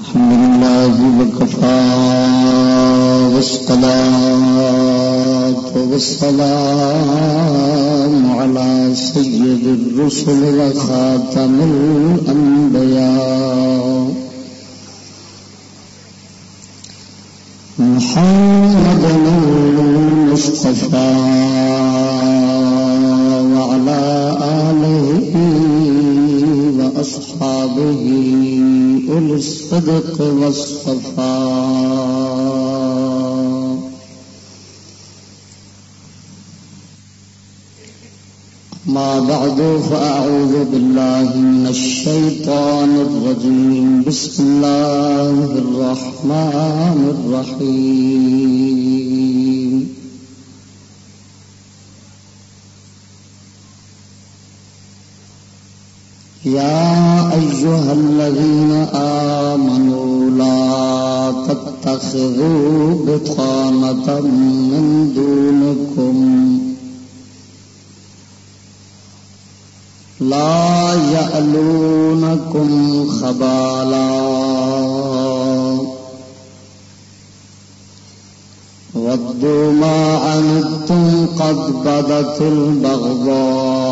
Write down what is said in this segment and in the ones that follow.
الحمد لله وكفى والصلاة والسلام على سيد الرسل وخاتم الأنبياء. محمد المصطفى. الصدق والصفاء ما بعد فأعوذ بالله من الشيطان الرجيم. بسم الله الرحمن الرحيم. يا أيها الذين آمنوا لا تتخذوا بطانة من دونكم. لا يألونكم خبالا. ودوا ما عنتم قد بدت البغضاء.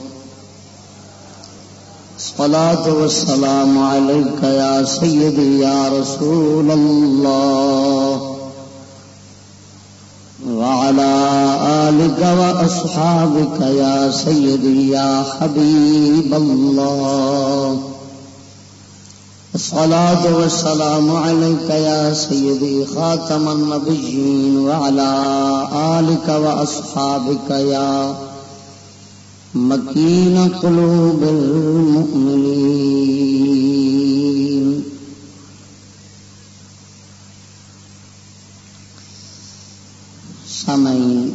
صلاة والسلام عليك يا سيدي يا رسول الله. وعلى آلك وأصحابك يا سيدي يا حبيب الله. الصلاة والسلام عليك يا سيدي خاتم النبيين وعلى آلك وأصحابك يا مكين قلوب المؤمنين سامعين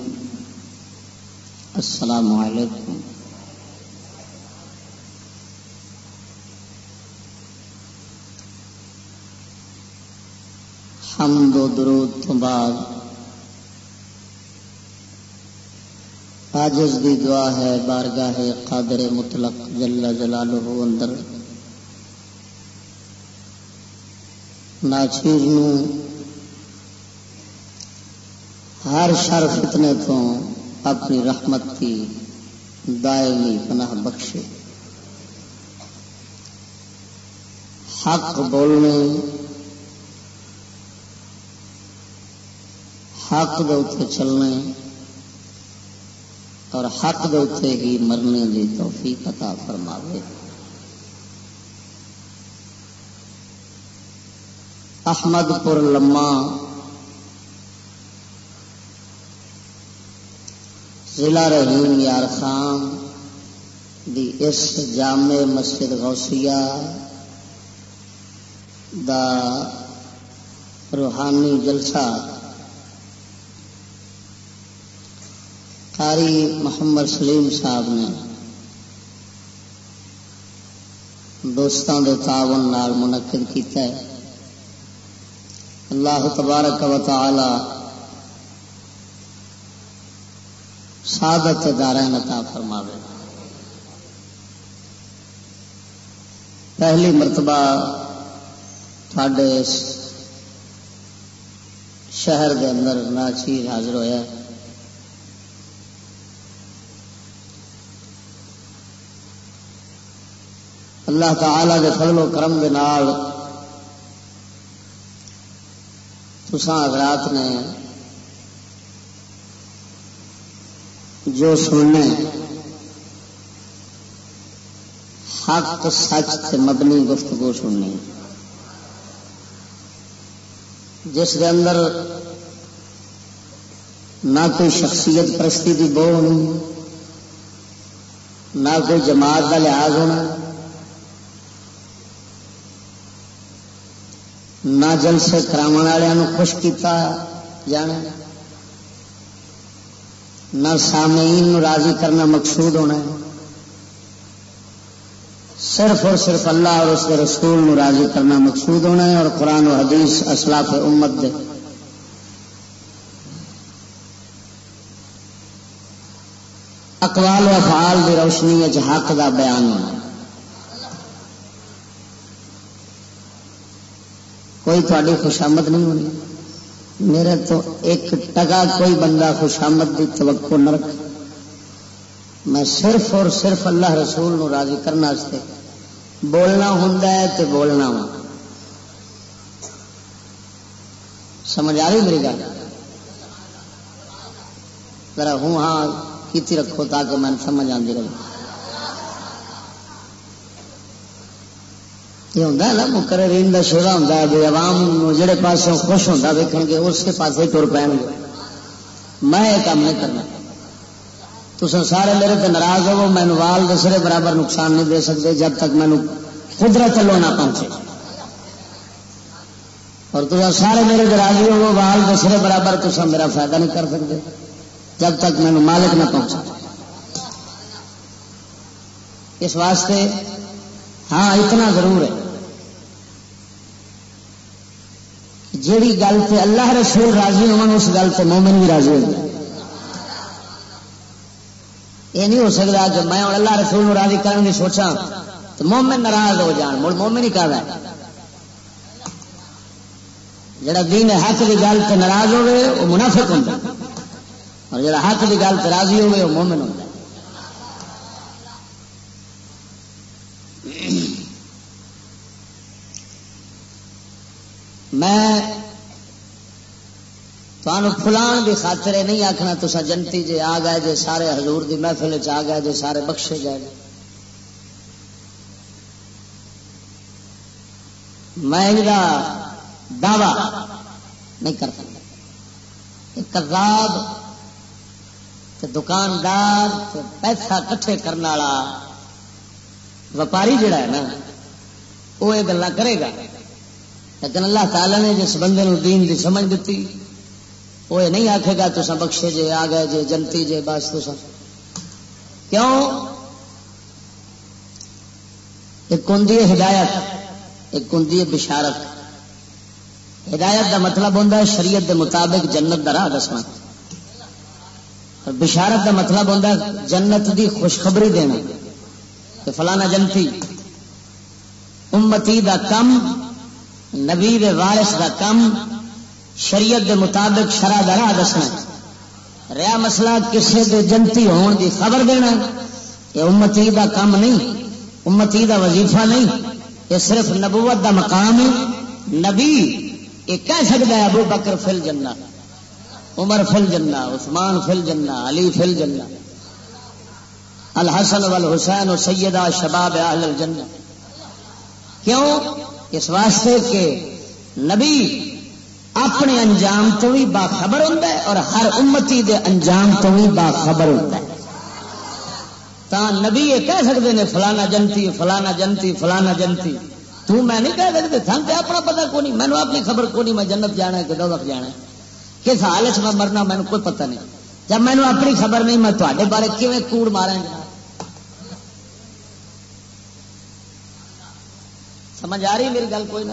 السلام عليكم حمد و درود تو بعد آجز دی دعا ہے، بارگاہ قادر مطلق جل جلالہ اندر۔ ناچیر نو ہر شر فتنے تو اپنی رحمت کی دائمی پناہ بخشے۔ حق بولنے، حق دے چلنے۔ اور حق دے ہی مرنے کی توفیق عطا فرماوے۔ احمد پور لما ضلع رحیم یار خان دی اس جامع مسجد غوثیہ دا روحانی جلسہ قاری محمد سلیم صاحب نے دوستوں کے تعاون نال منعقد کیتا ہے۔ اللہ تبارک و تعالی سعادت دارین عطا فرماوے۔ پہلی مرتبہ تھے شہر دے اندر ناچیر حاضر ہویا۔ ہے اللہ تعالی کے فضل و کرم کے نال تسان حضرات نے جو سننے، حق، سچ سے مبنی گفتگو سننی۔ جس کے اندر نہ کوئی شخصیت پرستی کی بو ہونی، نہ کوئی جماعت کا لحاظ ہونا۔ نہ جلسے کرا والوں خوش کیتا جانا نہ سامعین راضی کرنا مقصود ہونا ہے صرف اور صرف اللہ اور اس کے رسول نو راضی کرنا مقصود ہونا ہے اور قرآن و حدیث اسلاف امت دے اقوال و افعال کی روشنی حق کا بیان ہونا کوئی تاری خوشامد نہیں ہونی میرے تو ایک ٹگا کوئی بندہ خوشامد کی توقع نہ رکھ میں صرف اور صرف اللہ رسول نو راضی کرنے بولنا ہوں تو بولنا وا۔ سمجھ آ رہی میری گل؟ ذرا ہوں ہاں کی رکھو تاکہ میں سمجھ آتی رہے یہ ہوں نا مقررین کا شورا ہوں بھی عوام جہے پاس خوش ہوتا ویکن گے، اس پاس تر پے میں یہ کام نہیں کرنا۔ تو سارے میرے تو ناراض ہو میں وال دسرے برابر نقصان نہیں دے سکتے جب تک مینو قدرت لو نہ پہنچے۔ اور تو سارے میرے راضی ہو وال دسرے برابر تو میرا فائدہ نہیں کر سکتے جب تک مینو مالک نہ پہنچا اس واسطے ہاں اتنا ضرور ہے۔ جیڑی گل سے اللہ رسول راضی ہو اس گل سے مومن بھی راضی ہو یہ نہیں ہو سکتا کہ میں اللہ رسول راضی کرنے کی سوچا تو مومن ناراض ہو جان، مڑ مومن ہی کہہ جڑا دین حق کی گل سے ناراض ہوئے وہ منافق ہوں اور جڑا حق کی گل سے راضی ہوئے وہ مومن ہوتا میں فلان بھی خاطر نہیں آخنا تو جنتی جی آ گئے جی سارے حضور دی محفل چ آ گئے جی سارے بخشے گئے میں دعوی نہیں کر سکتا۔ کراب دکاندار پیسہ کٹھے کرنے والا وپاری جڑا ہے نا، وہ یہ گلا کرے گا۔ لیکن اللہ تعالی نے جس بندے نو دین دی سمجھ دیتی وہ یہ نہیں آخے گا تو بخشے جے، آ گئے جے، جنتی جے، بس تو کیوں؟ ایک ہوں ہدایت، ایک ہوں بشارت۔ ہدایت دا مطلب ہوتا ہے شریعت دے مطابق جنت دا راہ دسنا۔ بشارت دا مطلب ہوتا ہے جنت دی خوشخبری دینا کہ فلانا جنتی، امتی دا کم نبی وارث دا کم، شریعت دے مطابق شرح درا دسنا رہا مسئلہ کسی دے جنتی ہون دی خبر دینا یہ امتی دا کم نہیں، امتی دا وظیفہ نہیں۔ یہ صرف نبوت دا مقام نبی، یہ کہہ سکتا ہے ابو بکر فل جنا عمر فل جنا عثمان فل جنا علی فل جنا الحسن والحسین و سیدہ شباب اہل الجنہ۔ کیوں؟ اس واسطے کہ نبی اپنے انجام تو بھی باخبر ہوتا ہے اور ہر امتی دے انجام تو بھی باخبر ہوتا ہے۔ تا نبی یہ کہہ سکتے ہیں فلانا جنتی فلانا جنتی فلانا جنتی۔ تو میں نہیں کہہ سکتے تھن تو اپنا پتا کو نہیں؟ مینو اپنی خبر کو نہیں؟ میں جنت جانا ہے کہ دوزخ جانا ہے؟ کس حال میں مرنا؟ مینو کوئی پتہ نہیں۔ جب مینو اپنی خبر نہیں، میں تے بارے کیون کوڑ مارا سمجھ آ رہی میری گل کوئی نہ؟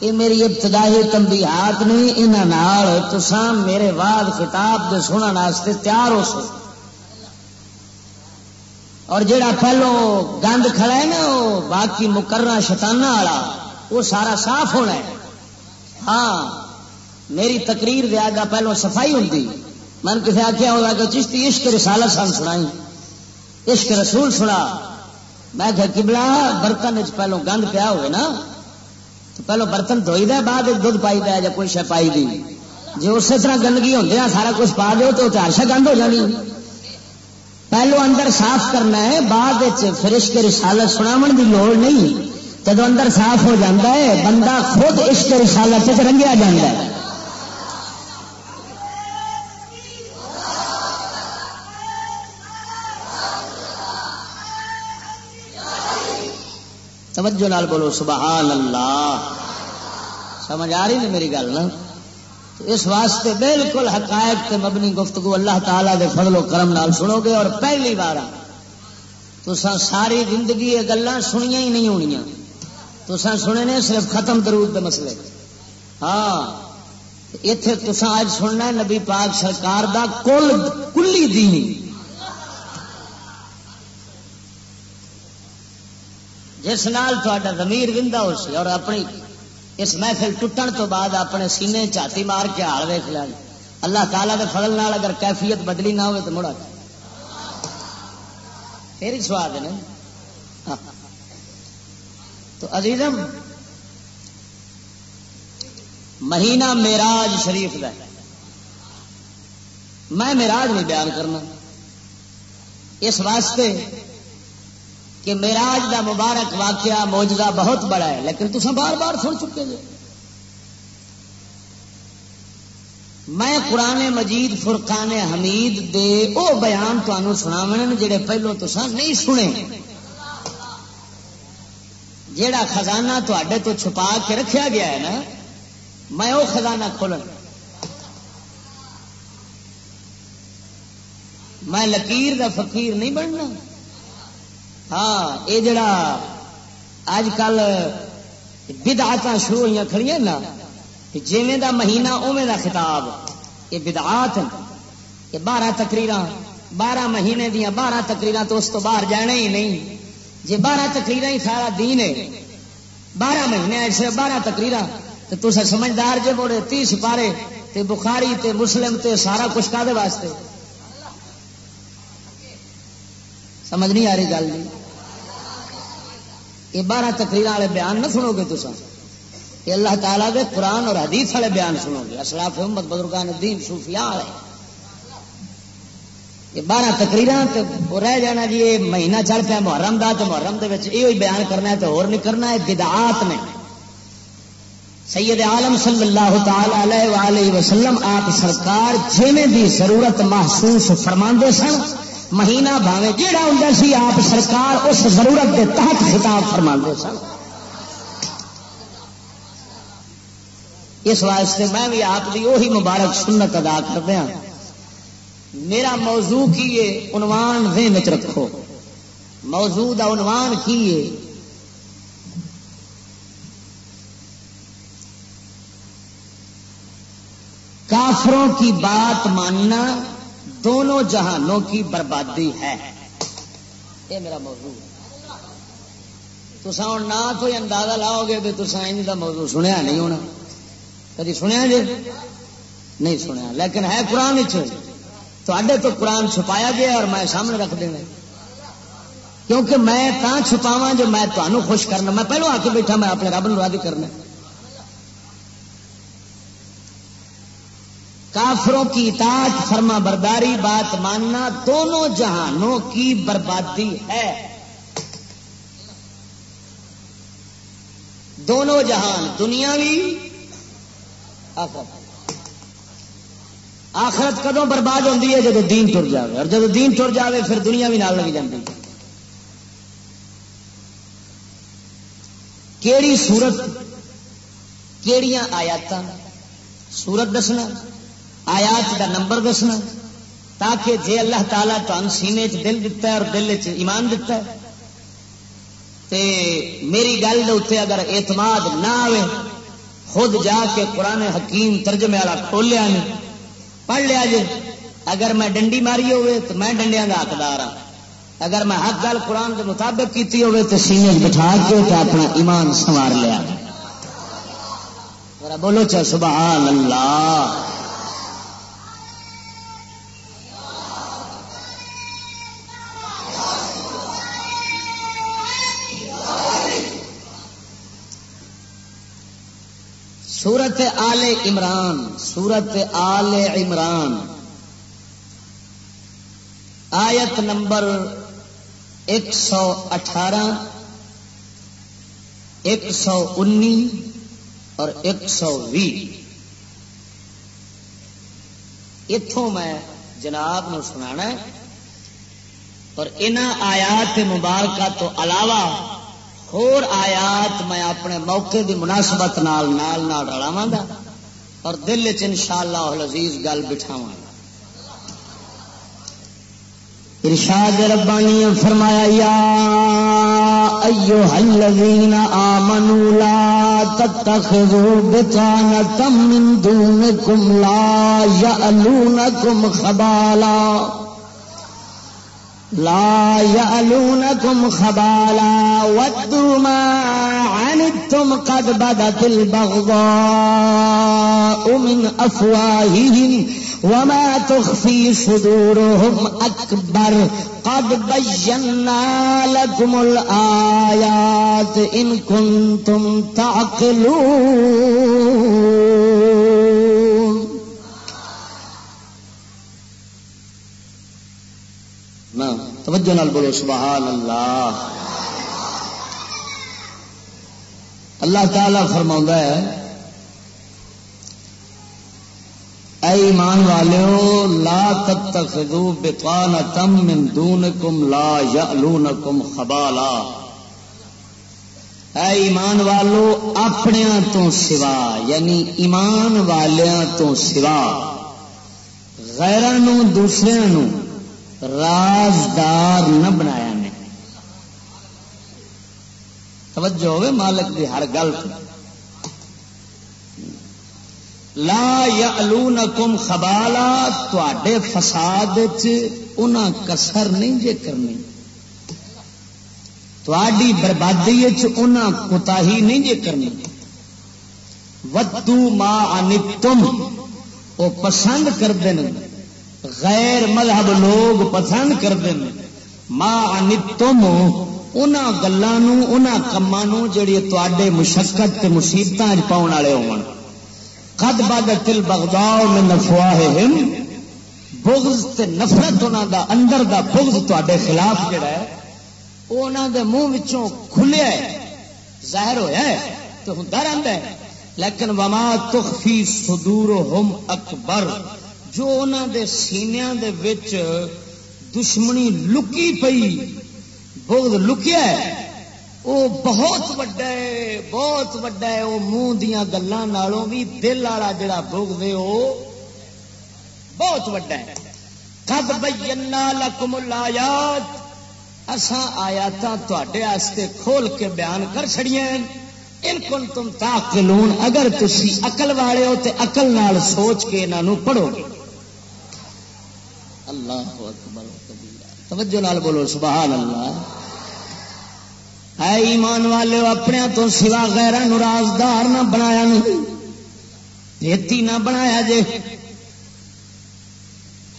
یہ میری ابتدائی تنبیہات نہیں انہوں تسان میرے واد خطاب دے سننے تیار ہو سکے اور جڑا پہلو گند کھڑا ہے نا وہ باقی مکرنا شتانہ والا وہ سارا صاف ہونا ہے۔ ہاں میری تقریر دیا گا پہلو صفائی ہوں من کسی آخیا ہوگا کہ چشتی عشق رسالت سن سنائی، عشق رسول سنا۔ میں کہ کبلا برتن پہلو گند پیا ہوئے نا، تو پہلو برتن دھوئی دے، بعد دھد پائی دیا یا کوئی شہ پائی دی۔ جی اسی طرح گندگی ہوں سارا کچھ پا دو تو ہر شا گند ہو جانی۔ پہلو اندر صاف کرنا ہے، بعد فرش کے رسالت سناو کی لوڑ نہیں۔ جب اندر صاف ہو جاتا ہے، بندہ خود اس کے رسالت رنگیا جا ہے۔ توجہ نال بولو، سبحان اللہ۔ سمجھ آ رہی نا میری گل نا؟ اس واسطے بالکل حقائق تے مبنی گفتگو اللہ تعالی دے فضل و کرم نال سنو گے اور پہلی بار تو ساری زندگی یہ گلان سنیا ہی نہیں ہونی تو سنے نے صرف ختم درود دے مسئلے۔ ہاں اتے تسا اج سننا نبی پاک سرکار دا کل، کلی دینی۔ جس نال تا زمیر وندا ہو سی اور اپنی اس محفل ٹوٹن تو بعد اپنے سینے چاتی مار کے ہال ویخ لیا اللہ تعالیٰ کے فضل نال اگر کیفیت بدلی نہ ہوئے تو مڑا۔ پھر ہی سواد ہے ہاں۔ تو عزیزم، مہینہ میراج شریف کا میں میراج نہیں بیان کرنا۔ اس واسطے کہ میراج دا مبارک واقعہ موجودہ بہت بڑا ہے، لیکن تم بار بار سن چکے جی میں قرآن مجید، فرقان حمید دے او بیان تمہوں سنا جڑے پہلو تو نہیں سنے۔ جیڑا خزانہ تے تو چھپا کے رکھا گیا ہے نا، میں وہ خزانہ کھولن۔ میں لکیر دا فقیر نہیں بننا۔ ہاں یہ جڑا اج کل بدعت شروع ہوئی کھڑی نا جیویں دا مہینہ اوے دا خطاب یہ بدعات یہ بارہ تقریر بارہ مہینے دیا بارہ تقریر تو اس تو باہر جانا ہی نہیں۔ جی بارہ تقریر ہی سارا دین ہے، بارہ مہینے ایسے بارہ تقریر تو تصا سمجھدار جے بوڑے تیس پارے تے بخاری، تے مسلم، تے سارا کچھ کا واسطے؟ سمجھ نہیں آ رہی گل نہیں یہ بارہ تقریر والے بیان نہ سنو گے تصا یہ اللہ تعالیٰ کے قرآن اور حدیث والے بیان سنو گے۔ اسلاف محمد بزرگان دین صوفیاء والے۔ یہ بارہ تقریر رہ جانا جی یہ مہینہ چل پیا، محرم دا تو محرم دے وچ یہ بیان کرنا ہے تو اور نہیں کرنا ہے، بدعات نے۔ سید عالم صلی اللہ تعالی علیہ وآلہ وسلم، آپ سرکار جیویں دی ضرورت محسوس فرما سن مہینہ بھاوے جہاں ہوں سی آپ سرکار اس ضرورت کے تحت خطاب فرما سن۔ اس واسطے میں بھی آپ کی وہی مبارک سنت ادا کر دیا ہاں۔ میرا موضوع کی یہ عنوان ذہن رکھو۔ موضوع کا عنوان کی ہے؟ کافروں کی بات ماننا دونوں جہانوں کی بربادی ہے۔ یہ میرا موضوع۔ تو ہوں نہ کوئی اندازہ لاؤ گے بھی تصا ان کا موضوع سنیا نہیں ہونا۔ کدی سنیا جی نہیں سنیا۔ لیکن ہے قرآن تے تو قرآن چھپایا گیا اور میں سامنے رکھ دینا کیونکہ میں تا چھپاوا جو میں تمہوں خوش کرنا۔ میں پہلو آ کے بیٹھا، میں اپنے رب نو راضی کرنا کافروں کی اطاعت فرما برداری بات ماننا دونوں جہانوں کی بربادی ہے۔ دونوں جہان دنیا بھی آخرت۔ کدوں برباد ہوتی ہے جب دین ٹر جائے اور جب دین ٹر جائے پھر دنیا بھی نال لگ جاتی کیڑی سورت کیڑیاں آیات سورت دسنا۔ آیات کا نمبر دسنا تاکہ جے اللہ تعالیٰ تو سینے چ دل دتا ہے اور دل چ ایمان دتا ہے۔ تے میری گل دے اگر اعتماد نہ آئے خود جا کے قرآن حکیم ترجمے والا کھولیا نے، پڑھ لیا جی اگر میں ڈنڈی ماری ہوئے تو میں ڈنڈیا کا حقدار ہوں اگر میں حق گل قرآن کے مطابق کیتی ہوئے تو سینے بٹھا کے تو اپنا ایمان سنوار لیا۔ بولو چا سبحان اللہ۔ سورت آل عمران، سورت آل عمران۔ آیت نمبر ایک سو اٹھارہ، ایک سو انی اور ایک سو بھی اتوں میں جناب نو سنا اور ان آیات مبارکہ تو علاوہ ہور آیات میں اپنے موقع دی مناسبت نال نال نال رلاواں گا اور دل چ انشاءاللہ العزیز گل بٹھاواں گا ارشاد ربانی فرمایا یا ایوہ الذین آمنوا لا تتخذوا بطانة من دونکم لا یعلونکم خبالا لا يألونكم خبالا ودوا ما عنتم قد بدت البغضاء من أفواههم وما تخفي صدورهم أكبر. قد بينا لكم الآيات إن كنتم تعقلون. توجہ نال بولو، سبحان اللہ۔ اللہ تعالی فرما ہے، اے ایمان والو لا تتخذوا بطانة من دونکم لا یعلونکم خبالا۔ اے ایمان والو اپنے تو سوا یعنی ایمان والیاں تو سوا غیرانو دوسرے نو رازدار نہ بنایا نے۔ توجہ ہوئے مالک دی ہر گل لا یا کم خبالا تے فساد کسر نہیں جے کرنی۔ تھی بربادی کوتا ہی نہیں جے کرنی۔ ودو ماں تم وہ پسند کرتے ہیں غیر مذہب لوگ پسند کرتے ہیں۔ ماں نتم ان گلوں کاموں جڑی تے مشقت مصیبت پاؤن والے ہون۔ قد بد تل بغداؤ میں نفوا ہے بغض تے نفرت انہوں دا اندر دا بغض تے خلاف جڑا ہے وہ انہوں دے منہ وچوں کھلیا ہے۔ ظاہر ہویا ہے، تو ہوں رہتا ہے۔ لیکن وما تخفی صدور ہم اکبر۔ جو انہوں دے سینیاں دے وچ دشمنی لکی پئی، بغض لکیا ہے وہ بہت وڈا ہے، بہت وڈا ہے وہ منہ دیا گلوں بھی دل والا جڑا بغض ہے وہ بہت وڈا ہے۔ کب بینا لکم الایات اساں آیاتاں تواڈے واسطے کھول کے بیان کر چھڑیاں ان کن تم تاقلون، اگر تسی عقل والے ہو تے عقل نال سوچ کے انہاں پڑھو۔ گے اللہ اکبر توجہ نال بولو، سبحان اللہ۔ اے ایمان والے اپنے تو سوا غیر نرازدار نہ بنایا نہیں ریتی نہ بنایا جے۔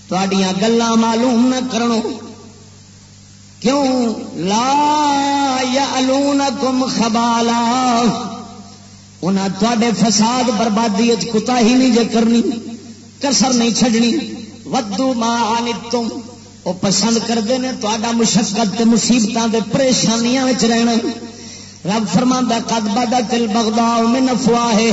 تھوڑیاں گلا معلوم نہ کرنو۔ کیوں؟ لا یا کم خبالا۔ انہیں تے فساد بربادی کتا ہی نہیں جے کرنی، کسر نہیں چھڈنی۔ ودو ماں تم وہ پسند کرتے ہیں تا مشقت مصیبت پریشانیاں رہنا۔ رب فرما کد بدا تل بگدا میں نفوا ہے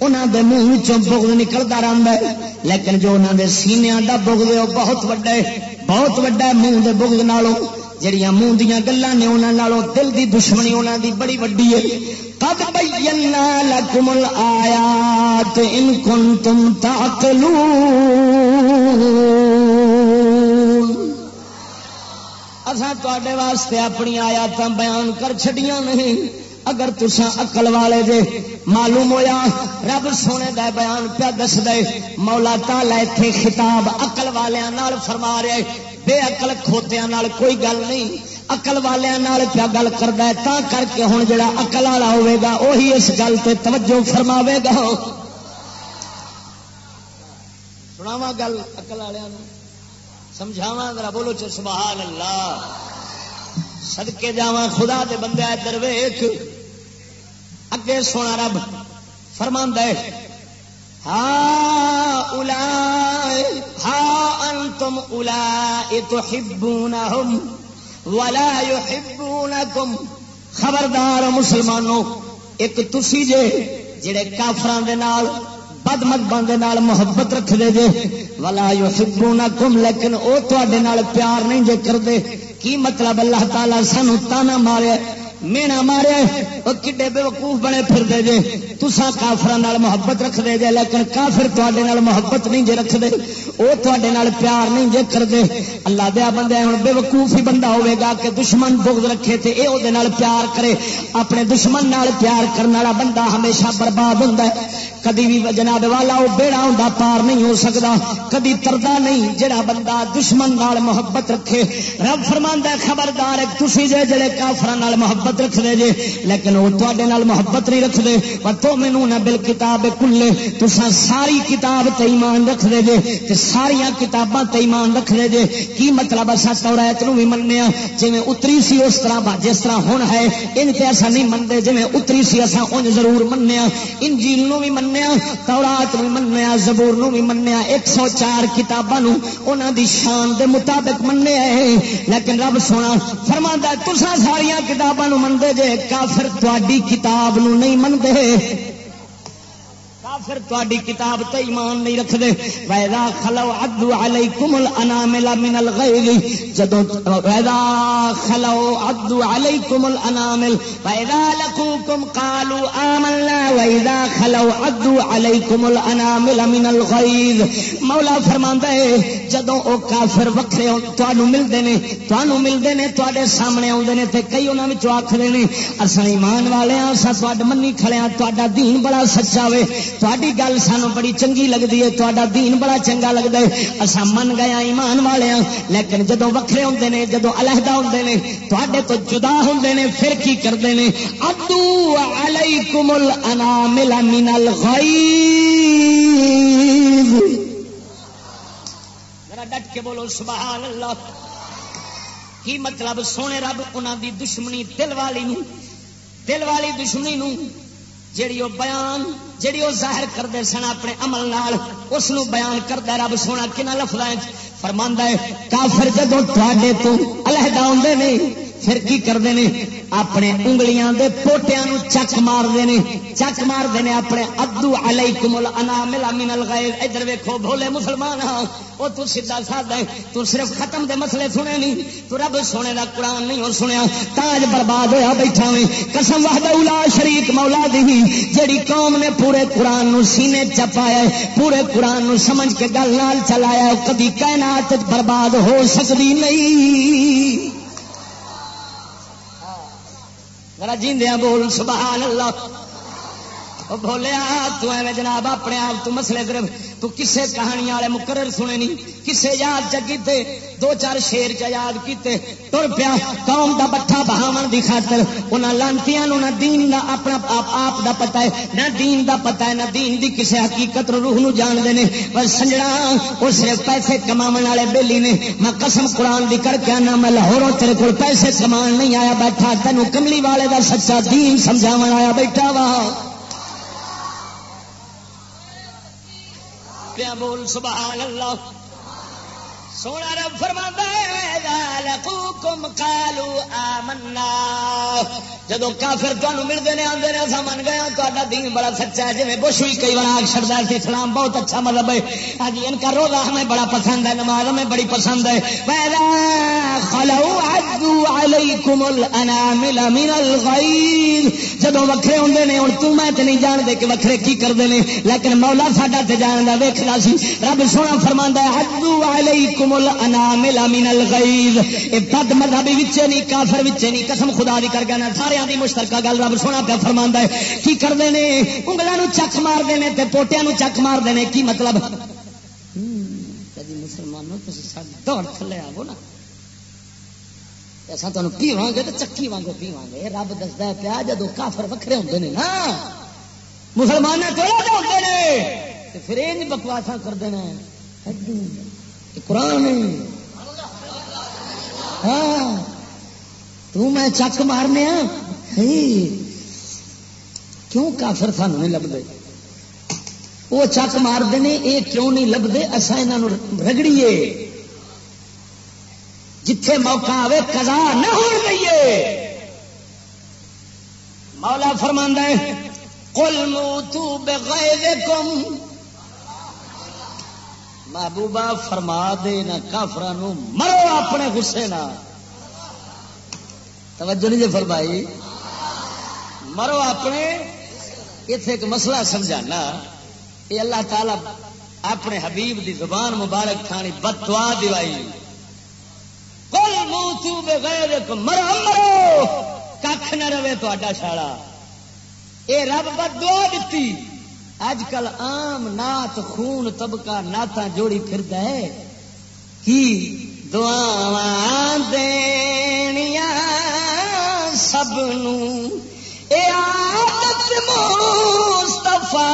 انہوں دے منہ بغض نکلتا رہتا ہے۔ لیکن جو انہوں دے سینیا کا بغض ہے، وہ بہت وڈا ہے۔ بہت وڈا ہے منہ دے بغض نالوں۔ جڑیاں منہ دیا گلان نے انہوں دل دی دشمنی انہوں دی بڑی وڈی ہے۔ قد بینا لکم الآیات ان کنتم تعقلون۔ اساں تے واسطے اپنی آیات بیان کر چھڑیاں نہیں۔ اگر تسا اقل والے جے معلوم ہویا، رب سونے دا بیان پیا دس دے۔ مولا تالا اتنے خطاب اقل والوں فرما رہے۔ بے اقل کھوتیا کوئی گل نہیں اقل والوں پیا گل کرتا ہے؟ تا کر کے ہوں جڑا اقل والا ہوے گا وہی اس گل تے توجہ فرماوے گا سناوا گل اقل والوں سمجھاوا ذرا بولو چ سبحان اللہ سدکے جا خدا دے بندے ادھر ویخ اگے سونا رب فرما ہے۔ ہا الا ہا تم الا ولا يحبونكم. خبردار مسلمانوں، ایک تسی جے جڑے کافران دے نال بد مدبان دے نال محبت رکھ دے جے، ولا يحبونكم، لیکن او تواڈے نال پیار نہیں جے کردے، کی مطلب اللہ تعالی سانو تانا مارے؟ مینا مارے وہ کڈے بے وقوف بنے پھر دے جے تسا کافر محبت رکھ دے جے، لیکن کافر تے محبت نہیں جے رکھ دے وہ تے پیار نہیں جے کر دے اللہ دیا بندے ہوں بے وقوف ہی بندہ ہوئے گا کہ دشمن بغض رکھے تے اے او دے نال پیار کرے۔ اپنے دشمن نال پیار کرنے والا بندہ ہمیشہ برباد ہوتا ہے۔ کدی بھی جناب والا وہ بیڑا ہوں پار نہیں ہو سکتا کدی تردا نہیں جڑا بندہ دشمن نال محبت رکھے۔ رب فرما خبردار ایک تھی جے جڑے کافر محبت محبت رکھ دے جے، لیکن وہ تے محبت نہیں رکھ دے پر تو مینو نہ بل کتاب کلے تو ساری کتاب تے ایمان رکھ دے جے تے ساریا کتاباں تے ایمان رکھ دے جے۔ کی مطلب اصا تورایت نو بھی مننے جی اتری سی اس طرح جس طرح ہوں ہے، ان تے ایسا نہیں منتے جی اتری سی اصا ان ضرور مننے انجیل نو بھی مننے تورات بھی مننے زبور نو بھی مننے ایک سو چار کتاباں انہوں دی شان دے مطابق مننے لیکن رب سونا فرما تسا ساریا کتاباں منتے جے کافر تاری کتاب نو نہیں منتے کافر تاری کتاب تو ایمان نہیں رکھتے ویدا خلو ادو علی کمل انامل من الغیل جدو ویدا خلو ادو علی کمل انامل ویدا لکو کم کالو آملنا ویدا خلو ادو علی کمل انامل من الغیل مولا فرماندا ہے، جدو او کافر وکھرے تانوں ملدے نے تانوں ملدے نے، تواڈے سامنے اوندے نے تے کئی انہاں وچوں آکھدے نے، اساں ایمان والے ہاں اساں تواڈ منی کھڑے ہاں تواڈا دین بڑا سچا وے تاری گل سانو بڑی چنگی لگتی ہے تا دین بڑا چنگا لگتا ہے۔ اصا من گیا ایمان والے لیکن جدو وکھرے ہوں نے جدو علیحدہ ہوں نے تے تو جدا ہوں نے، پھر کی کرتے ہیں ادو علیکم الانامل من الغیظ ذرا ڈٹ کے بولو سبحان اللہ کی مطلب؟ سونے رب انہوں دی دشمنی، دل والی نو دل والی دشمنی نو جیڑی وہ بیان، جیڑی وہ ظاہر کرتے سن اپنے عمل نال، اس بیان کرتا رب سونا کن لفظ فرما ہے، کافر جدو تے تو علیحدہ آدھے نہیں پھر کی کرتے ہیں؟ اپنے انگلیاں دے پوٹیاں نو چک مارتے ہیں۔ چک مارتے ہیں اپنے ادو علیکم الانامل من الغیظ ادھر ویکھو، بھولے مسلمان ہاں۔ وہ تو سیدھا سادہ ہے۔ تو صرف ختم دے مسئلے سنے نہیں۔ تو رب سونے دا قرآن نہیں ہو سنیا۔ تاج برباد ہویا بیٹھا ہوئے۔ قسم وحدہ اولا شریک مولا دی جیڑی قوم نے پورے قرآن نو سینے چپایا ہے، پورے قرآن نو سمجھ کے گل نال چلایا ہے کبھی کائنات برباد ہو سکتی نہیں۔ ذرا جیندیاں بول سبحان اللہ بولیا، تو ایویں جناب اپنے آپ تو مسئلے صرف تو کسے کہانی والے مقرر سنے نہیں، کسے یاد چکیتے دو چار شیر چ یاد کیتے، تر پیا قوم دا بٹھا بہاون دی خاطر، انہاں لانتیاں نو نہ دین دا اپنا آپ آپ دا پتہ ہے، نہ دین دا پتہ ہے، نہ دین دی کسے حقیقت روح نو جان دے نے۔ پر سنجڑا او صرف پیسے کماون والے بیلی نے۔ میں قسم قرآن دی کر کے نہ میں لاہوروں تیرے کول پیسے کمان نہیں آیا بیٹھا، تینوں کملی والے دا سچا دین سمجھاون آیا بیٹھا وا۔ بول سبحان اللہ سونا رب فرما کالو آمنا. جدو کافر تمہیں ملتے ہیں آدھے اصا من گیا ہاں، تا دین بڑا سچا ہے۔ جی بش بھی کئی بار آگ چڑتا ہے اسلام بہت اچھا مطلب ہے۔ ہاں ان کا روزہ ہمیں بڑا پسند ہے، نماز ہمیں بڑی پسند ہے۔ علیکم الانامل من الغیظ جدو وکھرے ہوں نے ہوں تو میں تے نہیں جان دے کہ وکھرے کی کرتے ہیں لیکن مولا ساڈا تے جان کا ویکھنا سی۔ رب سونا فرما ہے ادو علیکم الانامل من الغیظ. اے بد مذہبی وچے نہیں کافر وچے نہیں قسم خدا دی کر گیا سارے دی مشترکہ گل رب سونا پہ فرماندا ہے۔ کی کردے نے؟ انگلاں نو چک مار دے نے تے پوٹیاں نو چک مار دے نے، کی مطلب؟ کدی مسلمانوں تسی ساڈی دوڑ تھلے آو نا۔ ایسا تمہیں پیواں گے تو چکی وانگو پیواں گے رب دستا پیا جدو کافر وکھرے ہوندے نے نا مسلمان ہوتے نے۔ پھر یہ بکواسا کرتے ہیں قرآن ہاں۔ تو میں چک مارنے کیوں کافر سانو نہیں لبتے وہ چک مارتے ہیں یہ کیوں نہیں لبتے اصا یہ رگڑیے۔ جتھے موقع آئے کزا نہ ہو گئی مولا فرماندہ کل موتو بغیر کم محبوبہ فرما دے نہ کافر مرو اپنے غصے نہ۔ توجہ نہیں جی فرمائی۔ مرو اپنے۔ اتے ایک مسئلہ سمجھانا۔ یہ اللہ تعالی اپنے حبیب دی زبان مبارک تھانی بتوا دیوائی کل موتو بغیر مرو مرو۔ کھ نہ رہے تو شالا۔ یہ رب بد دعا دیتی اج کل آم نات خون طبقہ ناتا جوڑی پھر ہے۔ کی دعا دنیا سب مستفا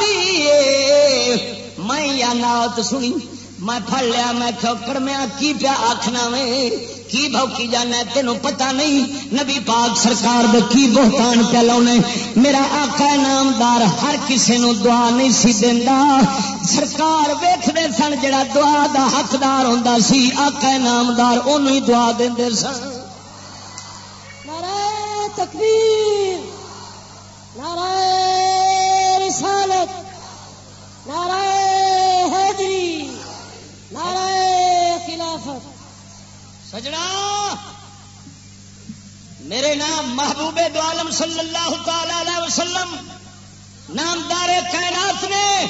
دیے میں یا نات سنی۔ میں پڑ لیا، میں کھوکڑ میں کی پیا آخنا میں کی بھوکی جانا تینوں پتا نہیں۔ نبی پاک سرکار دے کی بہتان پہ لاؤنے؟ میرا آقا نامدار، ہر کسی نو دعا نہیں سی دینا سرکار ویختے سن جڑا دعا دا حقدار ہوں سی، آقا نامدار انہوں ہی دعا دے سن۔ تکبیر، نعرہ رسالت، نعرہ حیدری نعرہ خلافت سجنا! میرے نام محبوب دو عالم صلی اللہ تعالی وسلم، نامدار کائنات نے،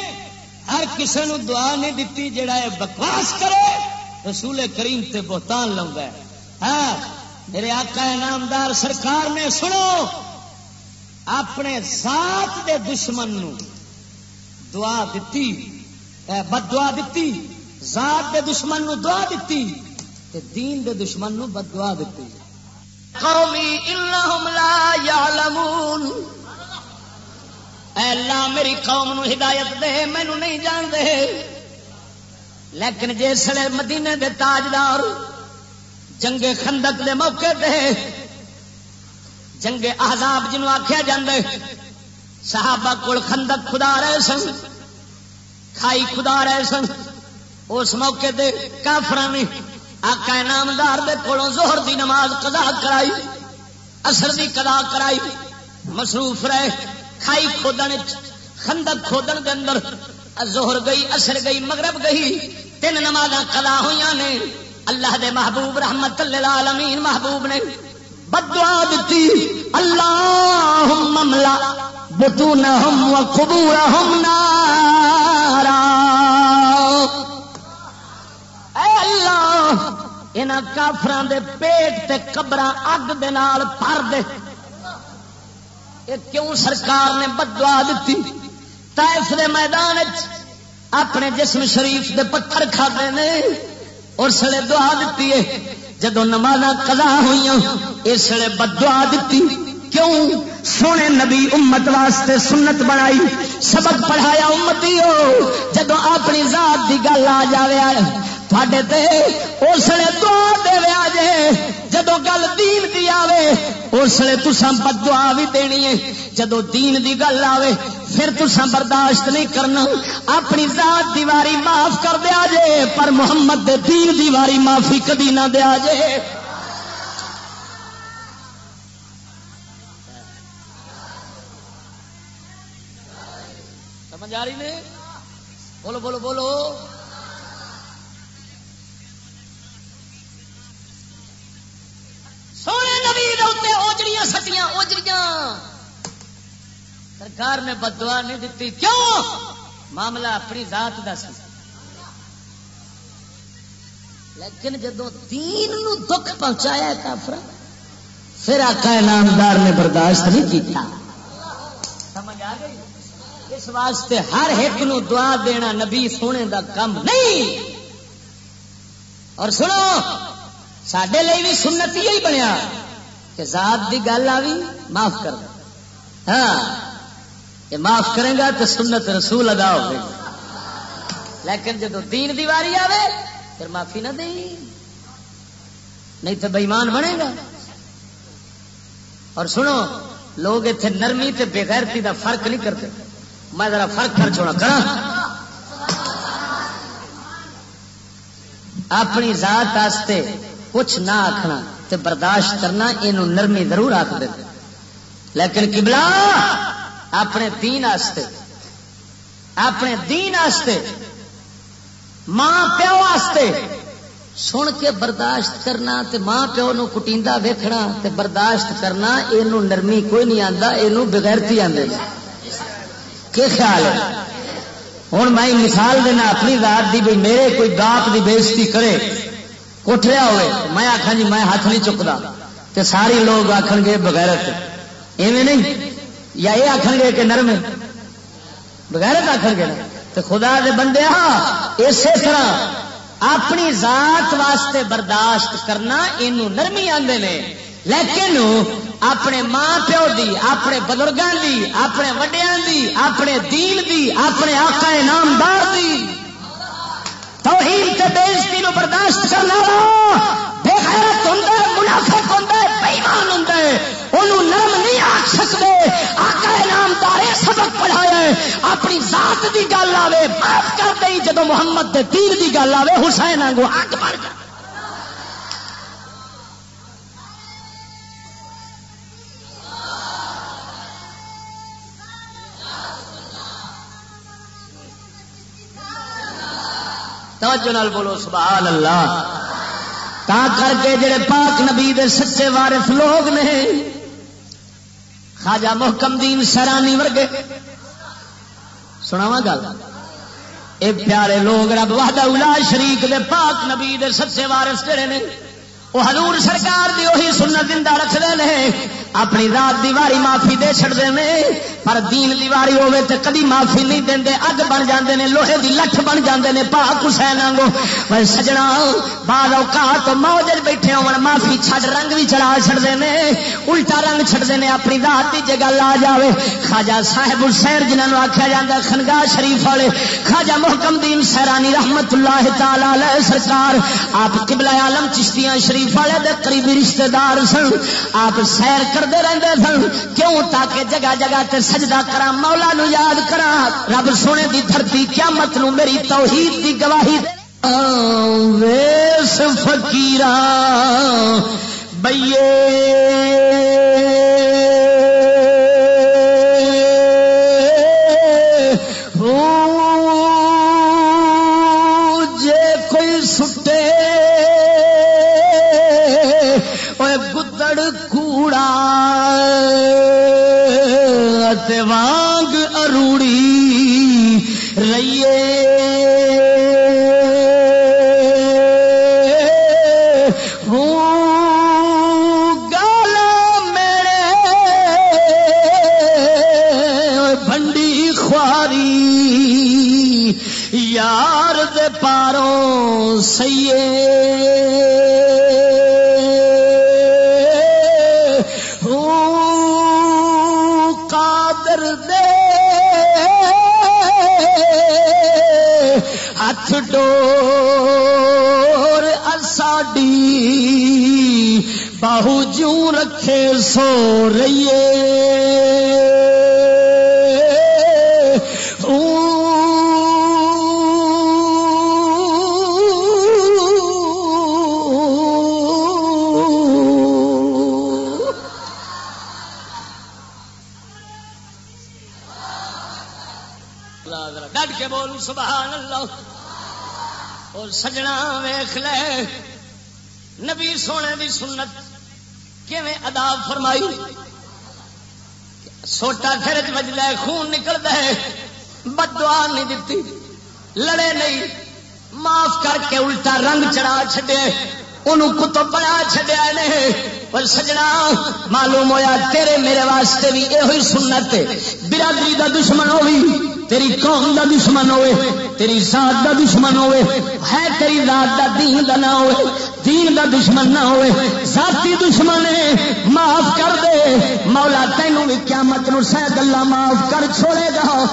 ہر کسی نو دعا نہیں دیتی جڑا ہے بکواس کرے، رسول کریم تے بہتان لاؤں ہاں میرے آقا ہے نامدار سرکار نے، سنو! اپنے ذات دے دشمن نو دعا دیتی بد دعا دیتی ذات دے دشمن نو دعا دیتی تے دین دے دشمن نو بد دعا دیتی قومی انہم لا یعلمون۔ اے اللہ، میری قوم نو ہدایت دے مینو نہیں جان دے لیکن جسے مدینے دے تاجدار، جنگ خندق دے موقع دے جنگ احزاب جنوں آخیا جاندے صحابہ کول خندق خدا رہے سن، کھائی خدا رہے سن، اس موقع دے کافران نے آقا نامدار دے کولوں زہر دی نماز قضا کرائی اثر دی قضا کرائی، مصروف رہے کھائی کھودن خندق کھودن دے اندر زہر گئی اثر گئی، مغرب گئی، تین نماز قضا ہوئی نے۔ اللہ دے محبوب رحمت للعالمین محبوب نے بدعا دیتی اللہم مملا بطونہم و قبورہم نارا اللہ ان کافران دے پیٹ تے قبر اگ دے نال بھر دے۔ یہ کیوں سرکار نے بدعا دیتی تائف دے میدان اپنے جسم شریف دے پتھر کھاتے نے اور سڑے دعا دیتی ہے۔ جدو نماز کلا ہوئی اس لیے بدعا دیتی کیوں؟ سونے نبی امت واسطے سنت بنائی، سبق پڑھایا امتی ہو۔ جدو اپنی ذات دی گل آ جائے تھے اس لیے دعا دے آجے جدو گل دین دی آوے اس لیے تسا بد دعا بھی دینی ہے جدو دین دی گل آوے پھر تسا برداشت نہیں کرنا اپنی ذات دیواری معاف کر دیا جے پر محمد دے دین دیواری معافی کدی نہ دیا جے سمجھ آ رہی نے بولو بولو بولو سونے نبی اوجڑیاں سٹیاں، اوجڑیاں۔ سرکار نے بدوا نہیں دیتی کیوں؟ معاملہ اپنی ذات کا سی۔ لیکن جدو دین نو دکھ پہنچایا کافر پھر آقا نامدار نے برداشت نہیں کیتا۔ سمجھ آ گئی؟ اس واسطے ہر ایک نو دعا دینا نبی سونے دا کم نہیں۔ اور سنو سڈے لیے بھی سنت یہی بنیا۔ کہ ذات دی گل آ معاف کر ہاں یہ معاف کرے گا تو سنت رسول ادا ہوگی۔ لیکن جب دین دیواری آئے پھر معافی نہ دیں۔ نہیں تو بےمان بنے گا۔ اور سنو، لوگ اتنے نرمی تے بےغیرتی دا فرق نہیں کرتے۔ میں ذرا فرق کر چھوڑا کرا اپنی ذات آستے کچھ نہ آخنا تے برداشت کرنا یہ نرمی ضرور آخ دے۔ لیکن کبلا اپنے دین آستے، اپنے دین آستے، ماں پیو آستے۔ سن کے برداشت کرنا تے ماں پیو نو کٹیندا ویکھنا تے برداشت کرنا یہ نرمی کوئی نہیں آتا یہ بغیرتی آدھے کی خیال ہے؟ ہوں میں مثال دینا، اپنی رات دی بھی، میرے کوئی باپ دی بےزتی کرے۔ اٹھیا ہوئے۔ میں آخا جی میں ہاتھ نہیں چکتا تے سارے لوگ آخ گے بغیرت۔ ایویں نہیں؟ یا یہ آخ گے کہ نرم بغیرت آخ گے تو خدا دے بندے ہاں، اسی طرح اپنی ذات واسطے برداشت کرنا یہ نرمی آدھے نے۔ لیکن اپنے ماں پیو دی، اپنے بزرگوں دی، اپنے وڈیا دی، اپنے دین دی، اپنے آقا نامدار دی۔ توہین تے بےزتی نو برداشت کرنا بے غیرت ہوندا ہے، منافق ہوندا ہے بے ایمان ہوندا ہے۔ اونوں نرم نہیں آکھ سکدے۔ آقا نامدار سبق پڑھایا ہے۔ اپنی ذات دی گل آوے، معاف کر دئی، جدوں محمد دے دین دی گل آوے، حسین وانگو اکبر کر توجہ نال بولو، سبحان اللہ۔ تا کر کے جڑے پاک نبی دے سچے وارث لوگ نے، خواجہ محکم دین سرانی ورگے۔ سناوا گل۔ اے پیارے لوگ، رب وحدہ الا شریک دے پاک نبی دے سچے وارث جڑے نے وہ حضور سرکار دی وہی سنت زندہ رکھتے ہیں اپنی رات دیواری معافی دے چڑتے ہیں پر دین دیواری ہوے تو کدی معافی نہیں دیں اگ بن جاندے نے، لوہے دی لٹھ بن جاندے نے، پاک حسین آنگو۔ پر سجنا بعد اوقات موج بیٹھے ہو معافی چھڈ رنگ بھی چڑھا چڑتے ہیں الٹا رنگ چڑھتے ہیں اپنی رات کی جگہ لا جاوے۔ خواجہ صاحب السیر جنہوں آخیا جا خنگاہ شریف والے، خواجہ محکم دین سیرانی رحمت اللہ تعالی سرکار، آپ قبلہ عالم چشتیاں شریف والے دے قریبی رشتہ دار سن۔ آپ سیر کر کرتے رہتے سن؟ کیوں تاکہ جگہ جگہ تے سجدہ کرا مولا نو یاد کرا رب سونے دی دھرتی قیامت نو میری توحید دی گواہی ویس فکیر بئیے وانگ ڈور اساڈی باہو جوں رکھے سو رہیے سجنا ویخ لے۔ نبی سونے دی سنت کیویں ادا فرمائی؟ سوٹا پھر بجلا خون نکلتا ہے۔ بدوا نہیں دیتی لڑے نہیں۔ معاف کر کے الٹا رنگ چڑھا چڈے انہوں کتب بنا چڈیا نے۔ پر سجنا، معلوم ہویا تیرے میرے واسطے بھی یہ سنت برادری کا دشمن ہوئی تیری قوم دا دشمن ہوئے تیری ذات دا دشمن ہوئے، ہے تیری ذات دا دین دا نہ ہوئے، دین دا دشمن نہ ہوئے، ذاتی دشمن ہے، معاف کر دے۔ مولا تینوں بھی قیامت نو سید اللہ معاف کر چھوڑے گا۔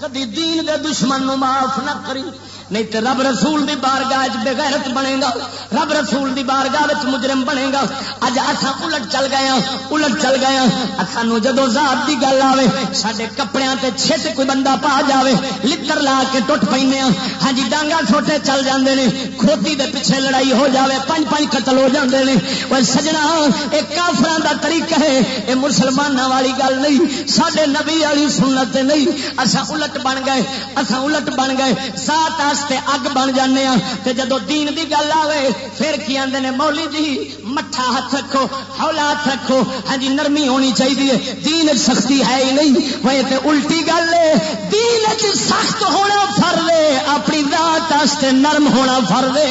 کدی دین دے دشمن نو معاف نہ کری نہیں تو رب رسول دی بارگاہ بغیرت بنے گا۔ رب رسول دی بارگاہ مجرم بنے گا۔ اج اتھا الٹ چل گیا ہاں، الٹ چل گیا ہاں۔ اتھانو جدو ذات دی گل آوے سڈے کپڑے تے چھٹ کوئی بندہ پا جاوے لکر لا کے ٹوٹ پہ ہاں۔, ہاں۔ جی ڈانگا چھوٹے چل جاندے نے، کھوتی دے پیچھے لڑائی ہو جاوے، پنج پنج قتل ہو جاندے نے۔ وہ سجنا ایک کافران دا طریقہ ہے، اے مسلمانوں والی گل نہیں سڈے نبی والی سنت نہیں۔ اصا الٹ بن گئے اصا الٹ بن گئے۔ سات واسطے اگ بن جانے ہاں۔ تے جدو دین دی گل آوے، پھر کی آدھے نے مولی جی مٹھا ہاتھ رکھو ہولا ہاتھ رکھو۔ ہاں جی نرمی ہونی چاہیے دین سختی ہے ہی نہیں۔ وہ تے الٹی گل ہے۔ دین سخت ہونا فر لے اپنی رات نرم ہونا فر لے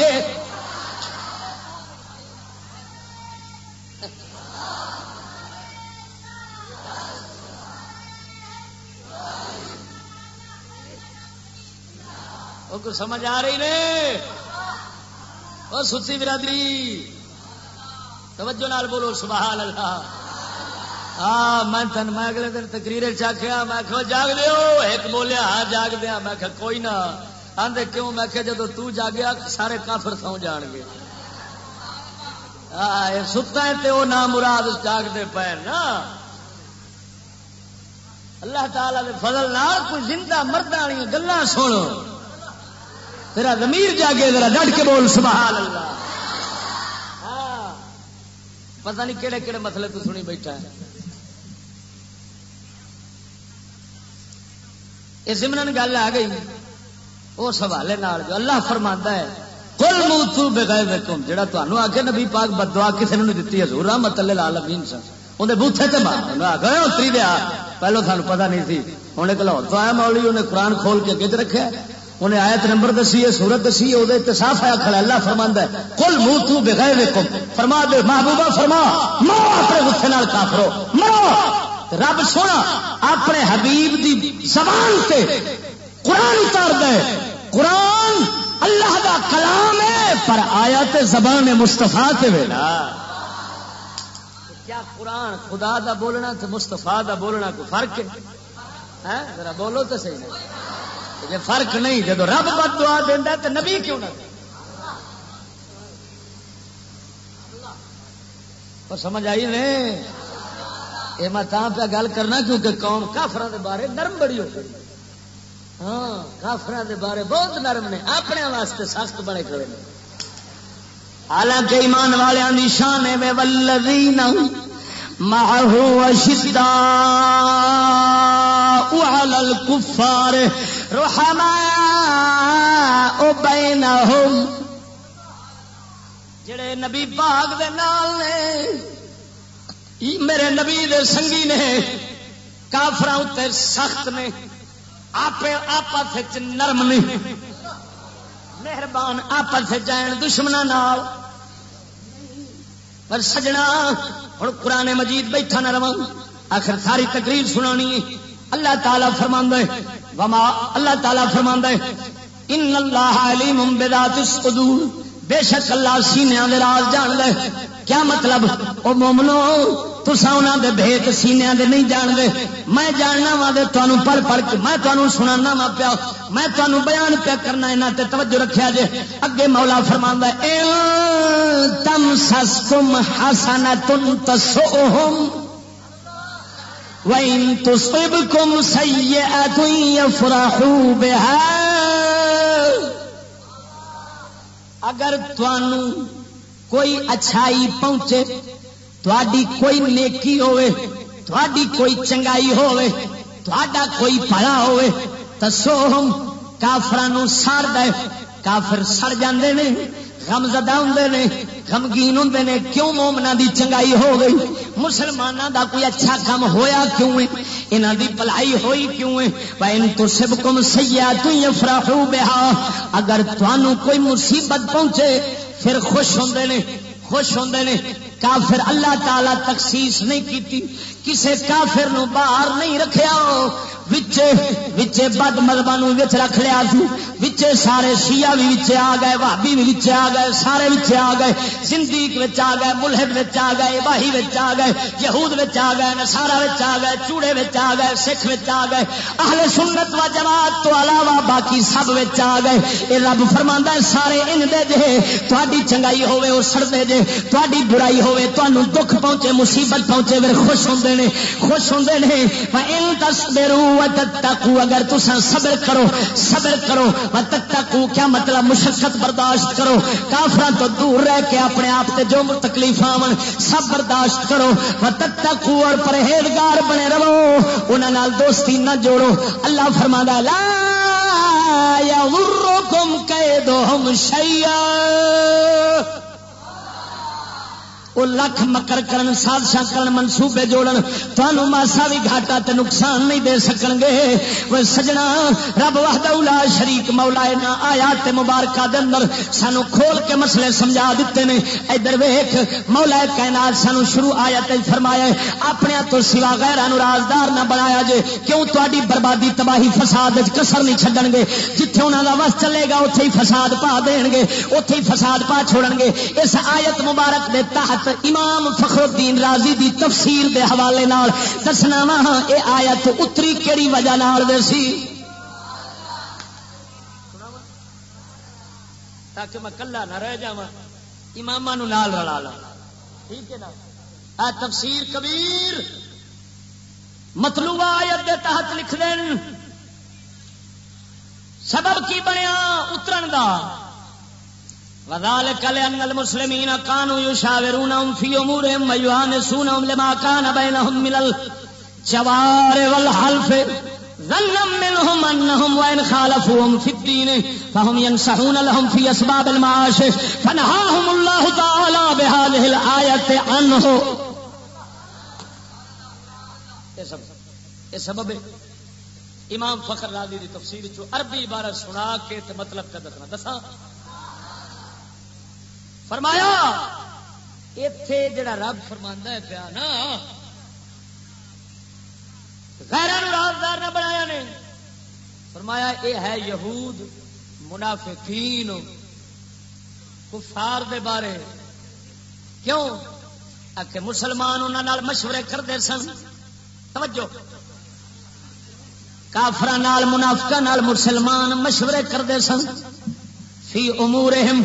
کو سمجھ آ رہی نے؟ وہ سچی برادری۔ توجہ نال بولو، سبحان اللہ۔ ہاں میں تن میں اگلے دن تقریر چاخیا میں کہ جاگ دیو۔ ایک بولیا ہاں جاگ دیا میں کہ کوئی نہ۔ آدھے کیوں؟ میں کہ جدو تو جاگیا، سارے کافر سو جان گے۔ ہاں، ستا ہے تے وہ نام مراد جاگتے پے نا۔ اللہ تعالی دے فضل نہ کوئی زندہ مرد والی گلا سنو۔ تیرا زمیر جاگے، ذرا ڈٹ کے بول، سبحان اللہ۔ ہاں پتہ نہیں کہڑے کہڑے مسئلے تو سنی بیٹھا ہے۔ یہ سمرن گل آ گئی اس حوالے جو اللہ فرما ہے کل موتو بغیر کم جہاں تمہیں آ کے نبی پاک بدوا کسی نے دیتی حضور رحمت اللہ لال امین سن۔ اندر بوتھے سے مار گئے اتری دیا پہلو سانو پتا نہیں سی ہوں ایک لاہور تو آیا، مولی انہیں قرآن کھول کے گج رکھا انہیں آیت نمبر دسی ہے، سورت دسی ہے وہ صاف آیا کھڑا اللہ فرما ہے کل منہ تو بغیر ویکو فرما دے، محبوبہ فرما، مرو اپنے غصے نال کافرو، مرو۔ رب سونا، اپنے حبیب دی زبان سے قرآن اتار دے۔ قرآن اللہ دا کلام ہے، پر آیا تے زبان مستفا تے ویلا کیا قرآن خدا دا بولنا تے مستفا دا بولنا کوئی فرق ہے؟ ہاں، ذرا بولو تو صحیح نہیں جی فرق نہیں جب رب بد دعا دینا تو نبی کیوں نہ سمجھ آئی نے؟ یہ میں پہ گل کرنا کیونکہ قوم کافر بارے نرم بڑی ہو ہاں کافر بارے بہت نرم نے، اپنے واسطے سخت بڑے کھڑے حالانکہ ایمان والوں کی شان میں ولوی نہ معه وشداء على الكفار رحماء بينهم. جڑے نبی باغ دے نال نے میرے نبی دے سنگی نے کافر اتنے سخت نے آپ آپس نرم نے، مہربان آپس جائن دشمنوں پر سجنا ہوں قرآن مجید بیٹھا نہ رہا آخر ساری تقریر سنانی اللہ تعالیٰ فرما وما اللہ تعالیٰ فرما ان اللہ علیم بذات الصدور۔ بے شک اللہ سینیا دے راز جان دے کیا مطلب؟ او مومنو تسا انہاں دے بھیت سینیا دے نہیں جان دے میں جاننا وا دے تانوں پڑھ پڑھ کے، میں تانوں سنانا وا پیا۔ میں تانوں بیان پیا کرنا انہاں تے توجہ رکھیا جے۔ اگے مولا فرماندا ہے تم سسکم حسنۃ تسؤہم وَإِن تُصِبْكُمْ سَيِّئَةٌ يَفْرَحُوا بِهَا اگر کوئی اچھائی پہنچے تھوڑی کوئی نیکی ہوئے تھوڑی کوئی چنگائی ہوئے تھوڑا کوئی پڑا ہوئے۔ تو سو ہم کافران سڑ دے کافر سڑ جاندے نے، غم زدہ ہوں نے، غمگین ہوں نے۔ کیوں مومنا دی چنگائی ہو گئی؟ مسلمانوں دا کوئی اچھا کام ہویا کیوں ہے؟ انہاں دی پلائی ہوئی کیوں ہے؟ وَإِن تُصِبْكُمْ سَيِّئَةٌ يَفْرَحُوا بِهَا۔ اگر تانوں کوئی مصیبت پہنچے پھر خوش ہوندے نے، خوش ہوندے نے، کافر اللہ تعالی تخصیص نہیں کیتی، کسے کافر نو باہر نہیں رکھیا۔ وچے وچے بد مذہبوں وچ رکھ لیا سی۔ وچے سارے شیعہ بھی وچے آ گئے بھابی بھی وچے آ گئے، سارے وچے آ گئے۔ زندیق وچ آ گئے، ملحد وچ آ گئے باہی وچ آ گئے، یہود وچ آ گئے نسارا وچ آ گئے، چوڑے وچ آ گئے، سکھ وچ آ گئے۔ اہل سنت و جماعت تو علاوہ باقی سب وچ آ گئے۔ اے رب فرماندا ہے، سارے ان دے جے تہاڈی چنگائی ہوے او سڑدے جے تہاڈی برائی ہوے تانوں دکھ پہنچے، مصیبت پہنچے پھر خوش ہوندے نے، خوش ہوندے نے۔ ان تصبروا وتتقوا اگر تساں صبر کرو صبر کرو۔ وتتقوا کیا مطلب؟ مشقت برداشت کرو۔ کافراں تو دور رہ کے اپنے آپ تے جو تکلیف آون، سب برداشت کرو۔ وتتقوا اور پرہیزگار بنے رہو۔ انہاں نال دوستی نہ جوڑو۔ اللہ فرماندا لا یغرکم کیدہم شیئا۔ وہ لکھ مکر کرن، سازشاں کرن، منصوبے جوڑن، تانوں ماسا بھی گھاٹا تے نقصان نہیں دے سکن گے۔ وہ سجنا، رب وحدہ لا شریک مولا نہ آیات مبارکہ دے اندر سانو کھول کے مسئلے سمجھا دیتے نے۔ ادھر ویکھ، مولا کائنات سانو شروع آیت فرمایا ہے اپنے تو سوا غیراں نو رازدار نہ بنایا جے، کیوں تہاڈی بربادی، تباہی، فساد وچ کسر نہیں چھڈن گے؟ جتھے انہاں دا وس چلے گا، اوتھے ہی فساد پا دین گے، اوتھے ہی فساد پا چھوڑن گے۔ اس آیت مبارک دے تحت آیت امام فخر الدین راضی دی تفسیر دے حوالے نال دسنا وا ہاں اے آیت اتری کیڑی وجہ نال دے سی؟ تاکہ میں کلا نہ رہ جا امام نال رلا لا ٹھیک ہے نا؟ آ تفسیر کبیر۔ مطلوبہ آیت دے تحت لکھ دین۔ سبب کی بنیا؟ اترن دا۔ وذلك لأن المسلمين كانوا يشاورونهم في أمورهم لما كان بينهم من الجوار والحلف. منهم أنهم وإن خالفوهم في الدين فهم لهم في أسباب المعاش. فنهاهم الله تعالى بهذه الآية عنه. سبب امام فخر راضی دی تفسیر چو عربی عبارت سنا کے مطلب کا دسنا۔ دسا فرمایا اتے جڑا رب فرما ہے پیا نا غیر رازدار نے بنایا نے۔ فرمایا یہ ہے یہود، منافقین، کفار دے بارے۔ کیوں؟ کہ مسلمان انہوں مشورے کرتے سن۔ توجہ۔ کافر منافقہ نال، مسلمان مشورے کرتے سن۔ فی امورہم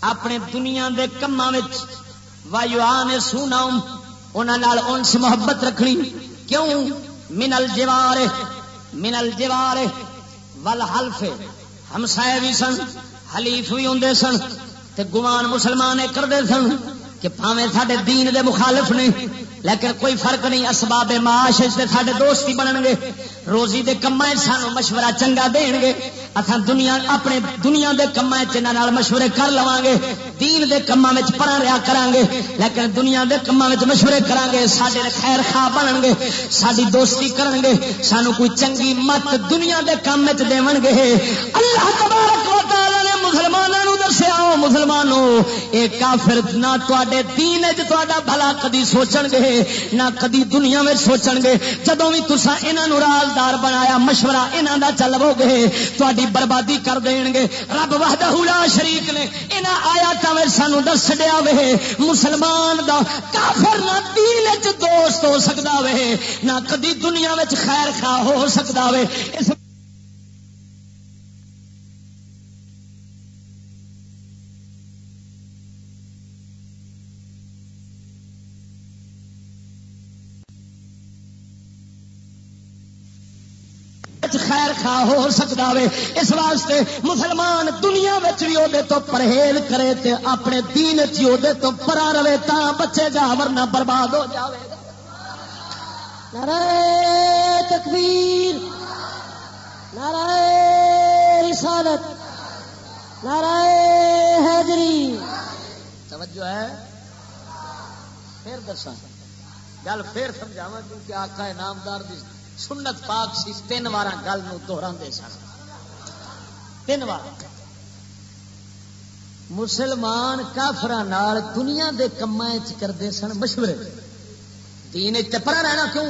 اپنے دنیا دے کما وایو آنے سونا انس محبت رکھنی۔ کیوں؟ منل جوار منل جوار ول حلف ہمسائے بھی سن، حلیف بھی ہوں سن، تے گمان مسلمان کرتے سن۔ کہ پاوے سارے دین دے مخالف نے لیکن کوئی فرق نہیں، اسباب معاش سے سارے دوست ہی بنن گے روزی دے کما سانو مشورہ چنگا دین گے اتنا دنیا، اپنے دنیا دے کما چاہ مشورے کر لوا گے دین دے کما پڑا رہا کران گے لیکن دنیا دے کما مشورے کران گے سارے خیر خواہ بنن گے ساری دوستی کرن گے سانو کوئی چنگی مت دنیا دے کام چ دے گے اللہ تبارک و تعالی مسلمانوں یہ کافر نہ تے دین چا بھلا کدی سوچن گے، نہ کدی دنیا میں سوچن گے۔ جدو بھی تسا یہاں رازدار بنایا، مشورہ یہاں کا چلو گے تاری بربادی کر دین گے۔ رب وحدہ لا شریک نے یہاں آیاتوں میں سانو دس دیا وے۔ مسلمان دا کافر نہ دین چ دوست ہو سکتا وے، نہ کدی دنیا میں خیر خواہ ہو سکتا وے۔ اس خیر ہو سکتا وے اس واسطے مسلمان دنیا بھی وہ تو پرہیز کرے تے اپنے دین چی تو پرا رہے تا بچے گا ورنہ برباد ہو جائے نعرہ تکبیر، نعرہ رسالت، نعرہ حیدری توجہ ہے؟ پھر دسا گل پھر سمجھاوا کیونکہ آقا نامدار دی سنت پاک سی تین وار گل دوہرا سن۔ تین وار مسلمان کافر دنیا کے کما کرتے سن مشورے۔ دین پڑا رہنا کیوں؟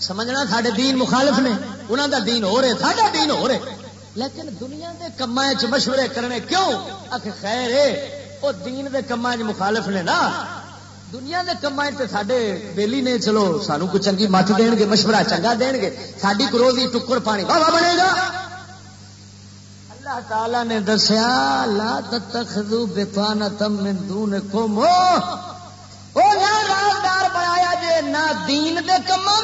سمجھنا سارے دین مخالف نے۔ انہوں دا دین ہو رہے، ساڈا دین ہو رہے۔ لیکن دنیا دے کما مشورے کرنے کیوں؟ آخ خیر وہ دین دے کما مخالف نے نا۔ دنیا کے کما سڈے بےلی نے، چلو سانو کوئی چنگی مت دین گے مشورہ چنگا دین گے ساری کروزی ٹکر پانی بابا بنے گا۔ اللہ تعالی نے دسیا، لا تخدو بےپان تم دون کم رازدار بنایا جے، نہ دین دے کما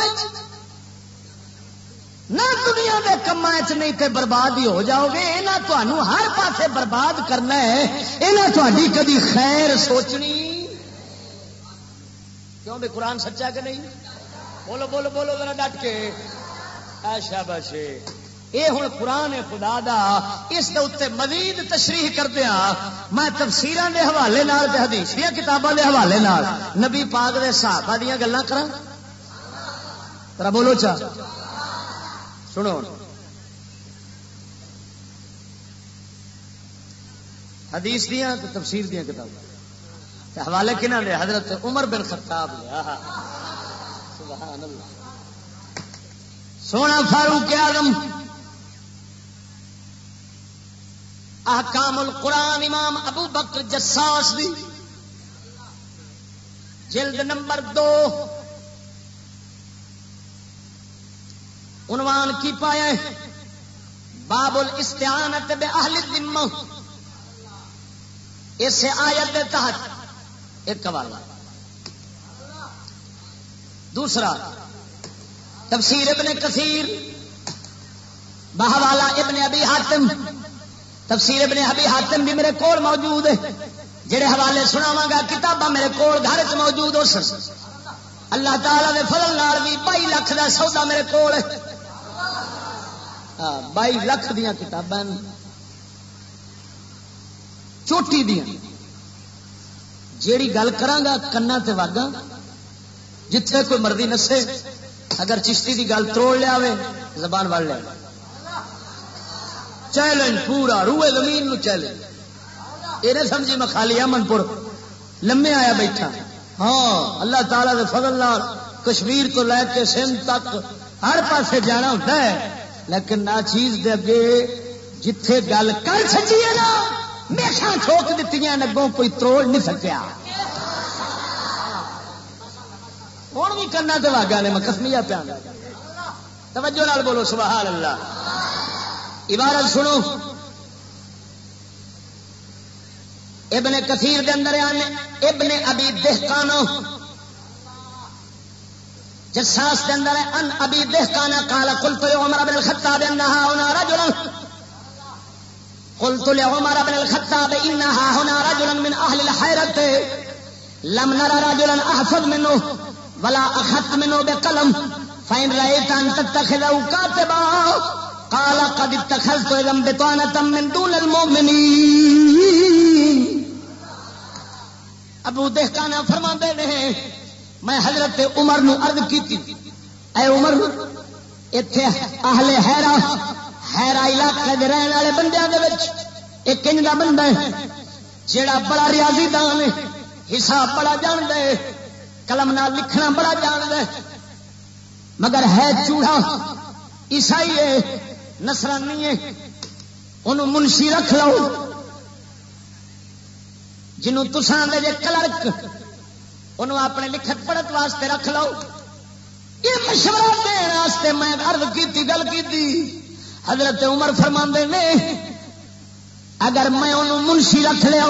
نہ دنیا کے کما چ نہیں تے برباد ہی ہو جاؤ گے یہاں تمہوں ہر پاسے برباد کرنا ہے۔ یہاں تاری کدی خیر سوچنی کیوں بھی قرآن سچا کہ نہیں؟ بولو بولو بولو ذرا ڈٹ کے۔ ایشا بس یہ ہوں قرآن خدا دا، اس دے اتنے مزید تشریح کردیا میں تفسیر کے حوالے نال حدیث دیا کتابوں کے حوالے نال نبی پاک دے صحابہ دیا گلیں کرا بولو چا۔ سنو۔ حدیث دیا تفسیر دیا کتاب حوالے کنہ دے؟ حضرت عمر بن خطاب لیا سبحان اللہ سونا فاروق آدم احکام القرآن امام ابو بکر جساس دی۔ جلد نمبر دو۔ عنوان کی پایا باب الاستعانت بے اہل الذمہ۔ اس آیت کے تحت۔ ایک حوالہ دوسرا، تفسیر ابن کثیر بہوالا ابن ابی حاتم۔ تفسیر ابن ابی حاتم بھی میرے کول موجود ہے۔ جڑے حوالے سناوا گا، کتاباں میرے کول گھر چ موجود ہو سن۔ اللہ تعالی دے فضل نال بھی 22 لاکھ دا سودا میرے کول ہے۔ ہاں، بائی لکھ دیا کتاباں چوٹی دیا جیڑی گل کرانگا کنا تے واگا جتھے کوئی مرضی نسے، اگر چشتی دی گل توڑ لیا زبان وڑ لیا چیلنج پورا، روئے زمین نو چیلنج۔ یہ نہیں سمجھی میں خالی امن پور لمے آیا بیٹھا۔ ہاں اللہ تعالی دے فضل نال کشمیر تو لے کے سندھ تک ہر پاسے جانا ہوتا ہے۔ لیکن نہ چیز دے اگے جتھے گل کر سکیے نا میشا چھوک دیتی نگوں کوئی تروڑ نہیں سکیا۔ ہوں بھی کرنا تو واگا نے، میں کسمیا پیا توجہ نال بولو، سبحان اللہ۔ عبارت سنو۔ ابن کثیر دے اندر آنے، ابن ابی دہکانو جساس کے اندر ان ابھی دہکانا کالا کل تو عمر بن الخطاب، انہا ہونا رجلا قل تو عمر بن الخطاب انہا ہونا رجلا من اہل الحیرت لم نرى رجلا احفظ منه ولا اخذت منه بقلم. فان رايت ان تتخذه كاتبا، قال قد اتخذت اذا بطانه من دون المؤمنين. ابو دہکانا فرما دے رہے میں حضرت عمر نو عرض کی تھی. اے عمر اتے اہل حیرا حیرا علاقے دے رہن والے بندے ایک انج کا بندہ ہے، جیڑا بڑا ریاضی دان ہے، حساب بڑا جان دے قلم نہ لکھنا بڑا جان دے مگر ہے چوڑا، عیسائی ہے نسرانی ہے انہوں منشی رکھ لو۔ جنوں تسان دے جے کلرک انہوں اپنے لکھت پڑھت واسطے رکھ لو۔ یہ مشورہ دینے میں ارد کی گل کی حضرت عمر فرما نے، اگر میں انہوں منشی رکھ لیا،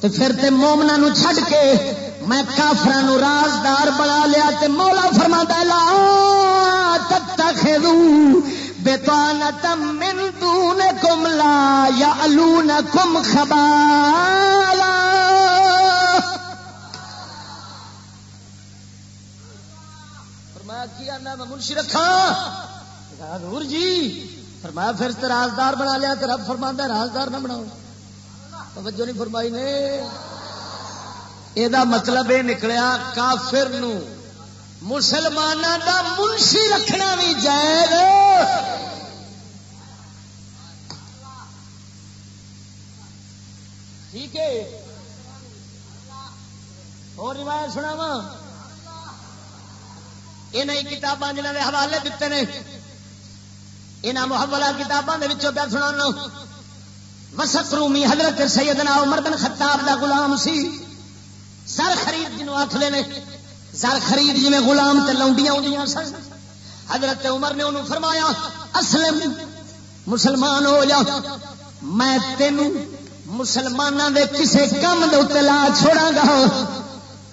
تو پھر تے مومنا نو چھڈ کے میں کافر رازدار بنا لیا۔ تے مولا فرما لا تتخذو بطانة من دونكم لا يعلونكم خبالا۔ کیا میں منشی رکھا جی، حضور جی۔ فرمایا پھر تو رازدار بنا لیا تو رب فرما رازدار نہ بناؤ۔ توجہ نہیں فرمائی نے۔ یہ مطلب یہ نکلیا کافر نو مسلمان دا منشی رکھنا بھی جائز۔ ٹھیک ہے۔ اور روایت سنا وا یہ کتاباں جنہوں نے حوالے دیتے ہیں یہاں محبلہ کتابوں کے پہ سنا وسط رومی حضرت سیدنا عمر بن خطاب دا غلام سی۔ سر خرید جنوب آخ لے سر خرید جی غلام تے لونڈیاں آدیاں سن۔ حضرت عمر نے انہوں فرمایا، اسلم، مسلمان ہو جا۔ میں تینوں مسلمانوں دے کسے کام دے لا چھوڑا گا۔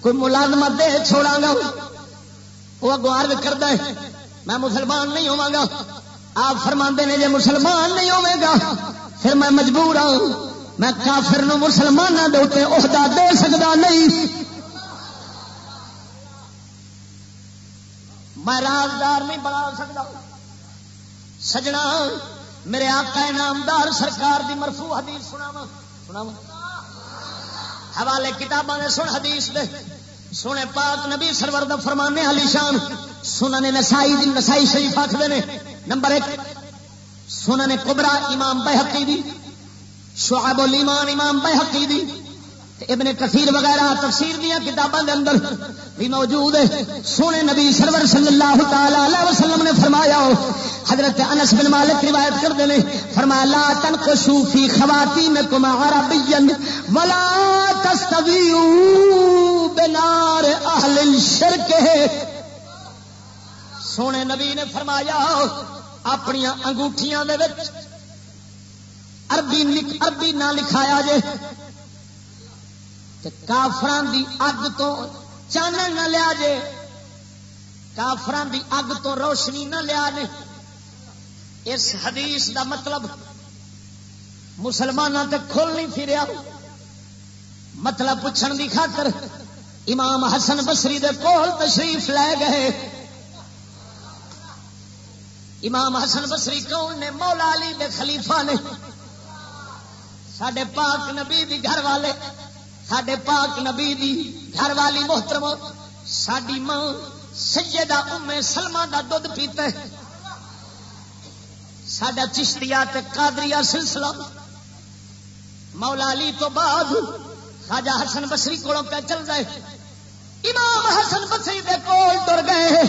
کوئی ملازمت دے چھوڑا گا۔ وہ اگوار کرتا ہے، میں مسلمان نہیں ہوا گا۔ آپ فرما نے جی مسلمان نہیں ہوے گا، پھر میں مجبور ہوں میں کافر نو مسلمانوں کے اتنے عہدہ دے سکتا نہیں۔ میں رازدار نہیں بنا سکتا سجنا، میرے آقا انعامدار سرکار دی مرفو حدیث سنا حوالے کتاباں نے سن، حدیث دے۔ سونے پاک نبی سرور دا فرمانے علی شان۔ سنن نسائی دی نسائی شریف آخر نے۔ نمبر ایک، سنن کبرا امام بحقی دی، شعب الایمان امام بحقی دی ابن کثیر وغیرہ تفسیر دیا کتابوں کے اندر بھی موجود ہے۔ سونے نبی سرور صلی اللہ تعالی علیہ وسلم نے فرمایا، حضرت انس بن مالک روایت کرتے ہیں، فرمایا، لا تنقشوا فی خواتینکم عربیا ولا تستویوا بنار اہل الشرک۔ سونے نبی نے فرمایا اپنی انگوٹھیاں دے وچ عربی عربی نہ لکھایا جے کافران دی اگ تو چانن نہ لیا جے کافران دی اگ تو روشنی نہ لیا نے اس حدیث دا مطلب مسلمانوں تے کھل نہیں پھریا۔ مطلب پوچھن دی خاطر امام حسن بسری دے کول تشریف لے گئے۔ امام حسن بسری کون نے؟ مولا علی دے خلیفہ نے۔ سڈے پاک نبی دی گھر والے سڈے پاک نبی دی گھر والی محترم ساری ماں سیدہ ام سلمہ دا دودھ پیتا ہے۔ سڈا چشتیا قادریا سلسلہ۔ مولا علی تو بعد خاجا حسن بسری کو چل رہے امام حسن بسی دے کول تر گئے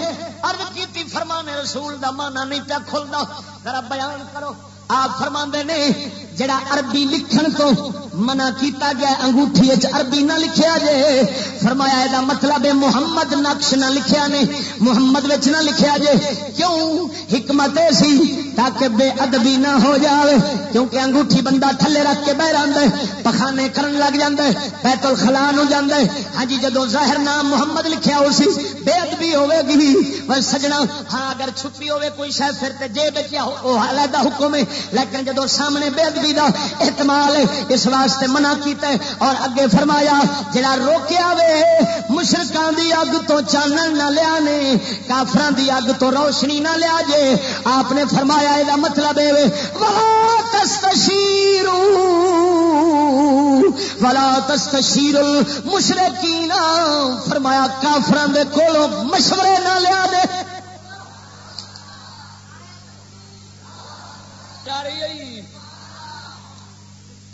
ارد کی فرمانے رسول دا مانا نہیں پیا کھلتا ذرا بیان کرو۔ آپ فرما نے جڑا عربی لکھن تو منع کیتا گیا انگوٹھی عربی نہ لکھیا جے۔ فرمایا یہ مطلب ہے محمد نقش نہ لکھیا نے، محمد وچ نہ لکھیا جے۔ کیوں؟ حکمت سی، تاکہ بے ادبی نہ ہو جاوے۔ کیونکہ انگوٹھی بندہ تھلے رکھ کے بہ رہا پخانے کرن لگ جاندے بیت الخلا ہو جاندے ہاں جی جدو ظاہر نام محمد لکھیا ہو سی، بے ادبی ہوے گی بس سجنا ہاں اگر چھپی ہوے کوئی شاید پھر تے جے بچیا وہ علیحدہ حکم ہے۔ لیکن جدو سامنے بے ادبی دا احتمال اس واسطے منع کیتا ہے اور اگے فرمایا، جڑا روکیا وے مشرکان دی اگ تو چانن نہ لیا نے کافران دی اگ تو روشنی نہ لیا جے۔ آپ نے فرمایا یہ مطلب ہے ولا تستشیر ولا تستشیر المشرکین فرمایا کافران دے کولو مشورے نہ لیا دے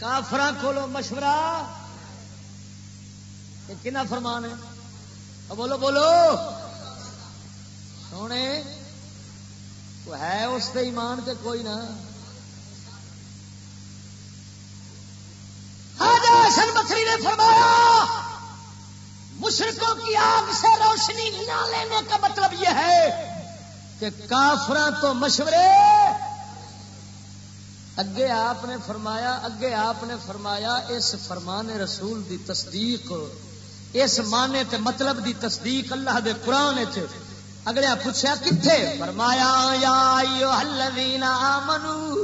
کافر کھولو مشورہ؟ کنا فرمان ہے؟ بولو بولو۔ سونے ہے اس کے ایمان کے کوئی نہ۔ حسن بکری نے فرمایا مشرقوں کی آگ سے روشنی نہ لینے کا مطلب یہ ہے کہ کافروں تو مشورے اگے آپ نے فرمایا، اگے آپ نے فرمایا، اس فرمان رسول دی تصدیق، اس مانے تے مطلب دی تصدیق اللہ دے قرآن اگلے پوچھا کتنے فرمایا، یا الذین آمنو،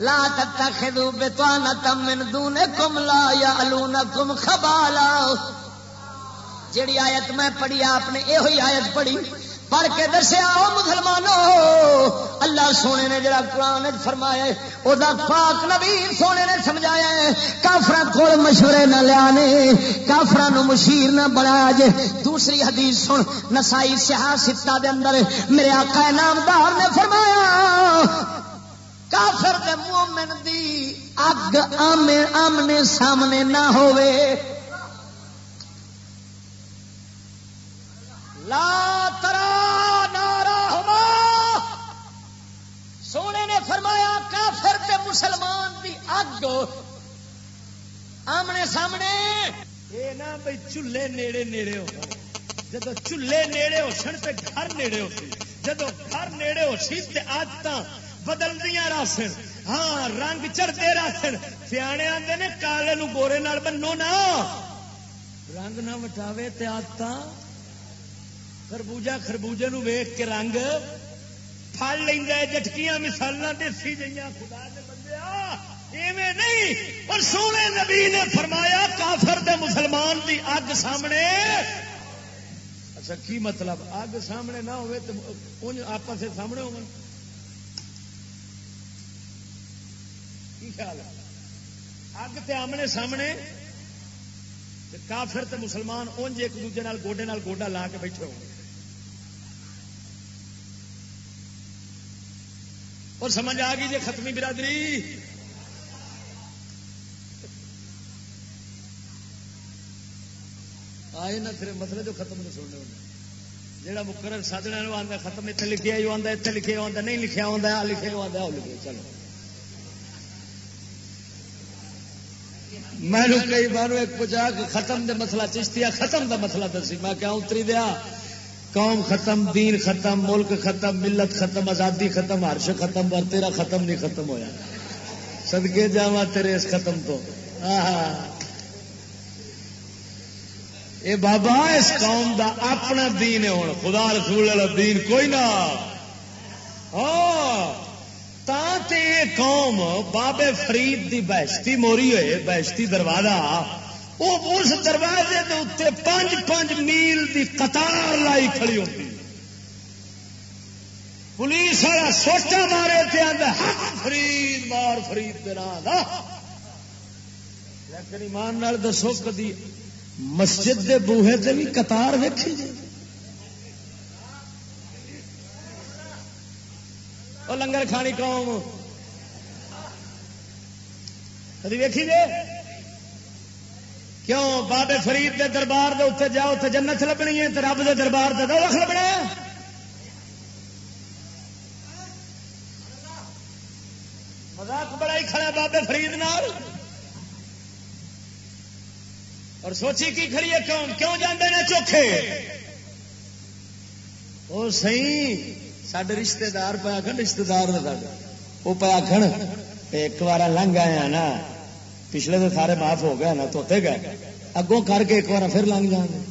لا تتخذوا بطانة من دونکم لا یعلونکم خبالا۔ جیڑی آیت میں پڑھی، آپ نے یہ آیت پڑھی۔ پڑھ کے دسیا مسلمانوں اللہ سونے نے جڑا قرآن فرمایا وہ پاک نبی سونے نے سمجھایا ہے کافر کو مشورے نہ لیا نے کافر مشیر نہ بنایا جے. دوسری حدیث سن، نسائی سیاح ستا دے اندر میرے آقا نامدار نے فرمایا، کافر دے مومن دی اگ آمنے سامنے نہ ہوئے لا مسلمان دی اگ آمنے سامنے۔ یہ نہ بھائی چولہے نیڑے نیڑے ہو جب چولہے نیڑے ہو سن تو گھر نیڑے ہو سی۔ جب گھر نیڑے ہو سی تو آدت بدل دیا راسن ہاں رنگ چڑھتے راسن سیانے آتے نے کالے نو گورے نال بنو نا۔ رنگ نہ وٹاوے تے آدت خربوجہ خربوجے نو ویخ کے رنگ پھل لینا جٹکیاں مثالاں دیسی جہاں خدا نے ایویں نہیں، اور سونے نبی نے فرمایا کافر دے مسلمان دی اگ سامنے۔ اچھا کی مطلب؟ اگ سامنے نہ ہوئے تو آپس سے سامنے ہو خیال ہے؟ اگ تے آمنے سامنے کافر تے مسلمان اونج ایک دوجے نال گوڈے نال گوڈا لا کے بیٹھے ہو اور سمجھ آ گئی جی ختمی برادری؟ آئے نہ پھر مسئلے جو ختم نہیں سننے ہونے۔ جہاں مقرر سادنا آتا ختم اتنے لکھے جو آتا اتنے لکھے آتا نہیں لکھا آتا آ لکھے آتا وہ لکھے، چلو۔ میں کئی بار ایک پوچھا کہ ختم دے مسئلہ چشتیا ختم دا مسئلہ دسی۔ میں کیا اتری دیا؟ قوم ختم، دین ختم، ملک ختم، ملت ختم، آزادی ختم ہرش ختم، اور تیرا ختم نہیں ختم ہویا۔ سدکے جا تیرے اس ختم تو۔ ہاں اے بابا اس قوم دا اپنا دین ہے ہوں خدا رسول والا دین کوئی نہ۔ ہاں، تے قوم بابے فرید دی بہشتی موری ہوئے بہشتی دروازہ۔ وہ اس دروازے کے اتنے پانچ پانچ میل دی قطار لائی کھڑی ہوتی پولیس والا سوچا مارے تھے ہاں، فرید مار فرید دے لیکن ایمان نال دسو کدی مسجد دے بوہے سے بھی قطار ویکھی جی۔ وہ لنگر کھانی قوم۔ کدی ویکھی جی۔ کیوں؟ بابے فرید دے دربار دے اتنے جاؤ اتنے جنت لبنی ہے رب دے دربار دے دو لکھ لبنا بڑا ہی کھڑا بابے فرید نال اور سوچی کی کھڑی ہے؟ کیوں کیوں جانے نے چوکھے؟ وہ سی سڈے رشتے دار پہ آخر رشتے دار وہ پہ آخر ایک بار لنگ آیا نا، پچھلے تو سارے معاف ہو گئے نا، توتے گئے۔ اگوں کر کے ایک بار پھر لنگ جان۔ گے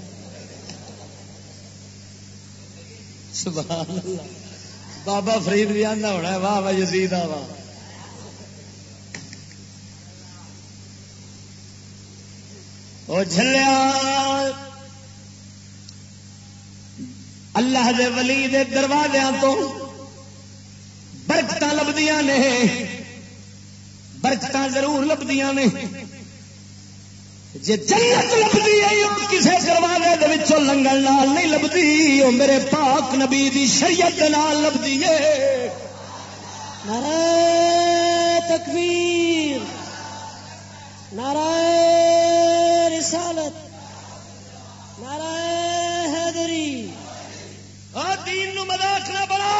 سبحان اللہ۔ بابا فرید بھی آنا ہونا واہ واہ، یزید واہ وہ اللہ دے ولی دے دروازے تو برکت لبدیا نے۔ برکت ضرور لبدیا نے۔ جی جنت لبھی ہے کسی دروازے لنگل نال نہیں لبھی وہ میرے پاک نبی دی شریعت نال لبھی ہے۔ تکبیر۔ نارائ رسالت نارا حیدری۔ دین نو مذاق نہ بنا۔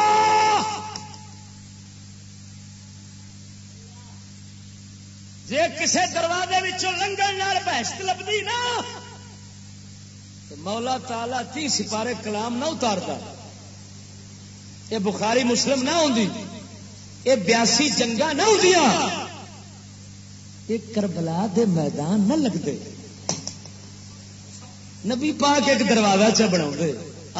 جی کسی دروازے لنگن بحث لبھی نا مولا تالا تی سپارے کلام نہ اتارتا۔ یہ بخاری مسلم نہ ہوتی یہ بیاسی جنگا نہ ہوں یہ کربلا دے میدان نہ لگتے نبی پاک ایک دروازہ چ بنا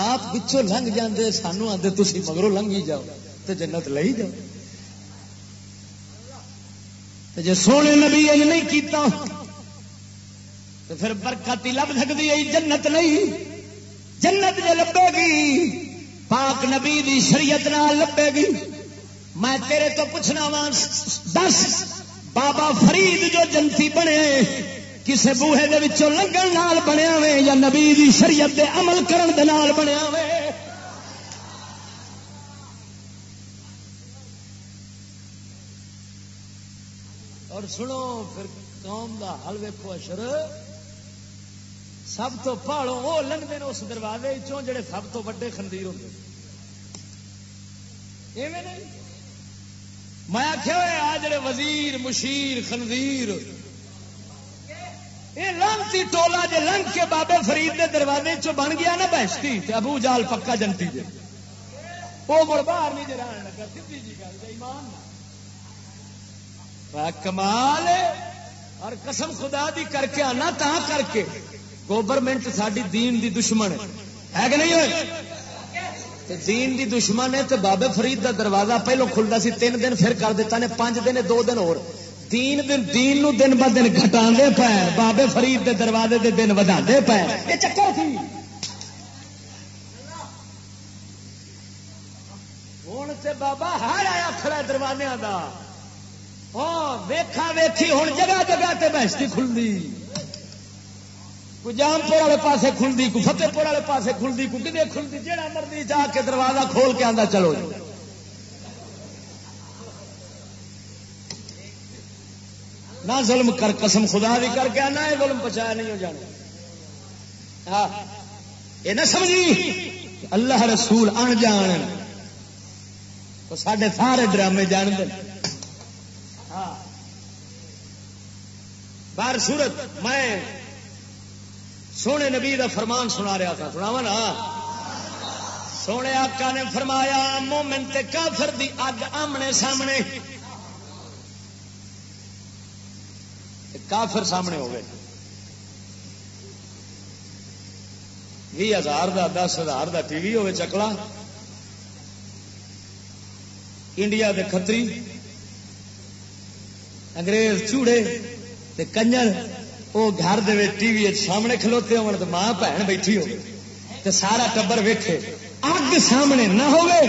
آپ پچھوں لنگ جاندے سانو آتے تھی مگروں لنگی جاؤ تو جنت لئی جاؤ۔ جی سونے نبی اج نہیں کیتا تو پھر برکت ہی لب سکتی ہے، جنت نہیں جنت جی لبے گی، پاک نبی دی شریعت نہ لبے گی۔ میں تیرے تو پوچھنا وا، دس بابا فرید جو جنتی بنے کسے بوہے دے وچوں لنگن نال بنیا وے یا نبی دی شریعت دے عمل کرن دے نال بنیا وے؟ اور سنو، پھر قوم دا حل ویکو اشر۔ سب تو پہاڑوں وہ لنگتے ہیں اس دروازے چوں جڑے سب تو وڈے خندیر ہوتے ایویں نہیں؟ میں آخیا آ جڑے وزیر، مشیر، خنزیر یہ لانتی ٹولا جی لنگ کے بابے فرید کے دروازے چ بن گیا نا بہشتی ابو جال پکا جنتی جی وہ مڑ باہر نہیں جان لگا سی جی گل ایمان کمال اور قسم خدا دی کر کے آنا تا کر کے۔ گورنمنٹ ساری دین دی دشمن ہے۔ کہ نہیں ہوئے؟ دین دی دشمن ہے تو بابے فرید دا دروازہ پہلو کھلتا سی، تین دن پھر کر دیتا نے، پانچ دن دو دن اور۔ تین دن دین نو دن ب دن گٹا پے، بابے فرید دے دروازے دے دن ودا دے پے۔ یہ چکر تھی ہوں سے بابا ہر آیا کھڑا دروازے کا ہاں ویخا ویکھی ہوں جگہ جگہ تے بہشتی کھلتی کوئی جام پور والے پاسے کھلتی کوئی فتح پور والے پاسے کھلتی کوئی کتنے کھلتی جہاں مرضی جا کے دروازہ کھول کے آتا چلو جی۔ نہ ظلم کر، قسم خدا بھی کر کے نہ یہ ظلم پچایا نہیں ہو جانا۔ ہاں یہ نہ سمجھی اللہ رسول ان جان۔ تو سارے سارے ڈرامے جان دیں ہاں۔ بار صورت میں سونے نبی کا فرمان سنا رہا تھا سناوا نا؟ سونے آقا نے فرمایا، مومن تے کافر دی اگ آمنے سامنے۔ کافر سامنے ہو بھی ہزار کا دس ہزار کا ٹی وی ہوے چکلا انڈیا دے کتری انگریز چوڑے تے کنجر وہ گھر دے ٹی وی سامنے کھلوتے ہو ماں بھن بیٹھی ہو تے سارا ٹبر ویکھے۔ اگ سامنے نہ ہوئے،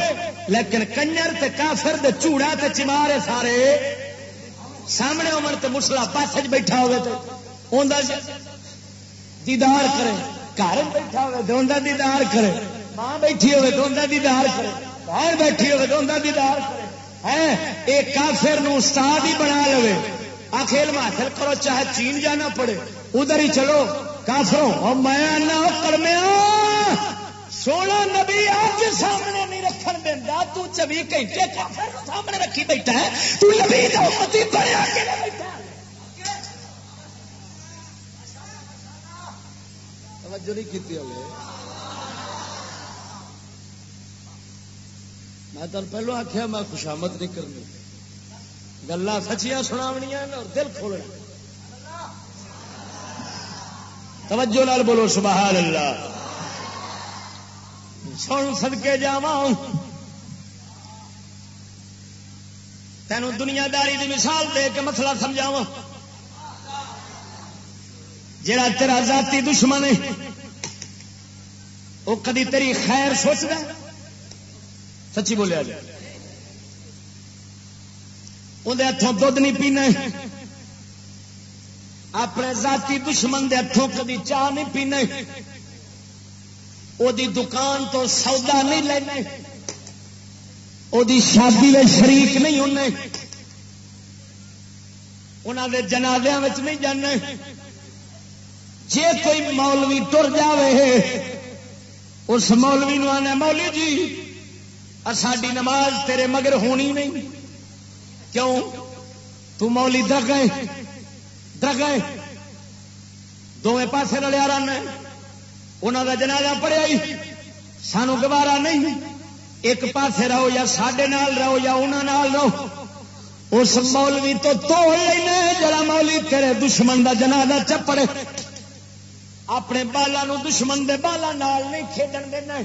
لیکن کنجر تے کافر دے چوڑا تے چمارے سارے سامنے امن تو مسلا پاس بیٹھا ہوئے تو دیدار کرے، گھر بیٹھا ہوئے تو انہیں دیدار کرے، ماں بیٹھی ہوئے تو انہیں دیدار کرے باہر بیٹھی ہوئے تو انہیں دیدار کرے۔ ایک کافر نو استاد ہی بنا لو آ کھیل حاصل کرو، چاہے چین جانا پڑے۔ ادھر ہی چلو، کافروں اور میں کرمیا سونا نبی آج سامنے نہیں رکھن دینا تو چوبی گھنٹے سامنے رکھی بیٹھا ہے۔ تو نبی بڑا توجہ نہیں کی میں تو پہلو آخیا میں خوشامد نہیں کرنی۔ گلا سچیاں سناونیاں اور دل کھولنا۔ توجہ لال بولو، سبحان اللہ۔ سن سدکے جا تینوں دنیا داری کی مثال دے کے مسئلہ سمجھاوا جڑا تیرا ذاتی دشمن ہے وہ کدی تیری خیر سوچتا سچی بولیا جائے۔ اندر ہاتھوں دھد نہیں پینا اپنے ذاتی دشمن دے ہاتھوں کدی چاہ نہیں پینا وہ دکان تو سودا نہیں لینا وہ شادی میں شریک نہیں ہونے۔ انہوں دے جنازیا نہیں جانا جی کوئی مولوی تر جائے اس مولوی نو آنا مولی جی ساری نماز تیرے مگر ہونی نہیں۔ کیوں؟ تو مولی در گئے در گئے دونوں پاسے رلیا رہنا انہوں کا جنازہ پڑیا ہی۔ سانو گوارا نہیں ایک پاسے رہو یا سڈے رہو یا انہوں رہو۔ اس مولوی تو توڑ لینا جڑا مولی تیرے دشمن دا جنازہ چپڑے۔ اپنے بالا نو دشمن دے بالا نال نہیں کھیڈن دینا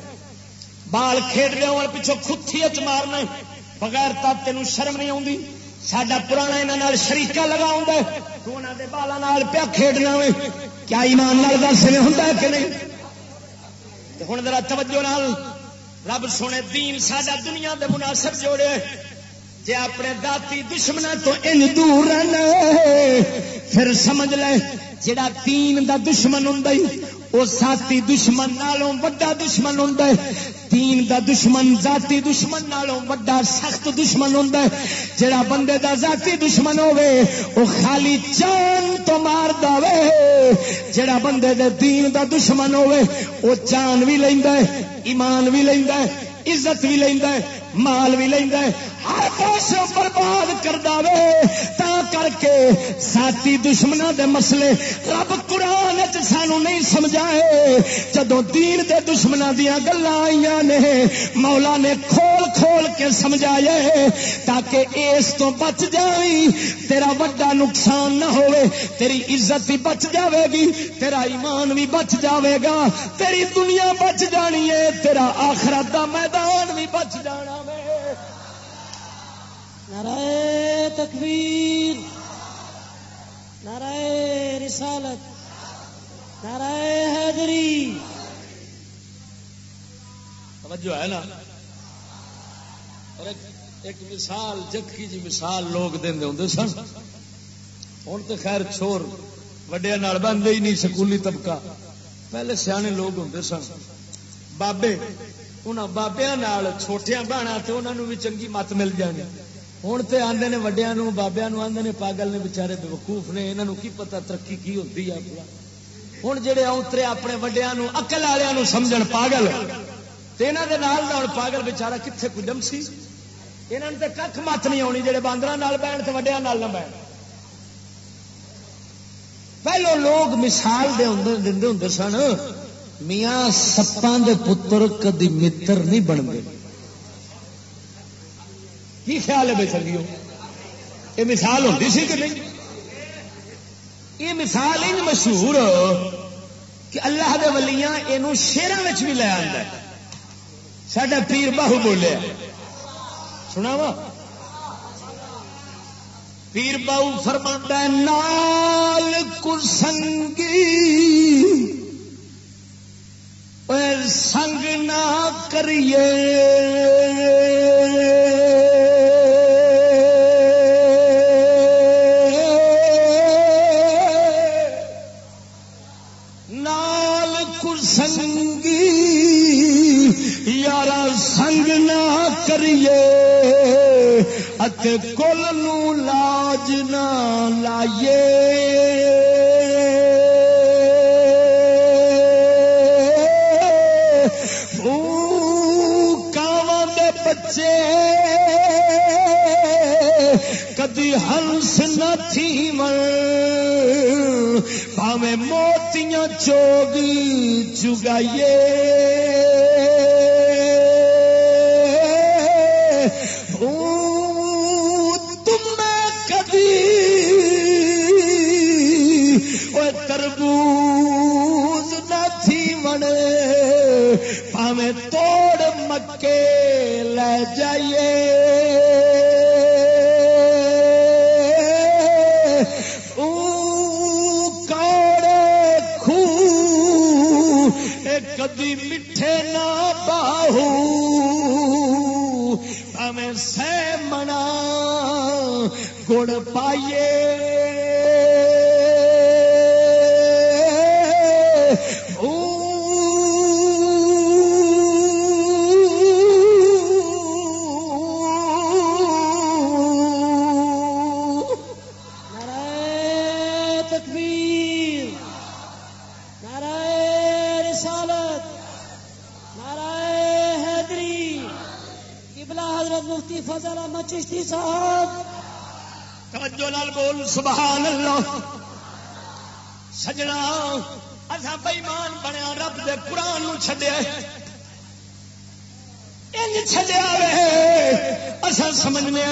بال کھیڈ رہے ہو پچھو کتھی اچ مارنا بغیر تب تینوں شرم نہیں آتی سڈا پرانا یہاں شریقہ لگا دے بالا نال پیا کھیڈنا کیا ایمان لال دس ہوں کہ نہیں؟ ہوں ذرا توجہ نال، رب سونے دین ساڈا دنیا دے مناسب جوڑے، جے اپنے داتی دشمن تو ان دور رہنا پھر سمجھ لے جڑا تین دا دشمن ہوں وہ ذاتی دشمن نالوں وڈا دشمن ہوں تین دا دشمن ذاتی دشمن نالوں وڈا سخت دشمن ہوں جڑا بندے دا ذاتی دشمن ہوے وہ خالی جان تو مار دے جڑا بندے دے دین دا دشمن ہوے وہ جان بھی لینا ایمان بھی لینا عزت بھی لینا مال بھی لینا ہر پاس برباد کر دے تا کر کے ساتھی دشمنوں دے مسئلے رب قرآن سانو نہیں سمجھائے۔ جدو دین دے دشمنوں دیا گلا آئی نے، مولا نے کھول کھول کے سمجھایا تاکہ اس تو بچ جائیں تیرا وڈا نقصان نہ ہوئے، تیری عزت بھی بچ جاوے گی، تیرا ایمان بھی بچ جاوے گا۔ تیری دنیا بچ جانی ہے، تیرا آخرت دا میدان بھی بچ جانا۔ میں نعرہ تکبیر نعرہ رسالت نعرہ حیدری توجہ ہے نا؟ اور ایک, ایک مثال جتکی جی مثال لوگ دیں ہوں سن۔ ہوں تو خیر چھوڑ وڈیا بنتے ہی نہیں سکولی طبقہ۔ پہلے سیانے لوگ ہوں سن۔ بابے ان بابیا چھوٹیا بہنا تو انہوں بھی چنگی مت مل جانی۔ ہوں تو آدھے نے وڈیا بابیا آدھے نے پاگل نے بچارے بے نے یہاں کی پتا ترقی کی ہوتی ہے ہوں جہے اترے اپنے وڈیا اکل والوں سمجھ پاگل یہاں پاگل بچارا کتنے کوئی جمسی یہاں تو کھ مت نہیں آنی جہے باندر بہن تو وڈیا نہ بہن پہلو لوگ مثال دے ہوں سن میاں سپاں دے پتر کدی متر نہیں بنتے کی خیال ہے بے چلیو یہ مثال ہوتی سی کہ نہیں؟ یہ مثال ان مشہور کہ اللہ دے ولیاں یہ شیران بھی لے آتا سڈا پیر باہو بولیا سنا وا پیر باہو فرما نال کسنگی سنگ نہ کریے۔ کل نو لاج نہ لائیے۔ بچے کدی ہنس نہ تھی مر پاوے موتیاں چوگی چگائیے تربوز نہ تھی منے پاوے توڑ مکے لے جائیے کدی میٹھے نہ باہو ہمیں سہ منا گڑ پائیے توجہ نال بول، سبحان اللہ۔ سجنا اصا بےمان بنیا، رب دے قرآن چڈیا چڈیا اصا سمجھنے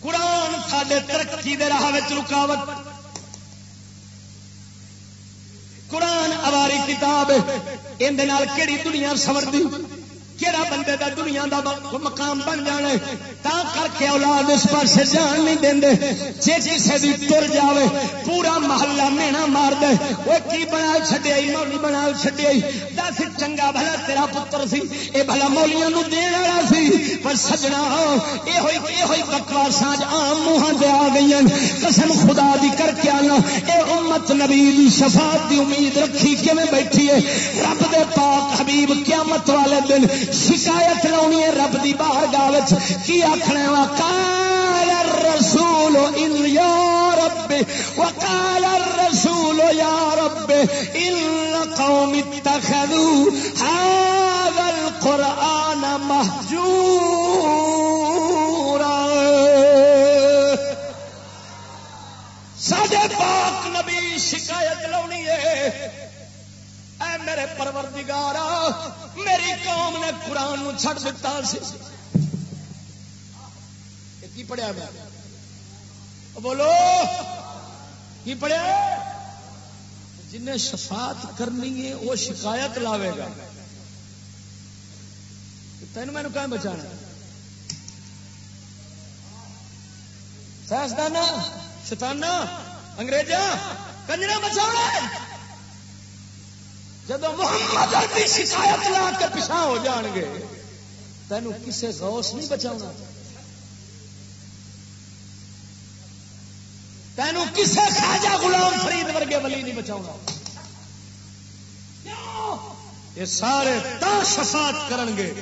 قرآن سڈے ترقی دے راہ رکاوٹ۔ قرآن اواری کتاب اندر کہڑی دنیا سمردی کہڑا بندے دا دنیا دا مقام بن جانا ہے، تا کر کے اولاد اس پاس جان نہیں دیں جی کسی بھی تر جاوے، پورا محلہ مینا مار دے۔ وہ کی بنا چڈیا مولی بنا چڈیا دس چنگا بھلا تیرا پتر سی، اے بھلا مولیاں نو دین والا سی۔ پر سجنا یہ ہوئی یہ ہوئی بکواس آج عام منہ دے آ گئی قسم خدا دی کر کے آنا۔ اے امت نبی دی شفاعت دی امید رکھی، کیویں بیٹھی ہے؟ رب دے پاک حبیب قیامت والے دن شکایت لونی ہے رب دی باہر گاوچ کی آخنا وا کال رسول یا رب، وقال الرسول یا رب، ان قوم اتخذوا هذا القرآن محجورا سجد پاک نبی شکایت لونی ہے میرے پروردگار میری قوم نے قرآن نو چھڑ دیتا سی۔ کی پڑھیا میں؟ بولو، کی پڑھیا؟ جنہیں شفاعت کرنی ہے، وہ شکایت لاوے گا۔ تین مینو کہیں بچانا؟ سائنسدان شتانا انگریزا کنجرا بچا جب محمد کی شکایت لا کے پچھا ہو جان گے، تینوں کسے غوث نہیں بچا تینوں کسے خاجا غلام فرید ورگے ولی نہیں بچاؤ یہ سارے تا شفاعت کرن گے،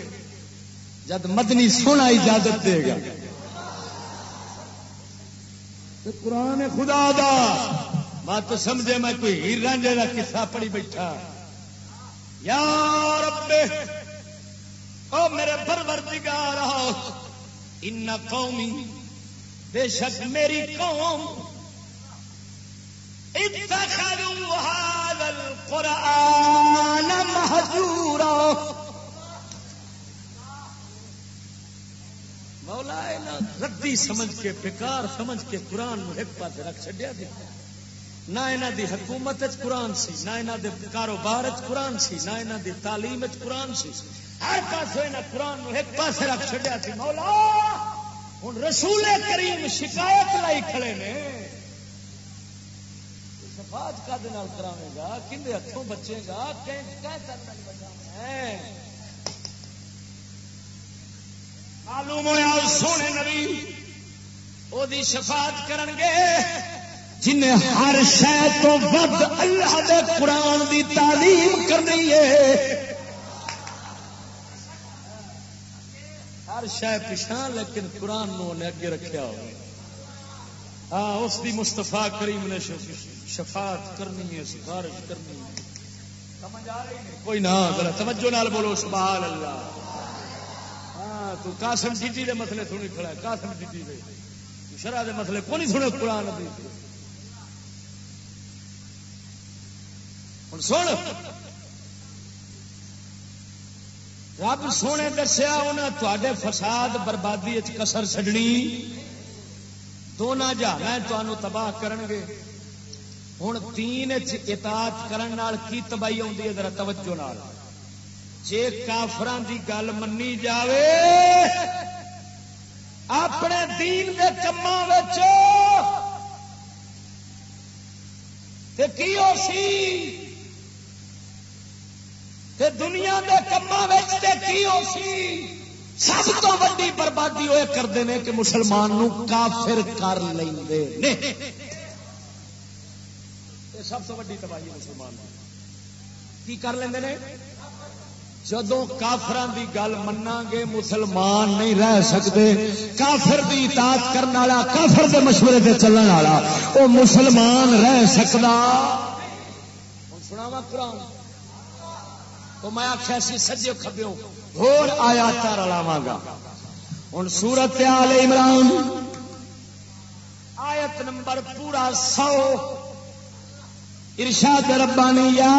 جد مدنی سونا اجازت دے گا۔ قرآن خدا دا مت سمجھے میں کوئی ہیر رانجے کا کسا پڑی بیٹھا۔ یا رب، او میرے پروردگار، ان قومی، بے شک میری قوم، اتخذوا هذا القرآن مهجورا. مولا ردی سمجھ کے، بیکار سمجھ کے قرآن ایک پاس رکھ چڈیا دیا نہ یہاں دی حکومت قرآن سی، نہ یہاں دے کاروبار قرآن سی، نہ یہاں دی تعلیم قرآن سی۔ ہر پاس قرآن ایک پاس رکھ چڈیا سی، مولا! ہوں رسول کریم شکایت لائی کھڑے نے۔ سفاج کا دن کرا گا؟ کھے ہاتھوں بچے گا؟ معلوم ہوا سونے نبی وہ شفاعت کرن گے۔ جنہیں ہر شہ تو ود اللہ دے قرآن دی تعلیم کرنی ہے۔ ہر شہ پچھا لیکن قرآن نو نے اگے رکھیا ہو ہاں اس دی مستفا کریم نے شفاعت کرنی ہے، سفارش کرنی ہے۔ کوئی نہ توجہ نال بولو، سبحان اللہ۔ ہاں تو قاسم ڈیٹی دے مسئلے سنی کھڑا ہے، قاسم ڈیٹی دے۔ شرح دے مسئلے کو نہیں سنے قرآن دی ہوں سن رب سونے دسیا انہیں تے فساد بربادی کسر چڈنی دونوں جہاز تمہوں تباہ کرن گے ہوں تین اطاعت کرن کی تباہی آتی ہے ذرا توجہ نال جے کافران دی گل منی جاوے اپنے دین دے کما کی ہو سی تے دنیا دے کما کی ہو سی؟ سب تو ویڈی بربادی وہ کرتے ہیں کہ مسلمان نو کافر کر لیں سب تو ویڈی تباہی مسلمان کی کر لیں جدو کافران دی گل منا گے، مسلمان نہیں رہ سکتے کافر دی اطاعت کرنے والا، کافر دے مشورے سے چلن والا۔ وہ مسلمان رہ سکتا سنا قرآن۔ تو میں آخیا سی سجے کبیوں ہور آیا رلاوا گا۔ ہوں سورت آل عمران۔ آیت نمبر پورا سو۔ ارشاد ربانی، یا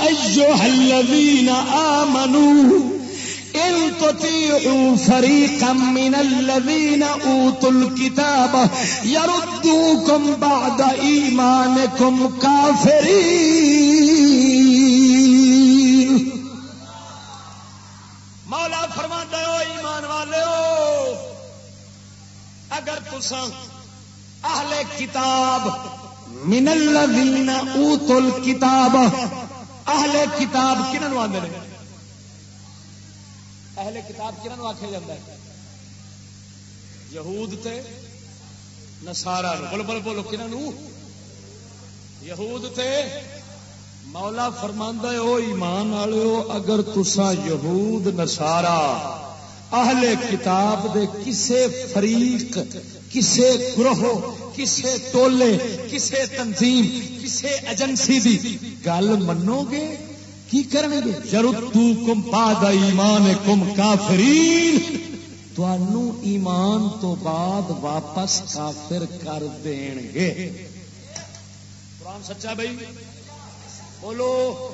ایوہ الذین آمنوا ان تطیعوا فریقا من الذین اوتوا الكتاب یردوکم بعد ایمانکم کافرین۔ اگر تسا اہل کتاب من الذین اوتوا الكتاب اہل کتاب کنن کنہوں آدھے اہل کتاب کنہوں آخیا جا یہود تے نسارا بول بول بولو کنہوں یہود تے مولا فرماندہ او ایمان والے اگر تسا یہود نسارا اہل کتاب دے کسے فریق، کسے گروہ، کسے ٹولے کسے تنظیم، کسے ایجنسی دی گل منو گے؟ کی کریں گے جرتو کم پاد ایمان کم کافرین۔ تو ایمان تو بعد واپس کافر کر دین گے کون سچا بھائی؟ بولو۔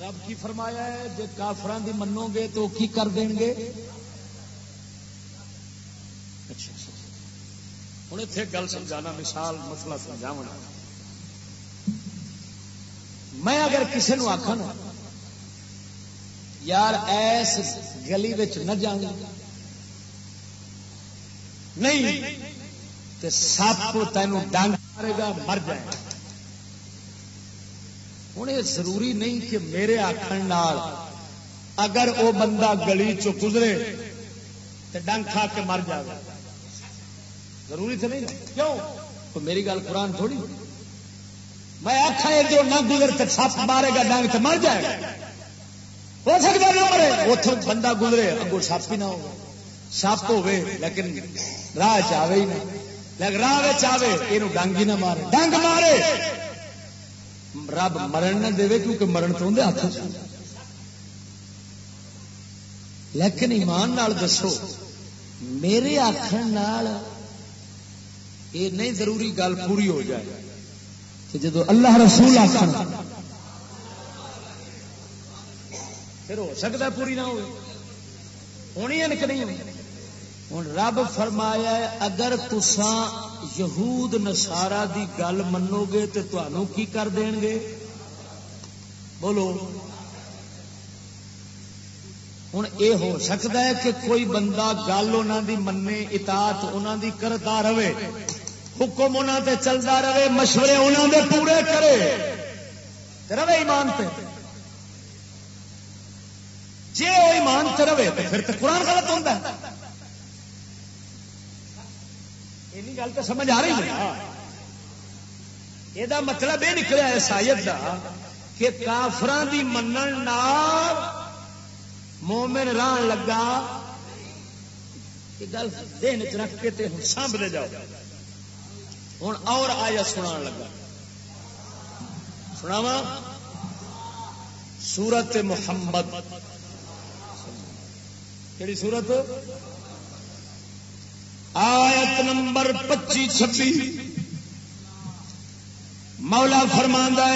رب کی فرمایا ہے جی کافران دی منو گے تو کی کر دیں گے؟ اچھا, اچھا،, اچھا۔ ہوں اتنے گل سمجھانا، مثال، مسئلہ سمجھاؤ میں اگر کسی نو آخا نا، یار، ایس گلی نہ جانا نہیں سپ تین ڈنگ مارے گا، مر جائے۔ گا ہوں یہ ضروری نہیں کہ میرے آخر اگر وہ بندہ گلی چ گزرے تو ڈنگ کھا کے مر جائے ضروری تو نہیں کیوں؟ تو میری گل قرآن تھوڑی میں آخا جو نہ گزر تو سپ مارے گا ڈنگ تو مر جائے۔ گا ہو سکتا نہ مرے۔ اتوں بندہ گزرے اگو سپ ہی نہ ہو۔ سپ ہوے لیکن راہ چاہے ہی نہ لیکن راہ چاہے یہ ڈنگ ہی نہ مارے۔ ڈنگ مارے! رب مرن نہ دے کیونکہ مرن تو اندر ہاتھ لیکن ایمان نال دسو، میرے آخر یہ نہیں ضروری گل پوری ہو جائے۔ کہ جدو اللہ رسول آخر پھر ہو سکتا پوری نہ ہونی ہے کہ نہیں ہوں رب فرمایا اگر تسان یہود نسارا دی گل منو گے تو تمہوں کی کر دین گے؟ بولو۔ ہوں یہ ہو سکتا ہے کہ کوئی بندہ گل انہوں دی منے اتات انہوں دی کرتا رہے، حکم انہوں تے چلتا رہے، مشورے انہوں دے پورے کرے رہے ایمان پہ جی وہ ایمان تے رہے تو پھر تو قرآن غلط ہوتا ہے۔ گل تو سمجھ آ رہی ہے یہ مطلب یہ نکلا اس آیت کا کہ کافران کی من مومن ران لگا یہ گل دن چ رکھ کے ہوں سانبتے جاؤ۔ ہوں اور آیا سنا لگا۔ سناوا سورت محمد۔ کہڑی سورت؟ آیت نمبر پچی چھبی مولا فرماندہ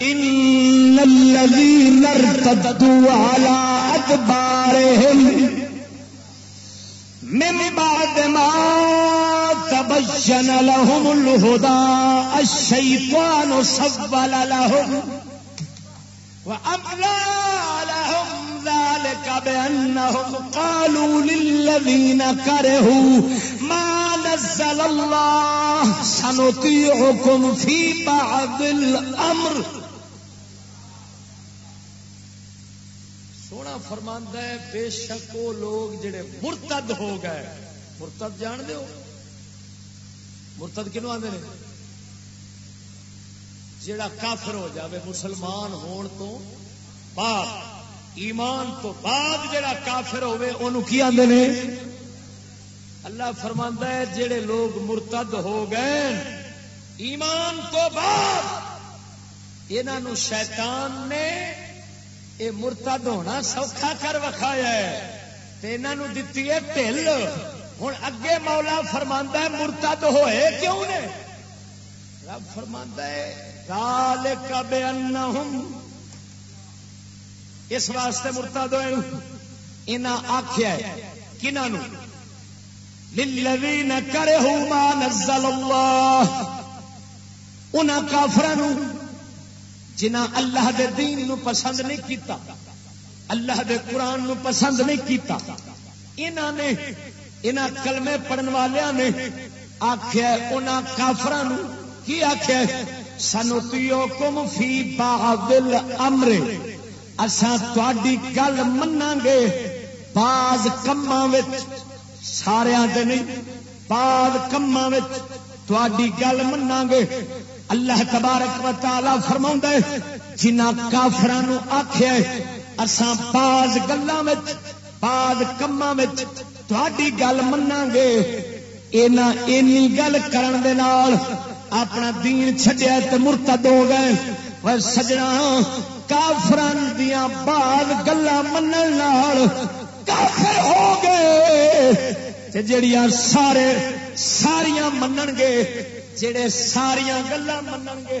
ان الذين ارتدوا على ادبارهم من بعد ما تبين لهم الهدى الشيطان سبل لهم وأملى لهم ذلك بأنهم قالوا للذين كرهوا ما نزل الله سنطيعكم في بعض الأمر سونا فرماندہ ہے، بے شک وہ لوگ جڑے مرتد ہو گئے۔ مرتد جان دو مرتد کنو آدھے جڑا کافر ہو جاوے، مسلمان ہون تو بعد، ایمان تو بعد جڑا کافر ہوے انہوں کی آدھے نے؟ اللہ فرما ہے جڑے لوگ مرتد ہو گئے ایمان تو بعد انہوں شیطان نے یہ مرتد ہونا سوکھا کر وکھایا ہے انہوں دتی ہے ٹھل۔ ہوں اگے مولا فرما ہے مرتد ہوئے کیوں نے؟ رب فرما ہے گال کب اس واسطے مرتد مرتا دو آخیا کنہوں للذین کرہو ما نزل اللہ۔ ان کافران جنہ اللہ دے دین نو پسند نہیں کیتا، اللہ دے قرآن نو پسند نہیں کیتا، انہاں نے انہاں کلمے پڑھن والیاں نے آخیا ان کافران کی آخیا سنتیو کم فی بعض الامر۔ اسان تھی گل منا گے باز کما سارا نہیں باز کما تھی گل منا گے اللہ تبارک و تعالی فرما جنہ کافر آخیا اسان باز گلوں باز کما تھی گل منا گے اینی گل کرن دے نال اپنا دین چڈیا تو مرتد ہو گئے۔ سجنا، کافران دیا بعد گلا من کافر ہو گئے۔ جڑیاں سارے ساریاں من گے جڑے ساریا گلا من گے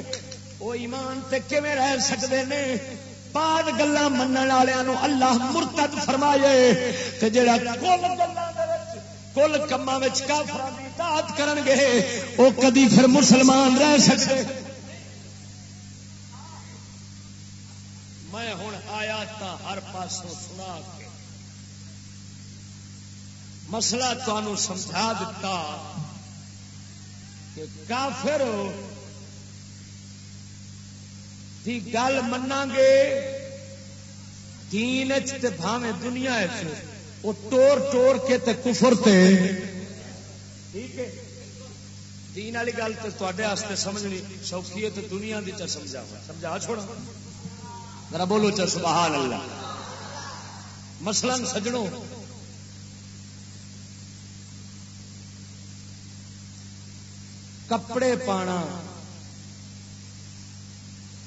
وہ ایمان تے کیویں رہ سکتے ہیں بعد گلا من والوں اللہ مرتد فرمائے، تے جڑا کل گلا کل کما کافرات کرن گے وہ کدی پھر مسلمان رہ سکتے میں ہوں آیا تا ہر پاسوں سنا کے مسئلہ تمہوں سمجھا دیتا کہ کافر دی گل منا گے، دین بھاوے دنیا وہ ٹور ٹور کے تے کفر تے۔ ٹھیک ہے؟ دین والی گل تو تے سمجھنی سوکھی ہے تو دنیا دی چا سمجھا سمجھا چھوڑا۔ ذرا بولو چا سبحان اللہ۔ مثلا سجڑوں کپڑے پانا۔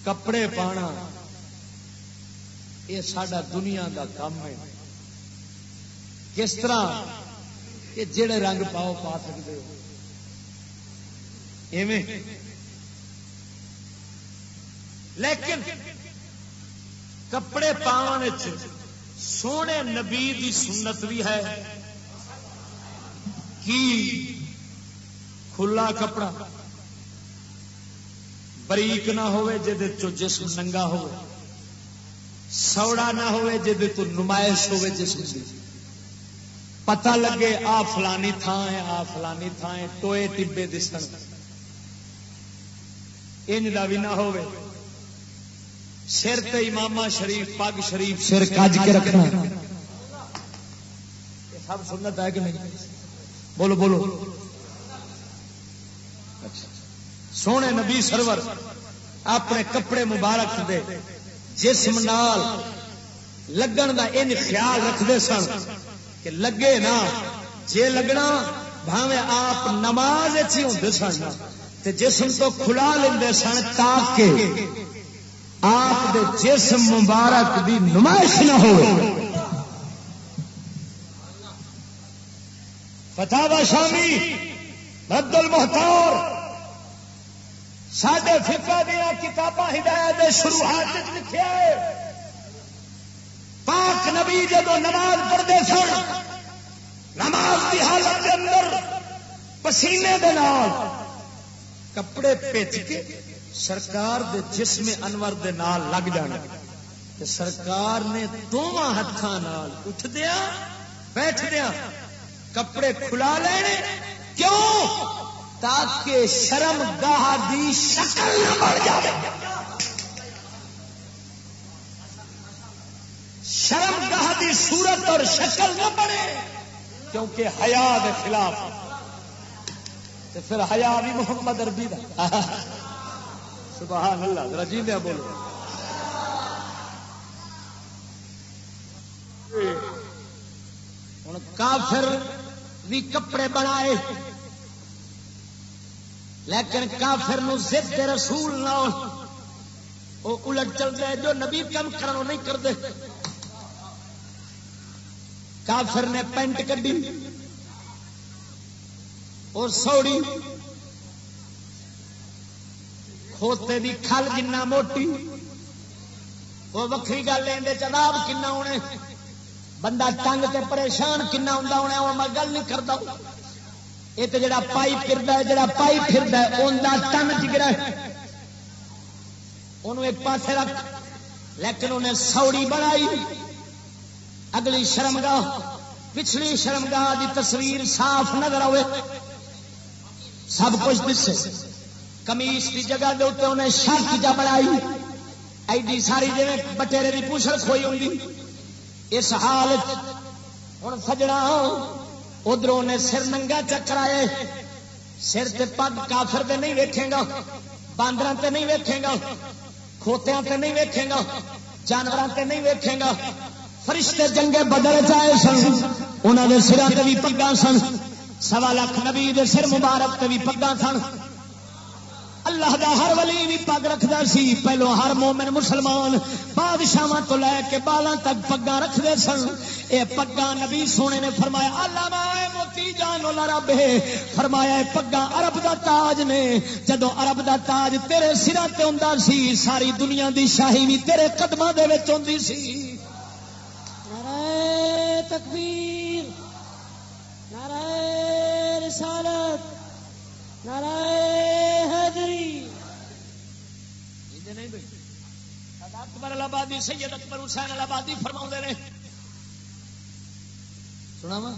کپڑے پانا۔ یہ سڈا دنیا کا کام ہے۔ کس طرح؟ کہ جڑے رنگ پاؤ پا سکتے ہو۔ لیکن کپڑے پاؤن سونے نبی دی سنت بھی ہے۔ کی؟ کھلا کپڑا۔ بریک نہ ہوئے چو جسم ننگا ہو سوڑا نہ ہوئے تو نمائش ہوئے جسم کی پتہ لگے آ فلانی تھان ہے آ فلانی تھان ہے ٹوئے ٹبے دسن انج کا بھی نہ ہوئے۔ سر تے امام شریف پگ شریف سر کج کے رکھنا۔ سب سنت ہے کہ نہیں؟ بولو بولو۔ سونے نبی سرور، اپنے کپڑے مبارک دے، جسم نال لگن دا ان خیال رکھتے سن کہ لگے نا، جے لگنا بھاوے آپ نماز ہی ہوں سن تے جسم تو کھلا لیں سن تاکہ آپ دے جسم مبارک دی نمائش نہ ہو فتح شامی رد المحتور سڈے فکا دیا کتاباں ہدایت شروعات لکھے پاک نبی جب نماز پڑھتے سن، نماز کی حالت کے اندر پسینے دے نال کپڑے پیچ کے سرکار دے جسم انور دے نال لگ جانا سرکار نے دونوں ہاتھوں اٹھ دیا بیٹھ دیا کپڑے کھلا لینے۔ کیوں؟ تاکہ شرم گاہ دی شکل نہ بڑھ جائے شرم گاہ دی صورت اور شکل نہ بڑھے، کیونکہ حیا کے خلاف۔ تو پھر حیا بھی محمد اربی کا سبحان اللہ رجی دیا بولو۔ ہوں، کافر بھی کپڑے بنائے۔ لیکن کافر نو ضد رسول نہ وہ الٹ چلتے جو نبی کم کرنا نہیں کرتے کافر نے پینٹ کڈی اور سوڑی۔ کھوتے دی کھل جنا موٹی۔ وہ وکری گل لیں چناب کنا ہونے۔ بندہ تنگ تے پریشان کنا ہوں وہ میں گل نہیں کرتا یہ تو جڑا پائی پھر جڑا پائی پھر تن جگرا انہوں ایک پاس رکھ، لیکن انہیں سوڑی بنائی۔ اگلی شرمگاہ، پچھلی شرمگاہ کی تصویر صاف نظر آئے سب کچھ دسے۔ کمیس کی جگہ کے اتنے انہیں شرط جا بنائی۔ ایڈی ساری جی بٹیرے کی پوچھل کھوئی ہوں اس حال ہوں سجنا ادھر نے سر ننگا چکر آئے سر سے پگ کافر تے نہیں ویکھے گا باندر تے نہیں ویکھے گا کھوتیا تے نہیں ویکھے گا جانور تے نہیں ویکھے گا۔ فرشتے جنگے بدل چائے سن انہوں نے سرا تے بھی پگا سن۔ سوا لاکھ نبی دے سر مبارک تے بھی پگا سن۔ اللہ دا ہر ولی بھی پگ رکھتا سی۔ پہلو ہر مومن مسلمان بادشاہ تو لے کے بالاں تک پگا رکھتے سن۔ اے پگا نبی سونے نے فرمایا اللہ موتی جان رب ہے۔ فرمایا پگا عرب عرب دا تاج نے۔ جدو عرب دا تاج تیرے سرا تے ہوندا سی، ساری دنیا دی شاہی بھی تیرے قدماں دے وچ ہوندی سی۔ نعرہ تکبیر، نعرہ رسالت، نعرہ حیدری اکبر آبادی سید اکبر حسین آبادی فرما نے۔ سنا وا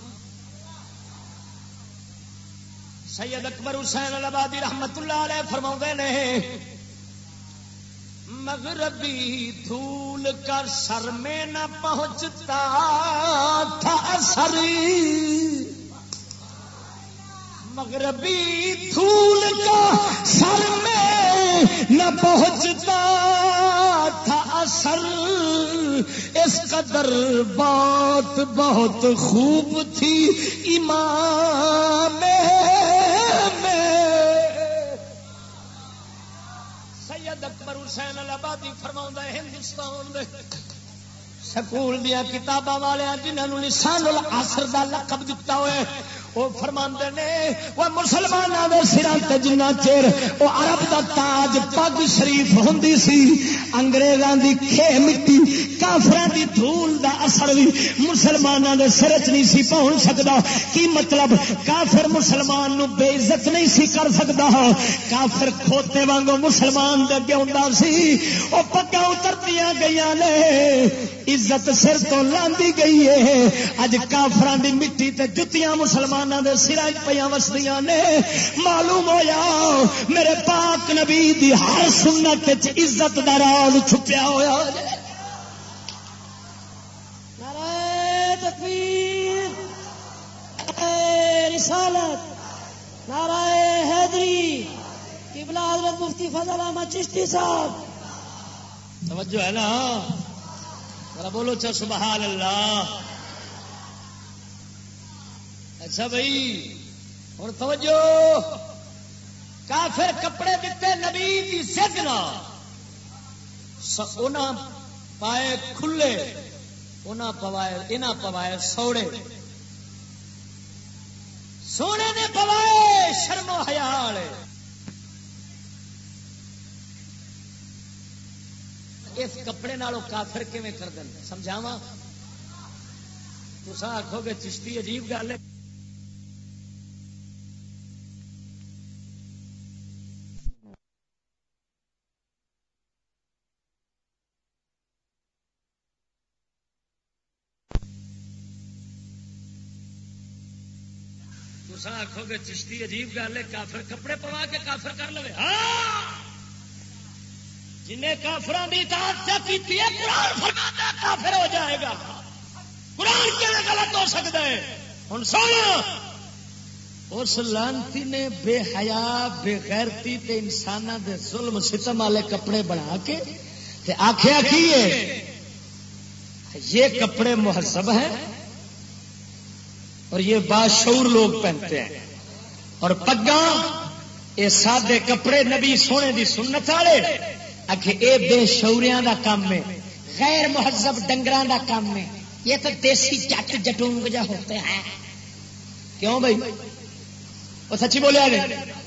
سید اکبر حسین آبادی رحمت اللہ علیہ فرما نے، مغربی دھول کر سر میں نہ پہنچتا تھا سر مغربی دھول کا سر میں نہ پہنچتا تھا اثر، اس قدر بات بہت خوب تھی امام میں سید اکبر حسین آبادی فرما ہندوستان دے سکول دیا کتاباں والے جنہوں نے لسان العصر دا لقب دتا ہوئے وہ فرما نے، وہ مسلمانوں کے سر جنہ چیر وہ ارب کا تاج پگ شریف ہوں سی انگریزوں کی کھے مٹی کافر کی دھول کا اثر بھی مسلمانوں کے سر چ نہیں سی پہنچ سکتا کی مطلب؟ کافر مسلمان نو بے عزت نہیں سی کر سکتا کافر کھوتے وانگو مسلمان دے اگے ہوں سی۔ وہ پگا اترتی گئی نے۔ عزت سر تو لاندی گئی ہے۔ اج کافران دی مٹی تے جتیاں مسلمان مسلمانوں کے سر پہ وسدیا نے۔ معلوم ہوا میرے پاک نبی دی ہر سنت عزت کا راز چھپیا ہوا رسالت نعرہ حیدری قبلہ حضرت مفتی فضل احمد چشتی صاحب۔ توجہ ہے نا۔ بولو چا سبحان اللہ۔ اچھا بھائی ہوں توجہ۔ کافر کپڑے دیتے نبی کی سد پائے کھلے انہاں پوائے انہیں پوائے سوڑے۔ سونے نے پوائے شرم و حیال۔ اس کپڑے نالوں کافر کیون کر دیں سمجھاوا تو آخو گے چشتی عجیب گل ہے۔ آخو گے چشتی عجیب گل ہے، کافر کپڑے پوا کے کافر کر لو ہاں! جنہیں کافران کی کی قرآن کافر ہو جائے گا۔ قرآن کیوں غلط ہو سکتا ہے؟ ہوں سو اس لانتی نے بے حیا، بے غیرتی تے انسان دے ظلم ستم والے کپڑے بنا کے آخیا کی یہ کپڑے مہذب ہیں اور یہ باشعور لوگ پہنتے ہیں۔ اور پگا یہ سادے کپڑے نبی سونے دی سنت والے اے بے شوریاں دا کام ہے، غیر مہذب ڈنگر دا کام ہے۔ یہ تو دیسی جٹ جٹونگ جا ہوتے ہیں۔ کیوں بھائی؟ وہ سچی بولیا نہیں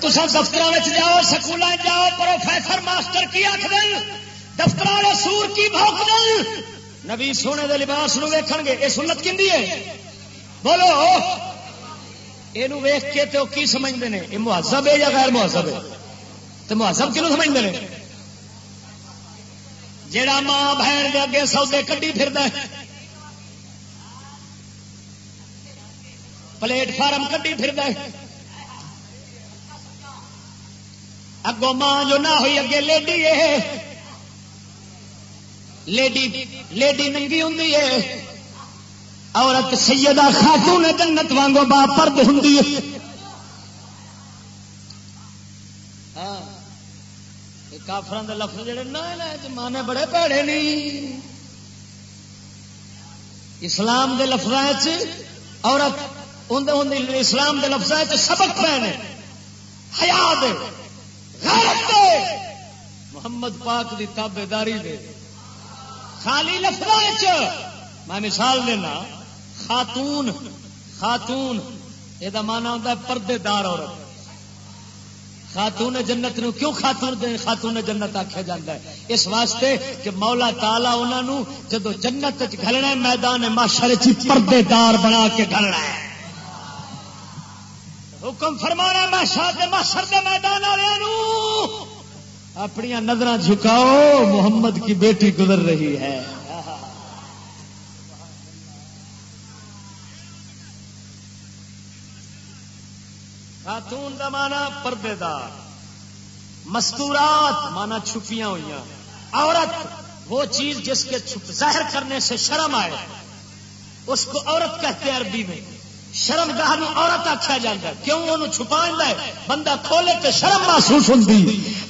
تصا دفتر جاؤ سکول جاؤ، پروفیسر ماسٹر کی آخ آخر دفتر والے سور کی بھوک دل نبی سونے دے لباس نو ویکھ گے یہ سنت کی بولو۔ یہ ویخ کے تو کی سمجھتے ہیں یہ مہذب ہے یا غیر مہذب ہے؟ تو مہذب کیوں سمجھتے ہیں جڑا ماں بہن کے اگے سودے کٹی پھر پلیٹ فارم کٹی پھر اگوں ماں جو نہ ہوئی اگے لیڈی ہے۔ لیڈی لیڈی ننگی ہوں عورت سیدہ خاتون جنت وانگو با پرد ہوں ہاں، لفظ جڑے نہ مانے بڑے پیڑے نہیں اسلام دے لفظ عورت اسلام دے لفظ سبق پہ حیات محمد پاک دی تابے داری دے۔ خالی لفظ میں مثال دینا۔ خاتون خاتون یہ مانا ہوتا ہے پردے دار عورت۔ خاتون جنت نو کیوں خاتون دے؟ خاتون جنت آخیا جا ہے۔ اس واسطے کہ مولا تالا انہوں جدو جنت گلنا میدان ماشر پردے دار بنا کے گلنا ہے۔ حکم فرمانا ماشر ماشر میدان والوں اپنی نظر جھکاؤ، محمد کی بیٹی گزر رہی ہے۔ خاتون مانا پردے دار مستورات مانا چھپیاں ہوئی عورت، وہ چیز جس کے ظاہر کرنے سے شرم آئے۔ اس کو عورت کہتے ہیں عربی میں۔ شرم گاہ عورت آخیا جا کیوں وہ چھپا ہے؟ بندہ کھولے تو شرم محسوس ہوتی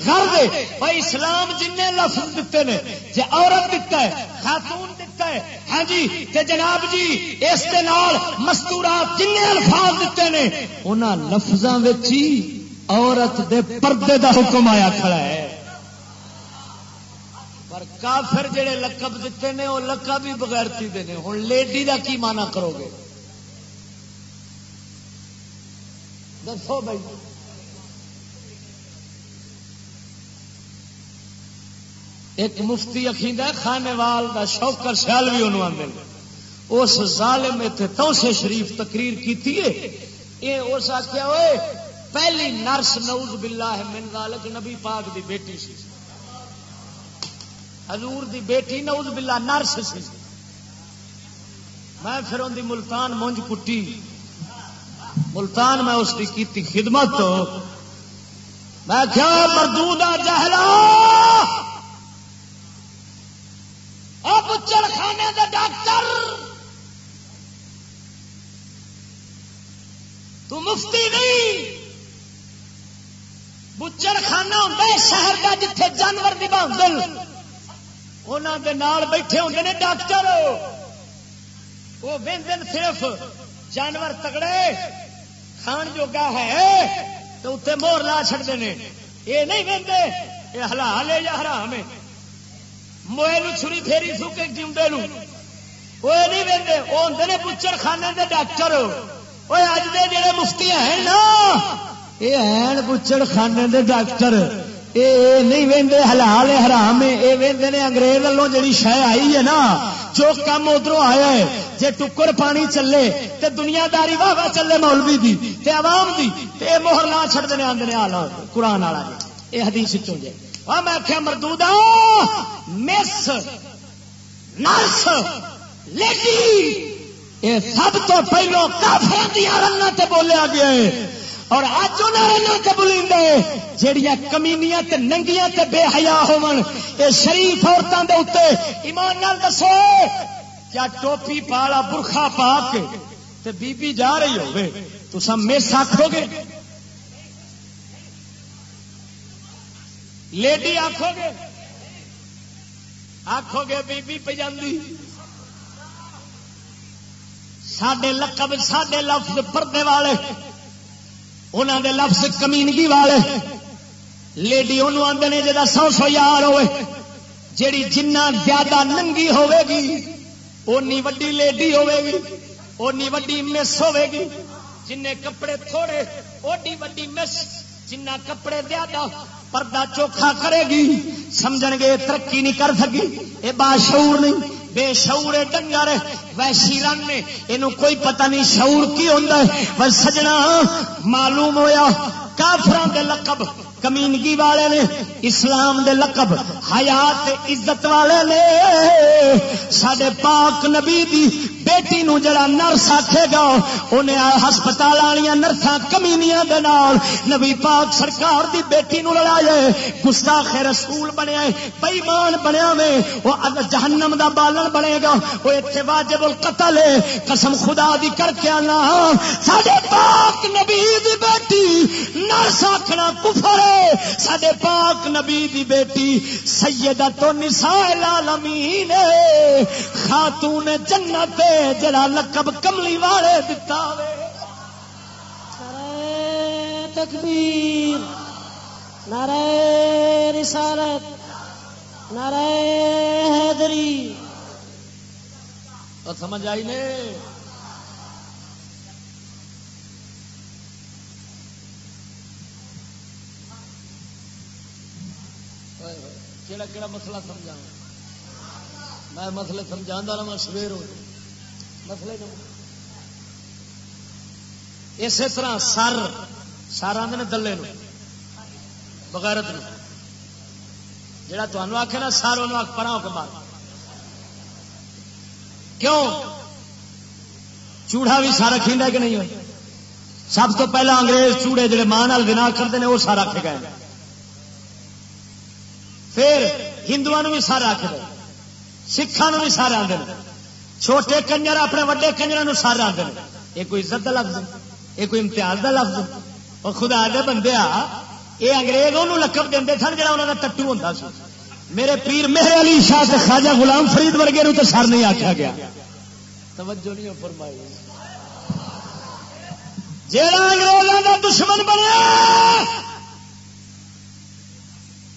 گھر دے بھائی اسلام جن لفظ دیتے ہیں جی عورت دیتا ہے، خاتون دیتا ہے۔ ہاں جی تے جناب جی اس کے نال مستورات جن الفاظ دیتے ہیں انہوں لفظوں عورت دے پردے دا حکم آیا کھڑا ہے۔ پر کافر جڑے لقب دیتے ہیں وہ لقب ہی بغیرتی دے ہوں لیڈی دا کی مانا کرو گے؟ دسو بھائی۔ ایک مفتی اخیند خانے وال کا شوکر سیال بھی انہوں آدھے اس ظالم سے شریف تقریر کی اس آخیا ہوئے پہلی نرس نوز بلا ہے من ذالک نبی پاک دی بیٹی سی۔ حضور دی بیٹی نوز بلا نرس سی۔ میں پھر ان دی ملتان مونج کٹی۔ ملتان میں اس کی کیتی خدمت۔ میں کیا مردودا جہلا! اب چڑخانے دا ڈاکٹر۔ تو مفتی نہیں۔ بچر خانہ ہوں شہر کا جتھے جانور نبا انہوں بیٹھے ہوں نے ڈاکٹر۔ وہ دن صرف جانور تگڑے کھان جوگا ہے تو اتنے مور لا چڑتے ہیں یہ نہیں وہدے یہ حلال ہے یا حرام ہے؟ موئے چھری پھیری سو کے جیوڈے وہ نہیں وہدے وہ ہوں نے بچر خانے کے ڈاکٹر وہ اج دے جڑے مفتی ہیں نا یہ ہیں بچڑ خانے دے ڈاکٹر یہ نہیں وہدے حلال حرام یہ وہدے نے انگریز والوں جی شہ آئی ہے نا جو کام ادھر آیا ہے جی ٹکر پانی چلے تے دنیا داری واہ واہ چلے مولوی دی تے عوام دی تے موہر لا چڑھتے آدھے آلہ قرآن والا جی یہ حدیث چوں جائے اور میں آخیا مردود مس نرس لیڈی یہ سب تو پہلو کافر دیا رنگ تے بولیا گیا ہے۔ اور اج انہوں قبول جہیا کمینیاں تے ننگیاں تے بے حیا ہون اے شریف عورتوں دے اوتے ایمان نال دسو، کیا ٹوپی پالا برخا پا کے تے بی بی جا رہی ہوے تو سم میس آکھو گے؟ لیڈی آکھو گے؟ آکھو گے بی بی پہ جاندی۔ ساڈے لقب، ساڈے لفظ پردے والے انہوں دے لفظ کمینگی والے۔ لیڈی انہوں آدھے نے جا سو سو یار ہوئے، جیڑی جنہ زیادہ ننگی ہوے گی اونی وڈی لیڈی ہوے گی اونی وڈی مس ہوے گی جن کپڑے تھوڑے، اوڈی وڈی مس، جنہ کپڑے زیادہ پردہ چوکھا کرے گی سمجھ گے ترقی نہیں کر سکی۔ یہ باشعور نہیں، بے شعور ڈنگر ویسی رنگ نے یہ کوئی پتہ نہیں شعور کی ہوتا ہے۔ بس سجنا معلوم ہویا کافران دے لقب کمینگی والے نے، اسلام دے لقب، حیات عزت والے نے۔ سڈے پاک نبی دی بیٹی نو جڑا نرس آکھے گا، انہیں ہسپتال والی نرساں کمینیاں دے نال۔ نبی پاک سرکار دی بیٹی نو لڑایا گستاخ رسول بنیا بےمان بنیا میں۔ وہ جہنم دا بالن بنے گا۔ وہ اتنے واجب القتل ہے۔ قسم خدا دی کر کے آنا۔ سڈے پاک نبی دی بیٹی نرس آخنا کفر ہے۔ سڈے پاک نبی دی بیٹی سیدہ تو نساء العالمین خاتون جنت جڑا لقب کملی والے دتا تکبیر نعرہ رسالت نعرہ حیدری۔ سمجھ آئی نے؟ کہڑا کہڑا مسئلہ سمجھا میں مسئلے سمجھا رہا سویر ہو مسئلے اسی طرح سر سر آدھے دلے نو، بغیرت نو۔ جڑا تمہوں آخے نا، سر وہ پرا ہو کے مار کیوں؟ چوڑا بھی سارا کھینڈا کہ نہیں ہوئی؟ سب تو پہلا انگریز چوڑے جڑے ماں بنا کرتے ہیں وہ سارا رکھ گئے۔ پھر ہندو بھی سارا رکھ گئے سکھان بھی سارے آتے ہیں چھوٹے کنجر اپنے وڈے کنجر سارے آتے ہیں یہ کوئی عزت کا لفظ یہ کوئی امتیاز کا لفظ اور خدا دے بندے آ، یہ انگریز وہ لقب دے سن جا انہوں کا ٹٹو ہوتا سی۔ میرے پیر میرے علی شاہ سے خواجہ غلام فرید ورگے تو سر نہیں آخیا گیا۔ توجہ نہیں فرمائی۔ جیڑا انگریزوں کا دشمن بنیا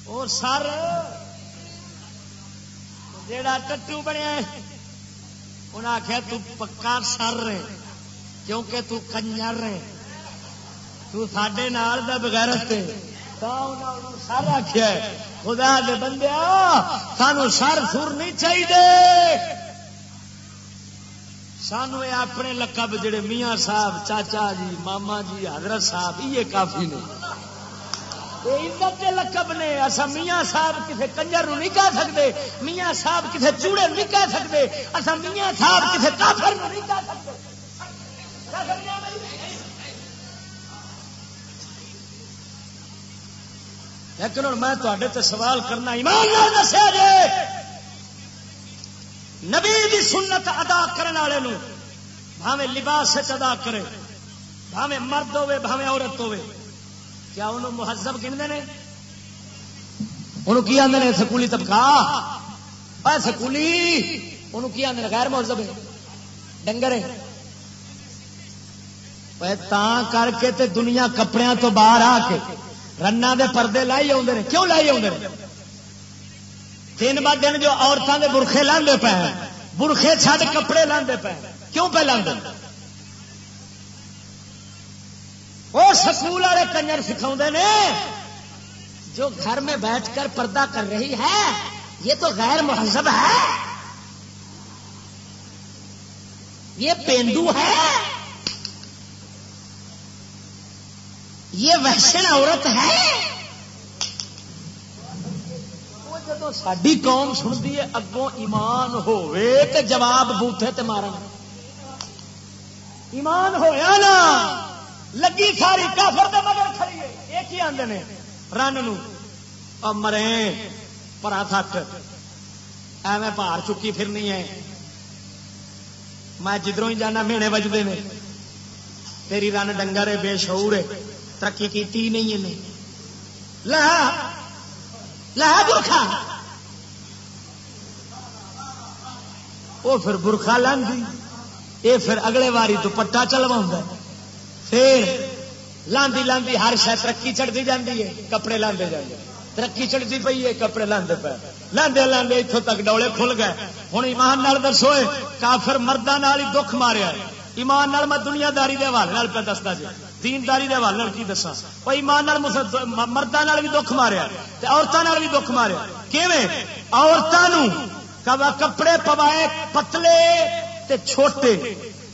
اور سر جیڑا ٹٹو بنیا انہیں آخیا تکا سر رہے کیونکہ تو کنجر رہے تو سڈے نال دا بغیر سر آخیا خدا دے بندیا سانو سر سر نہیں چاہیے سانو یہ اپنے لقب جڑے میاں صاحب، چاچا جی ماما جی حضرت صاحب یہ کافی عزت کے لقب نے اصا میاں صاحب کسی کنجر نو نہیں کہہ سکتے میاں صاحب کسی چوڑے نہیں کہہ سکتے اصا میاں صاحب کسی کافر نہیں کہہ سکتے لیکن ہوں میں تے سوال کرنا، ایمان دسیا جی نبی دی سنت ادا کرنے والے بھاوے لباس ادا کرے بھاوے مرد ہوے بھاوے عورت ہوے کیا انہوں مہذب گنتے ہیں انہوں کی آدھے سکولی طبقہ؟ سکولی! انہوں کی آدھے غیر مہذب ڈنگر کر کے تے دنیا کپڑے تو باہر آ کے رنا دے پردے لائی آدھے کیوں لائی آدھے دن ب دن جو عورتوں کے برخے لاندے پے برخے چھڈ کپڑے لاندے پے کیوں پہ لاندے؟ وہ سکول والے کنجر سکھا نے، جو گھر میں بیٹھ کر پردہ کر رہی ہے، یہ تو غیر مہذب ہے۔ یہ پینڈو ہے۔ یہ وحشن عورت ہے۔ جب ساری قوم سنتی ہے، اگوں ایمان ہوے تے جواب بوٹے تے مارن۔ ایمان ہویا نا۔ لگی ساری کافر دے مگر کھڑی ہے۔ ایک ہی آندے نے؟ رن نو۔ مرے۔ پرا تھک ایویں پار چکی پھرنی ہے۔ میں جدھروں ہی جانا مینے بجتے ہیں تیری رن ڈنگر ہے، بے شعور ہے۔ ترقی کی نہیں ہے لا لا برخا وہ پھر برخا لاندی یہ پھر اگلے واری تو پٹا چلوا پھر لاندی لاندی ہر شاید ترقی چڑھتی جاتی ہے، کپڑے لاندے جاتے ترقی چڑھتی پی ہے، کپڑے لاندے پے لاندے لاندے اتوں تک ڈولے کھل گئے۔ ہوں ایمان دسو کافر مردوں ہی دکھ ماریا ایمان میں دنیا داری کے حوالے پہ دستا جی دینداری کے حوالے کی دسا وہ ایمان مردوں بھی دکھ ماریا عورتوں بھی دکھ ماریا کیویں؟ عورتوں کپڑے پوائے پتلے تے چھوٹے۔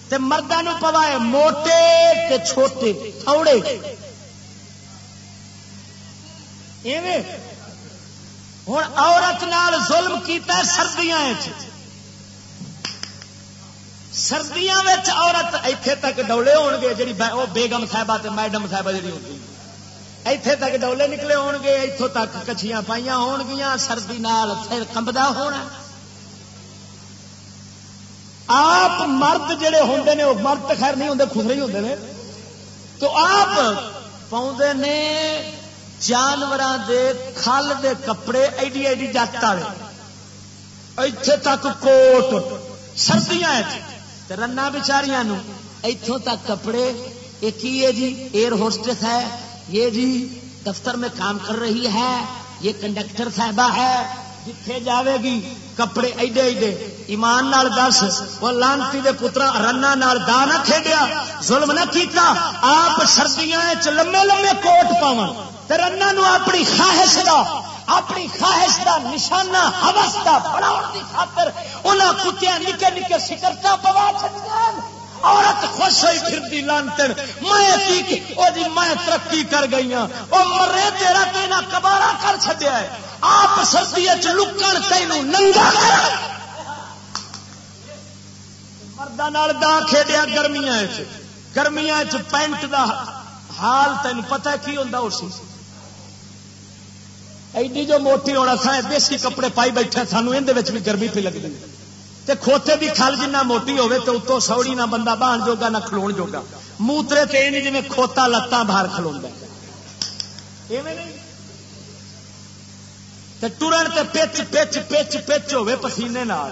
تے مردوں پوائے موٹے تے چھوٹے، تھوڑے۔ ہوں عورت نال ظلم کیتا سردیاں سردیاں عورت ایتھے تک ڈولے ہون گے جی وہ بیگم صاحبہ میڈم صاحبہ جی ہوتی ایتھے تک ڈولے نکلے ہون گے اتوں تک کچھیاں پائیاں ہون گیا سردی نال پھر کمبدا ہونا۔ آپ مرد جڑے ہوں نے وہ مرد خیر نہیں ہوں خسرے ہی ہوں تو آپ پاؤں نے جانوروں دے کھل دے کپڑے ایڈی ایڈی جات والے ایتھے تک کوٹ، سردیاں رنا بچاریاں اتوں تک کپڑے۔ ایک ہی ہے جی؟ ایئر ہوسٹس ہے۔ یہ جی دفتر میں کام کر رہی ہے۔ یہ کنڈکٹر صاحبہ ہے۔ جتھے جاوے گی، کپڑے ایڈے ایڈے۔ ایمان نال دس، وہ لانتی دے پترا رنا نال دا نہ کھیڈیا، ظلم نہ کیتا، آپ سردیاں چ لمے لمے کوٹ پاون، تے رنا نو اپنی خواہش دا، اپنی خواہش کا نشانہ ہوس کا بنا خاطر انہیں کتیا نکے نکے سکرتا پوا چکا عورت خوش ہوئی پھر لانتن، میں وہ جی میں ترقی کر گئی ہوں وہ مرے تیرا تینا کبارا کر چڈیا ہے۔ آپ سردی لکن تینوں ننگا کر۔ مردہ دا کھیڈیا گرمیا گرمیا پینٹ دا حال تین پتہ کی ہوتا اس ایڈی جو موٹی ہونا سا دیسی کپڑے پائی بیٹھے سانو یہ بھی گرمی پہ لگتی تے کھوتے بھی کھل جنہ موٹی ہوے تو اتوں سوڑی نہ بندہ بہن جوگا نہ کھلو جوگا۔ موترے تے نہیں جی کھوتا لتان باہر کھلو ٹرن تے پچ پچ پچ پچ ہوے پسینے نال۔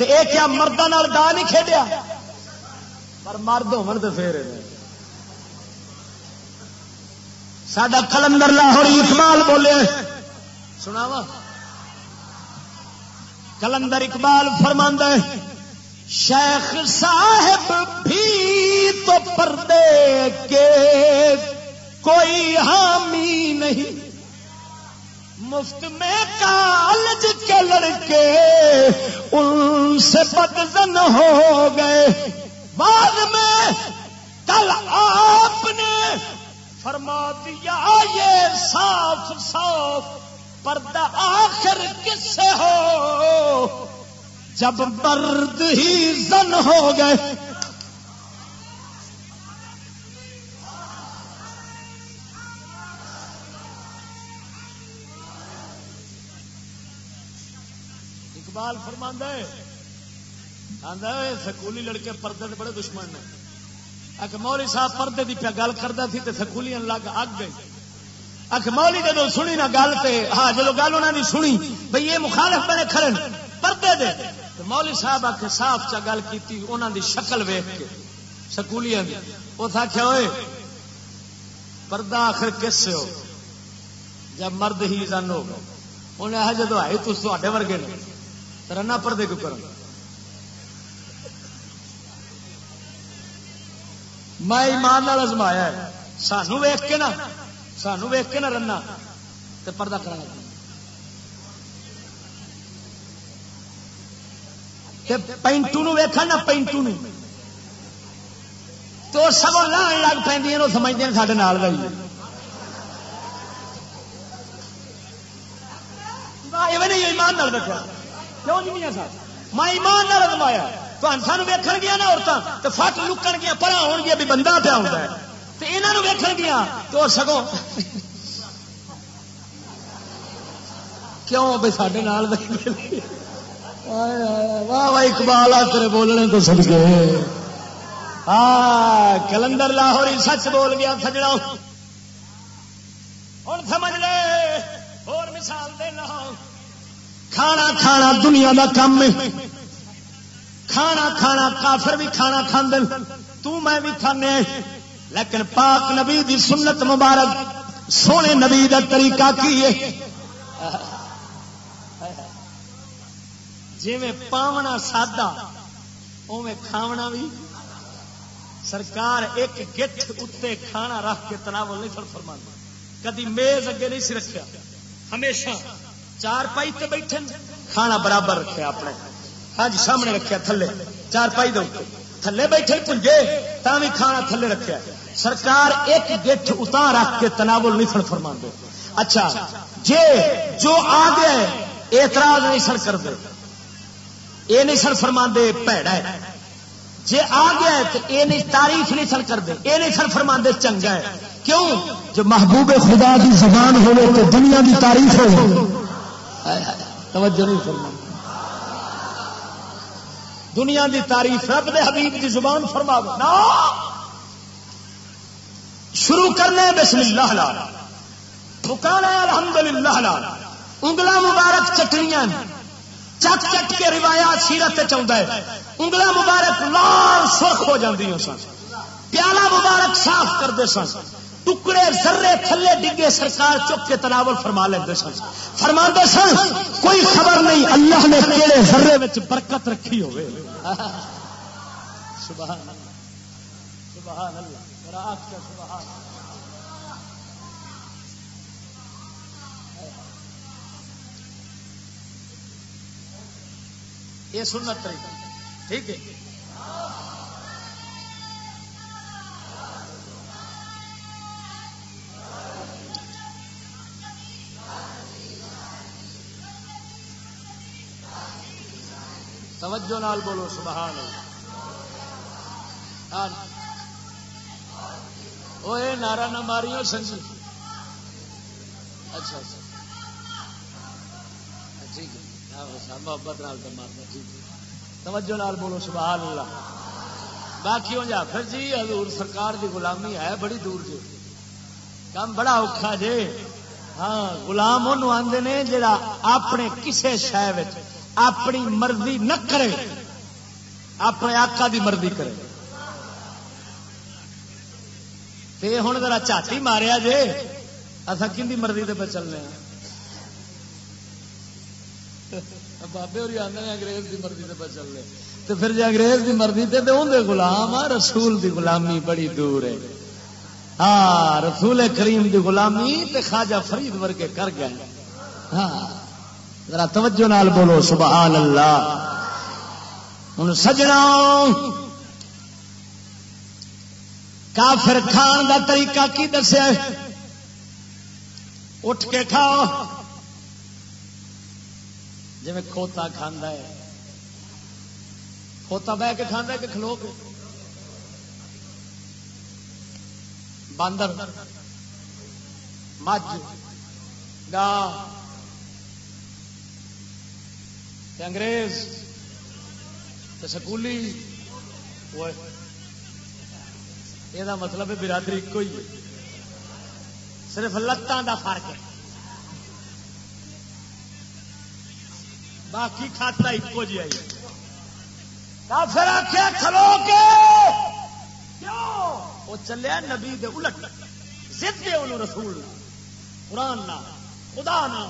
تے اے کیا مردہ نال دا نہیں کھیڈیا؟ پر مرد ہو پھر۔ سڈا کلندر لاہور اقبال بولے۔ سناوا کلندر اقبال فرماند شیخ صاحب بھی تو پردے کے کوئی حامی نہیں۔ مفت میں کالج کے لڑکے ان سے بدزن ہو گئے۔ بعد میں کل آپ نے فرما دیا یہ صاف صاف پردہ آخر کس سے ہو؟ جب برد ہی زن ہو گئے۔ اقبال فرماندہ ہے آدھا سکولی لڑکے، پردے کے بڑے دشمن نے۔ مولی صاحب پردے کی پیا گل کرتا سی تو سکولی لگ اگ گئی اک مولی جدو سنی نا گل پہ ہاں جدو گل انہوں نے سنی بھائی یہ مخالف بنے کھڑے پردے دے۔ مولی صاحب آ کے صاف چا گل کی انہوں دی شکل ویخ کے سکولی اس آخیا ہوئے پردہ آخر کس سے ہو؟ جب مرد ہی زن ہو انہیں آ جدو آئے تو تے ورگے نے۔ رنا پردے کیوں کر میں ایمان ازمایا سانو ویخ کے نا، سانو ویک کے نہ رنا تو پردہ کرا پینٹو ویکا نا، پینٹو تو سب لان لگ پہ سمجھتے ہیں سارے نال گئی ایمان رکھا کیوں نہیں میں ایمان نہ رکھوایا تو سانو ویکھ گیا نا عورتیں تو فٹ لکن گیا پرا ہو گیا بھی بندہ پیا ہوتا ہے۔ یہاں ویخ گیا تو سگوں کیوں بھائی سڈے واہ واہ، اقبال تیرے بولنے تو سج گئے۔ ہاں کلندر لاہور ہی سچ بول گیا، سجڑا ہوں۔ سمجھ لے، اور مثال دینا کھانا کھانا دنیا کا کام ہے۔ کھانا کھانا کافر بھی کھانا کھانے تو میں بھی کھانے لیکن پاک نبی دی سنت مبارک سونے نبی دا طریقہ کی ہے۔ جی میں پاونا سادہ اوے کھاونا بھی۔ سرکار ایک گٹھ اتنے کھانا رکھ کے تناول نہیں فر فرما کدی میز اگے نہیں سی رکھا ہمیشہ چار پائی تے بیٹھے کھانا برابر رکھا اپنے۔ ہاں جی سامنے رکھا تھلے۔ چار پائی دے تھلے بیٹھے پنجے، تا بھی کھانا تھلے رکھا سرکار ایک گٹھ اتار رکھ کے تناول نہیں سن فرما دے اچھا جے جو آ گئے اعتراض نہیں سر کر دے یہ نہیں سر فرما دے پیڑا ہے جی آ گیا تو یہ نہیں تعریف نہیں سر کر دے یہ نہیں سر فرما دے چنگا ہے۔ کیوں؟ جو محبوب خدا کی زبان ہو تو دنیا کی تعریف ہو توجہ نہیں فرما دنیا کی تعریف رب دے حبیب کی زبان فرما نا! شروع کرنے بسم اللہ لال ٹھکانا الحمد للہ لال انگلا مبارک چٹنیاں چک چٹ کے روایات سیرت چاہتا ہے۔ انگلا مبارک لال سرخ ہو جاتی سن۔ پیالہ مبارک صاف کرتے سن۔ ٹکڑے، ذرے تھلے ڈگے سرکار چک کے تناول فرما لیندے سن۔ فرما سن، کوئی خبر نہیں، اللہ نے کہڑے ذرے وچ برکت رکھی ہوئے۔ سبحان سبحان اللہ۔ سبحان یہ سنت ٹھیک ہے۔ توجہ نال بولو، سبحان وہ ہاں۔ نعرہ نہ ماریو سنجی۔ اچھا اچھا۔ ٹھیک ہے محبت نال تو مارنا ٹھیک ہے جی، توجہ نال بولو، سبحان اللہ۔ باقی ہو جا، پھر جی حضور سرکار دی غلامی ہے، بڑی دور جی۔ کام بڑا اوکھا جے ہاں غلام انہوں آندے نے، جڑا اپنے کسے شہ اپنی مرضی نہ کرے، اپنے آقا دی مرضی کرے۔ تے ہوں ذرا چاٹی ماریا جے اصا کی مرضی پہ چلنے ہیں؟ بابے اور آدھے انگریز کی مرضی سے پہ چلنے۔ تو پھر جی انگریز کی مرضی تے تو اندر غلام آ، رسول دی غلامی بڑی دور ہے۔ ہاں رسول کریم دی غلامی تے خواجہ فرید ورگے کر گئے۔ ہاں۔ ذرا توجہ نال بولو، سبحان اللہ۔ ہوں سجنا۔ کافر کھان دا طریقہ کی دسیا اٹھ کے کھاؤ۔ جی کھوتا کھانا ہے۔ کھوتا بہ کے کھانا کہ کھلو کے؟ باندر۔ مجھ۔ گا انگریز سکولی یہ مطلب ہے برادری ایک ہی صرف لتان کا فرق ہے باقی کھاتا ایک جی آئی پھر آخیا کھلو کے وہ چلیا نبی دے الٹ زد دے انہوں رسول قرآن نہ خدا نہ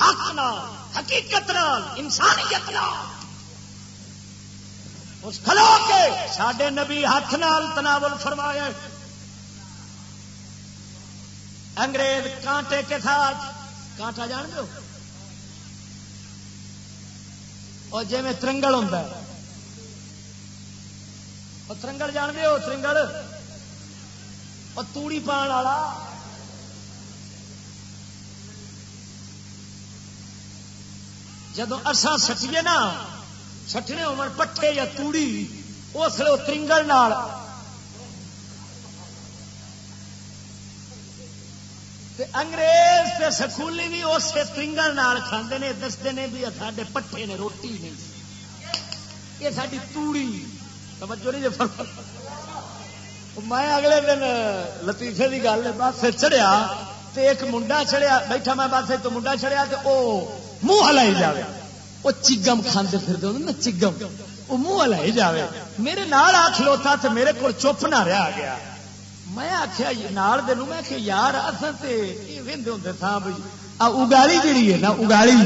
حق نہ حقیقت نال، انسانیت نال۔ اس کھلو کے سڈے نبی ہاتھ نال تناول فرمایا۔ انگریز کانٹے کے ساتھ، کانٹا جان دو اور جی میں ترنگل ہوں ترنگل جان دو ترنگل؟ اور توڑی پان والا۔ جدو اصا سٹیے نا، سٹنے ہو پٹھے یا توڑی اس لیے ترنگل انگریز تے سکولی بھی اسے ترنگل کھانے نے دستے نے بھی سارے پٹھے نے روٹی نہیں۔ یہ ساری توڑی۔ توجہ نہیں جی میں اگلے دن لطیفے کی گل بس چڑھیا ایک منڈا چڑھیا، بیٹھا میں بس تو منڈا چڑھیا تو وہ منہ ہلائی جائے وہ چگم کھانے پھر نا چگم۔ وہ منہ ہلائی جائے میرے نال آ کھلوتا تو میرے کو چپ نہ رہا گیا۔ میں آخیا نال دن میں کہ یار اصل سے یہ ہوں تھا بھائی اگالی جیڑی ہے نا اگالی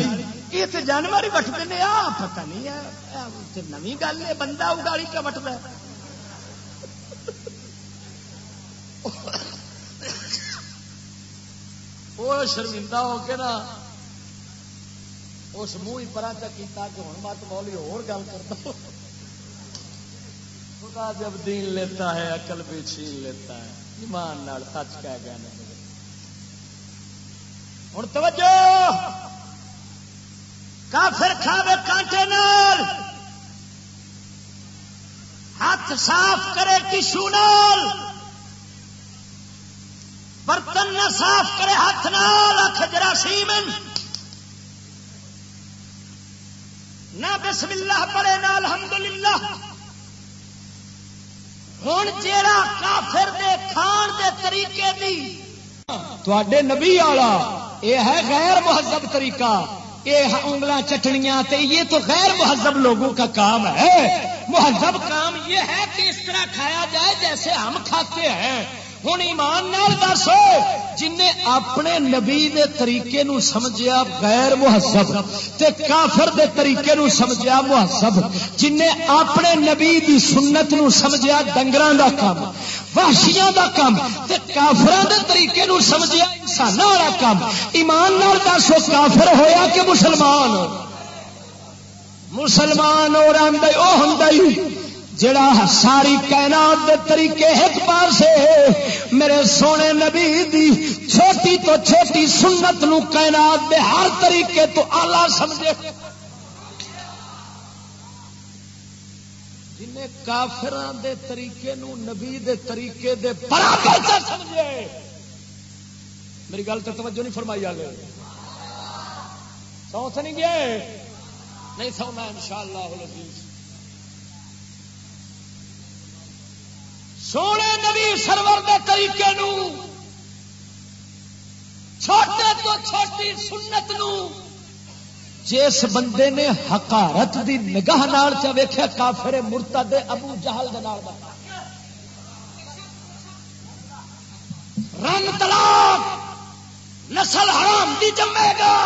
یہ تو جانور ہی وٹتے ہیں آ پتا نہیں ہے۔ نوی گل ہے، بندہ اگالی کا وٹتا ہے؟ وہ شرمندہ ہو کے نا اس منہ ہی پرا چکیتا کہ ہوں مت مولی ہور گل کرتا خدا جب دین لیتا ہے، عقل بھی چھین لیتا ہے۔ ایمان نال سچ کہہ گیا ہوں توجہ! کافر کھاوے کانٹے نال۔ ہاتھ صاف کرے ٹشو نال۔ برتن نہ صاف کرے ہاتھ نال اکھ جراثیم نہ بسم اللہ پڑے نہ الحمدللہ۔ ہوں جیڑا کافر دے کھان دے طریقے دی۔ تے نبی والا یہ ہے غیر مہذب طریقہ۔ یہ انگل چٹنیاں تے یہ تو غیر مہذب لوگوں کا کام ہے۔ مہذب کام یہ ہے کہ اس طرح کھایا جائے جیسے ہم کھاتے ہیں۔ ہوں ایمان نال دس جن اپنے نبی دے طریقے نو سمجھیا غیر محسب تے کافر دے طریقے نو سمجھیا محسب جن اپنے نبی دی سنت نو سمجھیا ڈنگر دا کام وحشیاں دا کام تے کافر دے طریقے نو سمجھیا انسان والا کام ایمان نال دس کافر ہویا کہ مسلمان؟ مسلمان اور ہوں جڑا ساری کائنات دے طریقے ایک پاس میرے سونے نبی دی چھوٹی تو چھوٹی سنت نو کائنات دے ہر طریقے تو آلہ سمجھے۔ جنہیں کافران دے طریقے نو نبی دے طریقے دے برابر سمجھے۔ میری گل تو توجہ نہیں فرمائی آ گئے سو نہیں گئے نہیں سونا ان شاء اللہ سونے نبی سرور دے طریقے نو چھوٹے تو چھوٹی سنت نو، جس بندے نے حکارت دی نگاہ نال چا ویخیا کافر مرتا دے ابو جہل رنگ تلاک نسل حرام دی جمے گا۔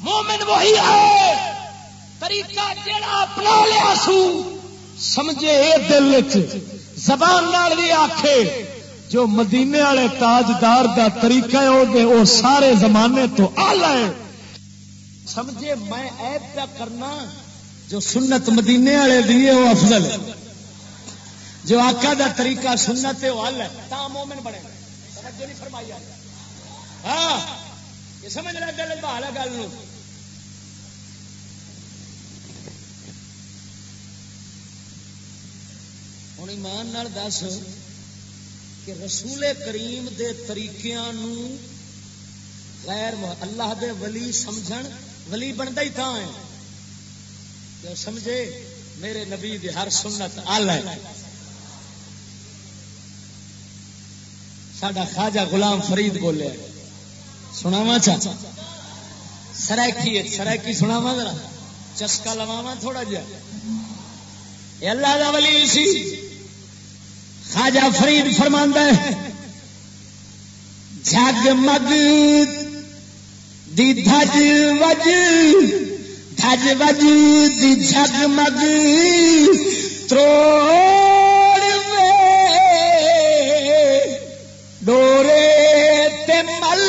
مومن وہی ہے، طریقہ جڑا اپنا لیا سو، سمجھے دل زبان نال بھی آخے جو مدینے والے تاجدار دا طریقہ ہے وہ سارے زمانے تو آلہ ہے۔ سمجھے، میں ایپ پہ کرنا، جو سنت مدینے والے دیے وہ افضل ہے۔ جو آقا دا طریقہ سنت ہے وہ حل ہے۔ تا مومن بنے۔ نہیں فرمائی ہاں یہ سمجھ رہا گل بہالا گل ہوں ایمان دس کہ رسول کریم دے طریقے غیر اللہ دے ولی سمجھن ولی بنتا ہی تھا ہے جو سمجھے میرے نبی دی ہر سنت آل ہے ساڈا خواجہ غلام فرید بولے سناوا چاچا سرائکی سرائکی سناوا ذرا چسکا لواوا تھوڑا جا اللہ دا ولی سی خواجہ فرید فرماندہ ہے، جگ مگ دی دھج وج دھج وج دی جگ مگ تروڑ وے۔ ڈورے تے مل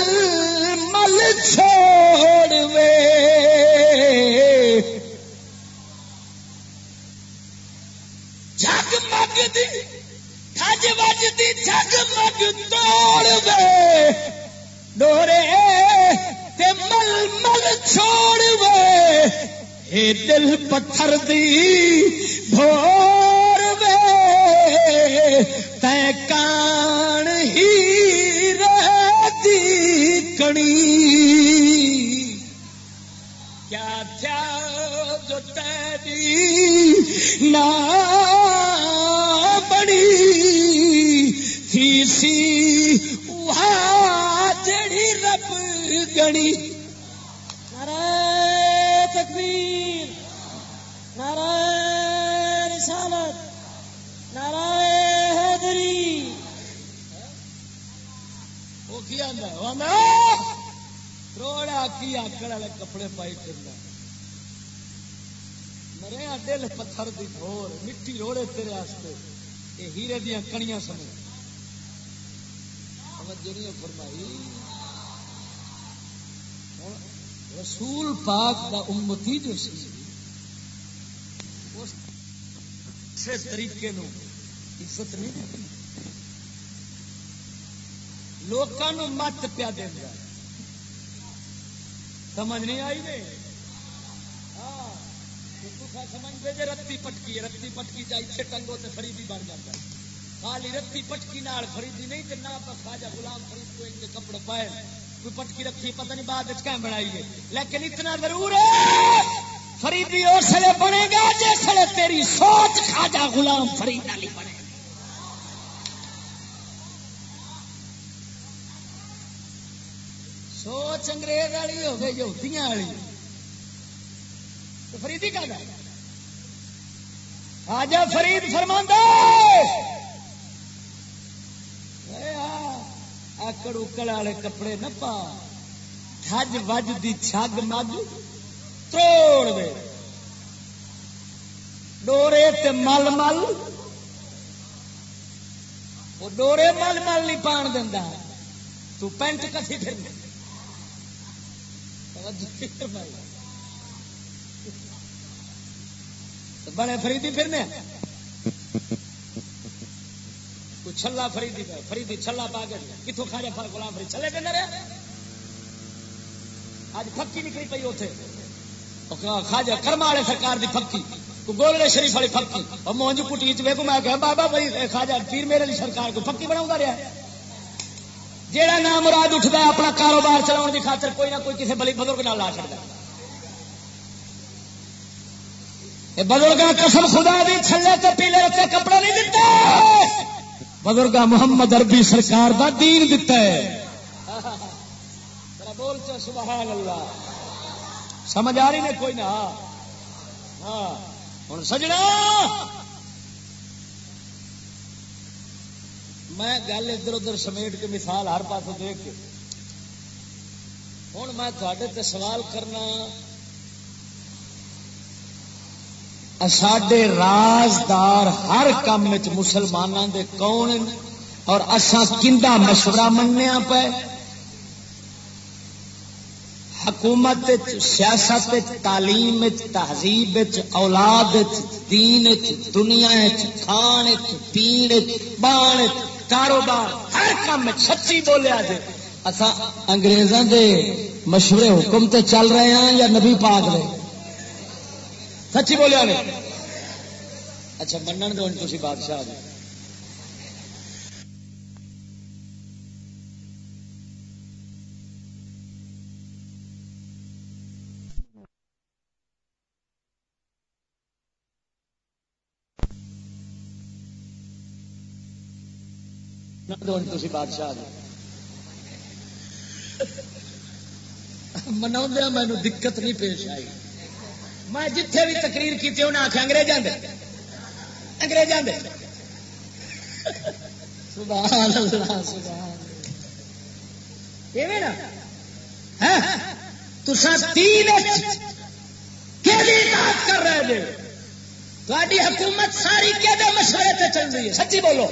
مل چھوڑ وے۔ جگ مگ دی دھج وج دی جگ مگ توڑ وے ڈورے مل مل چھوڑ وے اے دل پتھر دی بھور وے تے کان ہی رہتی کڑی۔ کیا تھا جو تیری نا تھی سی۔ وہاں جڑی رب گڑی تکبیر، نعرہ رسالت، نعرہ حیدری۔ وہ کیا روڑا کی آکڑ والے کپڑے پائی پھرنا۔ مریا دل پتھر دی ڈھور مٹی روڑے تیرے واسطے۔ یہ ہیرے دیا کڑیاں سمجھ جنیا فرمائی۔ رسول پاک دا امتی جو سی اس طریقے نو عزت نہیں دیتی۔ لوگوں مت پیا دینا سمجھ نہیں آئی نے؟ ہاں، سمجھتے جی رتی پٹکی رتی پٹکی چاہیے ٹنگو تو خریدی بن جاتا خالی رتی پٹکی نال خریدی نہیں تو نہ خواجہ غلام فرید کو ان کے کپڑے پائے۔ کوئی پٹکی رکھی پتہ نہیں بعد کیا بنائی ہے۔ لیکن اتنا ضرور ہے۔ فریدی اس لیے بنے گا جس لیے تیری سوچ خواجہ غلام فرید والی بنے۔ سوچ انگریز والی ہو گئی، یہودیاں والی۔ تو فریدی کا گا آجا فرید فرماندہ اکڑ اکڑ والے کپڑے نہ پا۔ ٹھج وج دی چھگ مگ توڑ دے۔ ڈورے تے مل مل۔ وہ ڈورے مل مل نہیں پان دینا تو پینٹ کسی پھر بڑے فریدی پھرنے چھلا فریدی پہ، فریدی چھلا پا کے کتوں کھا جائے غلام فرید چھلے کے رہے اج پکی نکلی پی اتنے خاجا کرما والے سرکار دی پکی گولڈے شریف والی پکی اور مونج کٹی چیک میں کہ بابا بھائی خاجا پیر میرے لیے سرکار کو پکی بنا رہا جہاں نام مراد اٹھتا ہے، اپنا کاروبار چلاؤ کی خاطر کوئی نہ کوئی کسی بلی بزرگ نہ لا چڑتا بزرگ قسم خدا دی، چھلے تے پیلے رتے کپڑے نہیں دیتے بزرگ محمد عربی سرکار دا دین دیتا ہے۔ بول سبحان اللہ۔ سمجھ آ رہی نے کوئی نہ؟ ہاں۔ ہوں سجنا۔ میں گل ادھر ادھر سمیٹ کے مثال ہر پاس دیکھ کے۔ ہوں میں تے سوال کرنا ساڈے رازدار ہر کام مسلمانوں دے کون اور اصا کنڈا مشورہ منیا پہ حکومت سیاست تعلیم تہذیب اولاد دین دنیا کھان پین بان کاروبار، ہر کام سچی بولیا جی اصا انگریزوں دے مشورے حکم تے چل رہے ہیں یا نبی پاک دے؟ سچی بولیا نے اچھا منن دو تھی بادشاہ جی تھی بادشاہ جی منا مینو دقت نہیں پیش آئی۔ میں جتھے بھی تقریر کی انہیں آخیا انگریزوں دے۔ دے۔ سبحان اللہ، سبحان نا؟ ہاں؟ تسا تین کر رہے تاری حکومت ساری کہ مشورے سے چل رہی ہے؟ سچی بولو۔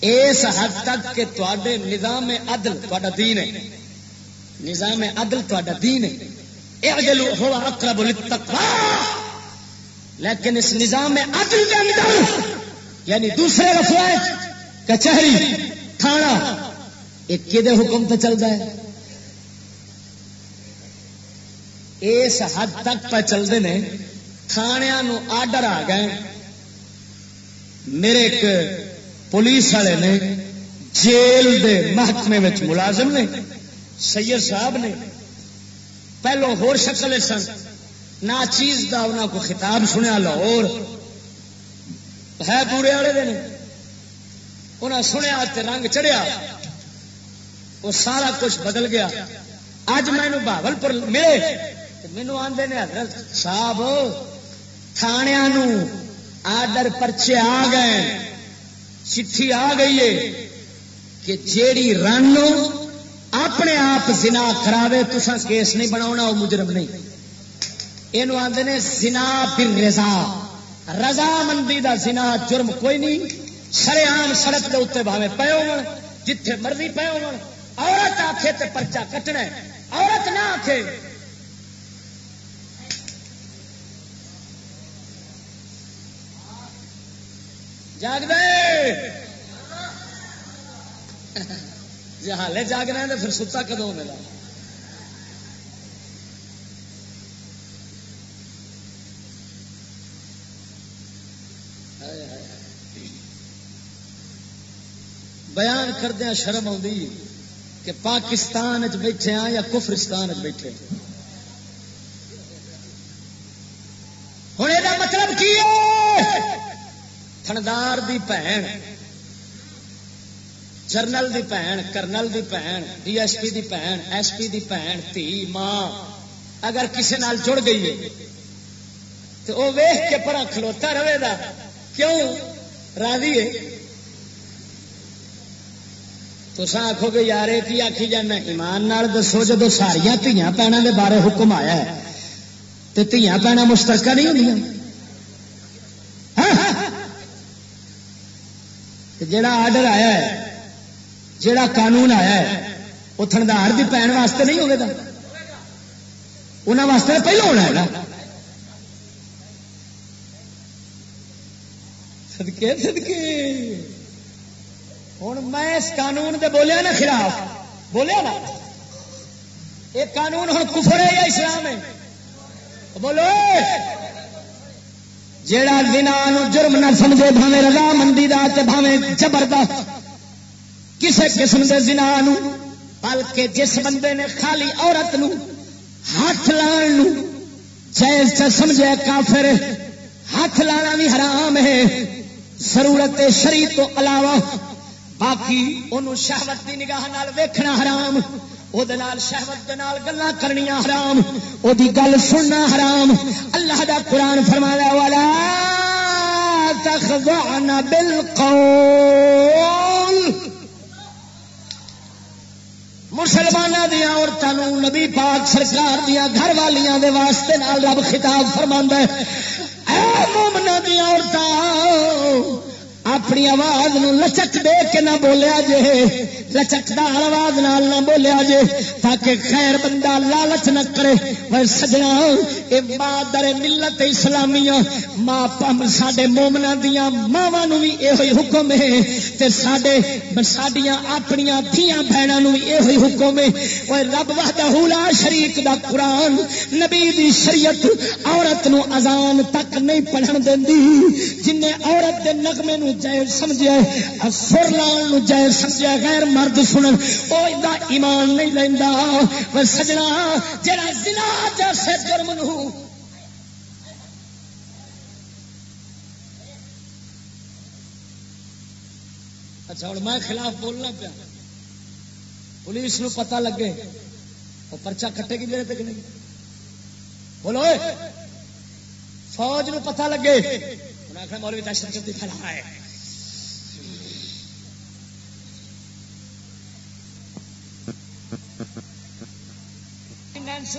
اس حد تک کہ تے نظام عدل تا دین ہے۔ نظام عدل تا دین ہے۔ ہوا اقرب للتقوی لیکن اس نظام عدل کے اندر یعنی دوسرے رفوائے کچہری تھانہ ایک کہ حکم تو چلتا ہے؟ اس حد تک پہ چلتے ہیں تھانیا آڈر آ گئے۔ میرے ایک پولیس والے نے جیل دے محکمے ملازم نے سید صاحب نے پہلو ہور شکل سن، نہ چیز کا انہوں کو خطاب سنیا لاہور۔ ہے پورے والے دن انہیں سنیا رنگ چڑھیا۔ وہ سارا کچھ بدل گیا۔ اج مینو بہبل پور ملے مینو آدھے نے، حضرت صاحب تھانیا آڈر پرچے آ گئے۔ چٹھی آ گئی ہے کہ جیڑی رن اپنے آپ سنا کراوے تسا کیس نہیں بنا وہ مجرم نہیں۔ یہ آدھے نے سنا پھر رضا۔ رضا مندی دا سنا جرم کوئی نہیں۔ سر آم سڑک کے اتنے بھاوے پے ہو جتھے مرضی پے ہو عورت آخے تے پرچا کٹنا عورت نہ آخے جاگ دے۔ جی ہالے جاگنا ہے تو پھر ستا کدو ملا بیان کردیا شرم آئی کہ پاکستان بیٹھے ہاں یا کفرستان بیٹھے ہوں یہ مطلب کی تھندار دی بھن جرنل دی بھن کرنل دی بھن ڈی ایس پی دی بھن ایس پی دی بھن تھی ماں اگر کسی نال جڑ گئی ہے تو وہ ویخ کے پرا کھلوتا رہے گا کیوں راضی ہے تو آخو گے یار یہ آخی جانا ایمان نال دسو جب ساریا دیا پینا کے بارے حکم آیا ہے تو دیا پینا مشترکہ نہیں ہوں جڑا آرڈر آیا ہے جڑا قانون آیا ہے، وہ تھندار کی پہن واسطے نہیں ہوگا انہوں واسطے پہلو ہونا ہے نا۔ سدکے سدکے ہوں میں اس قانون دے بولیا نا خلاف۔ بولیا نا۔ یہ قانون ہوں کفر ہے یا اسلام ہے؟ بولو۔ جیڑا دنا جرم نہ سمجھے بھاوے رضا مندی دا بھاوے زبردست کسے قسم کے دنا بلکہ جس بندے نے خالی عورت نو، ہاتھ لان جائز سمجھے کافر ہاتھ لانا بھی حرام ہے، ضرورت شری تو علاوہ باقی ان شہوت کی نگاہ ویکھنا حرام وہ شہوت گلا کرنی حرام وہ گل سننا حرام۔ اللہ دا قرآن فرمایا والا تخضعن بالقول مسلمانوں دیا عورتوں نبی پاک سرکار دیا گھر والیاں دے واسطے نال رب خطاب فرما ہے۔ اے مومنا دیا عورتوں اپنی آواز نو لچک دے کے نہ بولیا جے، لچکدار آواز نال نہ بولیا جے، تاکہ خیر بندہ لالچ نہ کرے۔ میں سجنا، اے ماں در ملت اسلامیہ ماں پم ساڈے مومنا دیا ماواں نو بھی ایہی حکم ہے۔ تے ساڈے ساڈیاں اپنیاں دھیاں بہناں نو بھی ایہی حکم ہے۔ اوے رب وحدہ لا شریک دا قرآن، نبی دی شریعت، عورت نو اذان تک نہیں پڑھن دیندی جن عورت دے نغمے نو جائز سمجھا سر لان جائز سمجھا غیر مرد سنن وہ ایمان نہیں لینا سجنا، جڑا زنا جیسے جرم نو۔ اچھا ہوں میں خلاف بولنا پیا۔ پولیس نو پتہ لگے وہ پرچا کٹے گی میرے تک نہیں۔ بولو فوج نو پتہ لگے۔ انہیں آخر مولوی دہشت گردی پھیلا ہے۔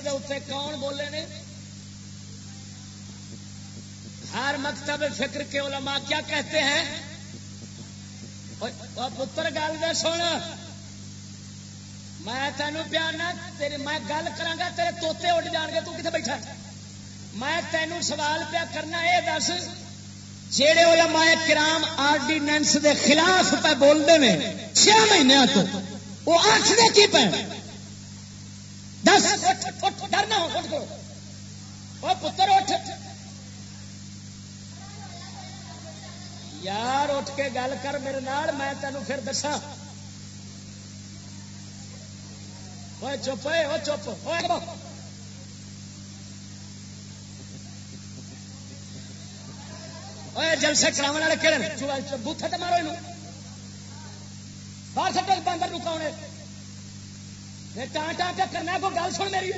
اتنے کون بولے نے؟ ہر مکتب فکر کے علماء کیا کہتے ہیں؟ پتر، گل دے سن۔ میں تینوں پیار نہ تیری میں گل کرا تیرے توتے اڈ جان گے، تو کتنے بیٹھا میں تینوں سوال پیا کرنا یہ دس۔ جہے علماء کرام آرڈیننس دے خلاف پہ بولتے ہیں، چھ مہینے تو۔ وہ آخر کی پہ؟ دس۔ ڈرنا ہو، اٹھ کرو پتر، اٹھ یار، اٹھ کے گل کر میرے نال، میں تینوں پھر دسا چپ وہ چپ جلسے کرا والے کہڑے بوتھے تو مارو باہر سٹے بندر رکاؤنے ٹان ٹان پہ کرنا کو گل سن میری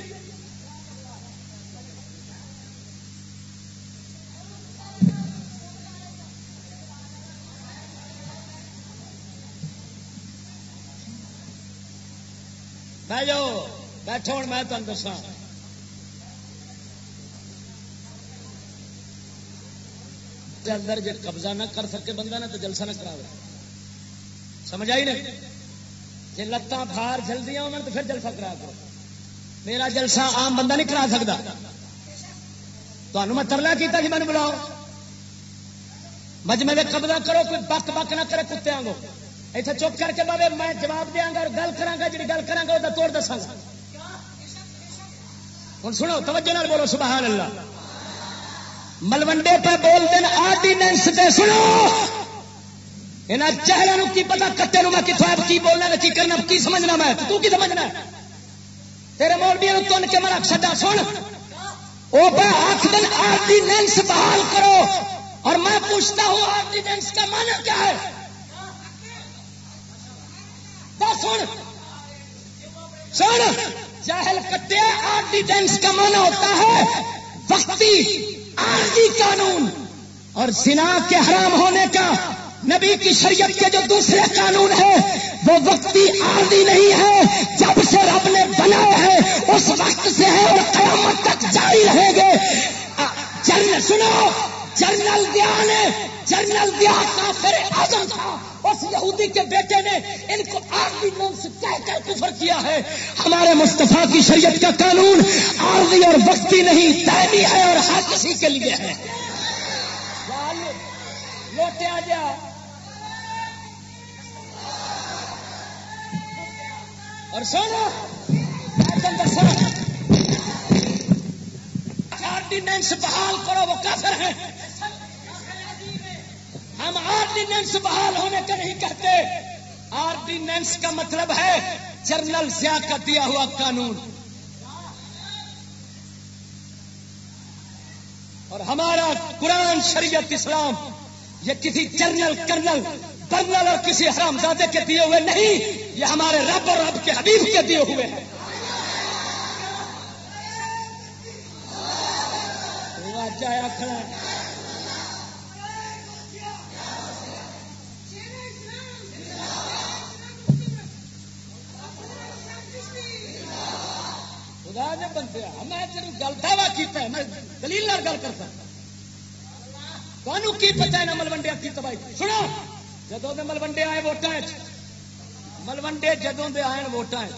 بہ جاؤ بیٹھو ہوں میں تمہیں دسا اندر جی قبضہ نہ کر سکے بندہ نا تو جلسہ نہ کرا سمجھ آئی نہیں؟ جی لتان بھار جلدی انہوں تو پھر جلسہ کرا کرو میرا جلسہ عام بندہ نہیں کرا سکتا۔ تمہیں میں ترلا کیا کہ میں بلاؤ۔ مجمے میں قبضہ کرو، کوئی بک بک نہ کرے کتے آگو اتنے چپ کر کے بابے میں جواب دیا گا اور گل کرا گا جی گل کرا وہ توڑ دسا گا۔ ہوں سنو، توجہ بولو، سبحان اللہ۔ ملوڈے پہ بول دین آرڈیننس دے سنو! یہاں چہرے کی پتا کٹے میں کتوں کی بولنا کی کرنا، کی سمجھنا میں؟ تو کی سمجھنا تیرے مولوی تن کے میں سڈا سن! وہ دن آرڈیننس بحال کرو! اور میں پوچھتا ہوں آرڈیننس کا مانا کیا ہے؟ سن! سن! چاہل کٹے آرڈیننس کا مانا ہوتا ہے، وقتی! عارضی قانون اور سنا کے حرام ہونے کا نبی کی شریعت کے جو دوسرے قانون ہیں، وہ وقتی عارضی نہیں ہے۔ جب سے رب نے بنایا ہے اس وقت سے ہے اور قیامت تک جاری رہیں گے۔ جرنل، سنو جنرل دیا نے جنرل دیا کافر اعظم تھا۔ اس یہودی کے بیٹے نے ان کو آرمی نمس کہہ کر کفر کیا ہے۔ ہمارے مصطفیٰ کی شریعت کا قانون عارضی اور وقتی نہیں تعمی ہے اور ہر کسی کے لیے ہے۔ لوٹے آ جا۔ اور سونا آرڈیننس بحال کرو، وہ کافر ہے ہم آرڈیننس بحال ہونے کا نہیں کہتے۔ آرڈیننس کا مطلب ہے جرنل سیا کا دیا ہوا قانون۔ اور ہمارا قرآن شریعت اسلام یہ کسی جرنل، کرنل برنل اور کسی حرام زادے کے دیے ہوئے نہیں، یہ ہمارے رب اور رب کے حبیب کے دیے ہوئے ہیں۔ جایا ہے، میں دلیل گل کرتا تمہوں کی پتا ہے ملوڈیا کی تباہی؟ سنو جدو دے ملوڈے آئے ووٹان ملوڈے جدوں دے آئے ووٹان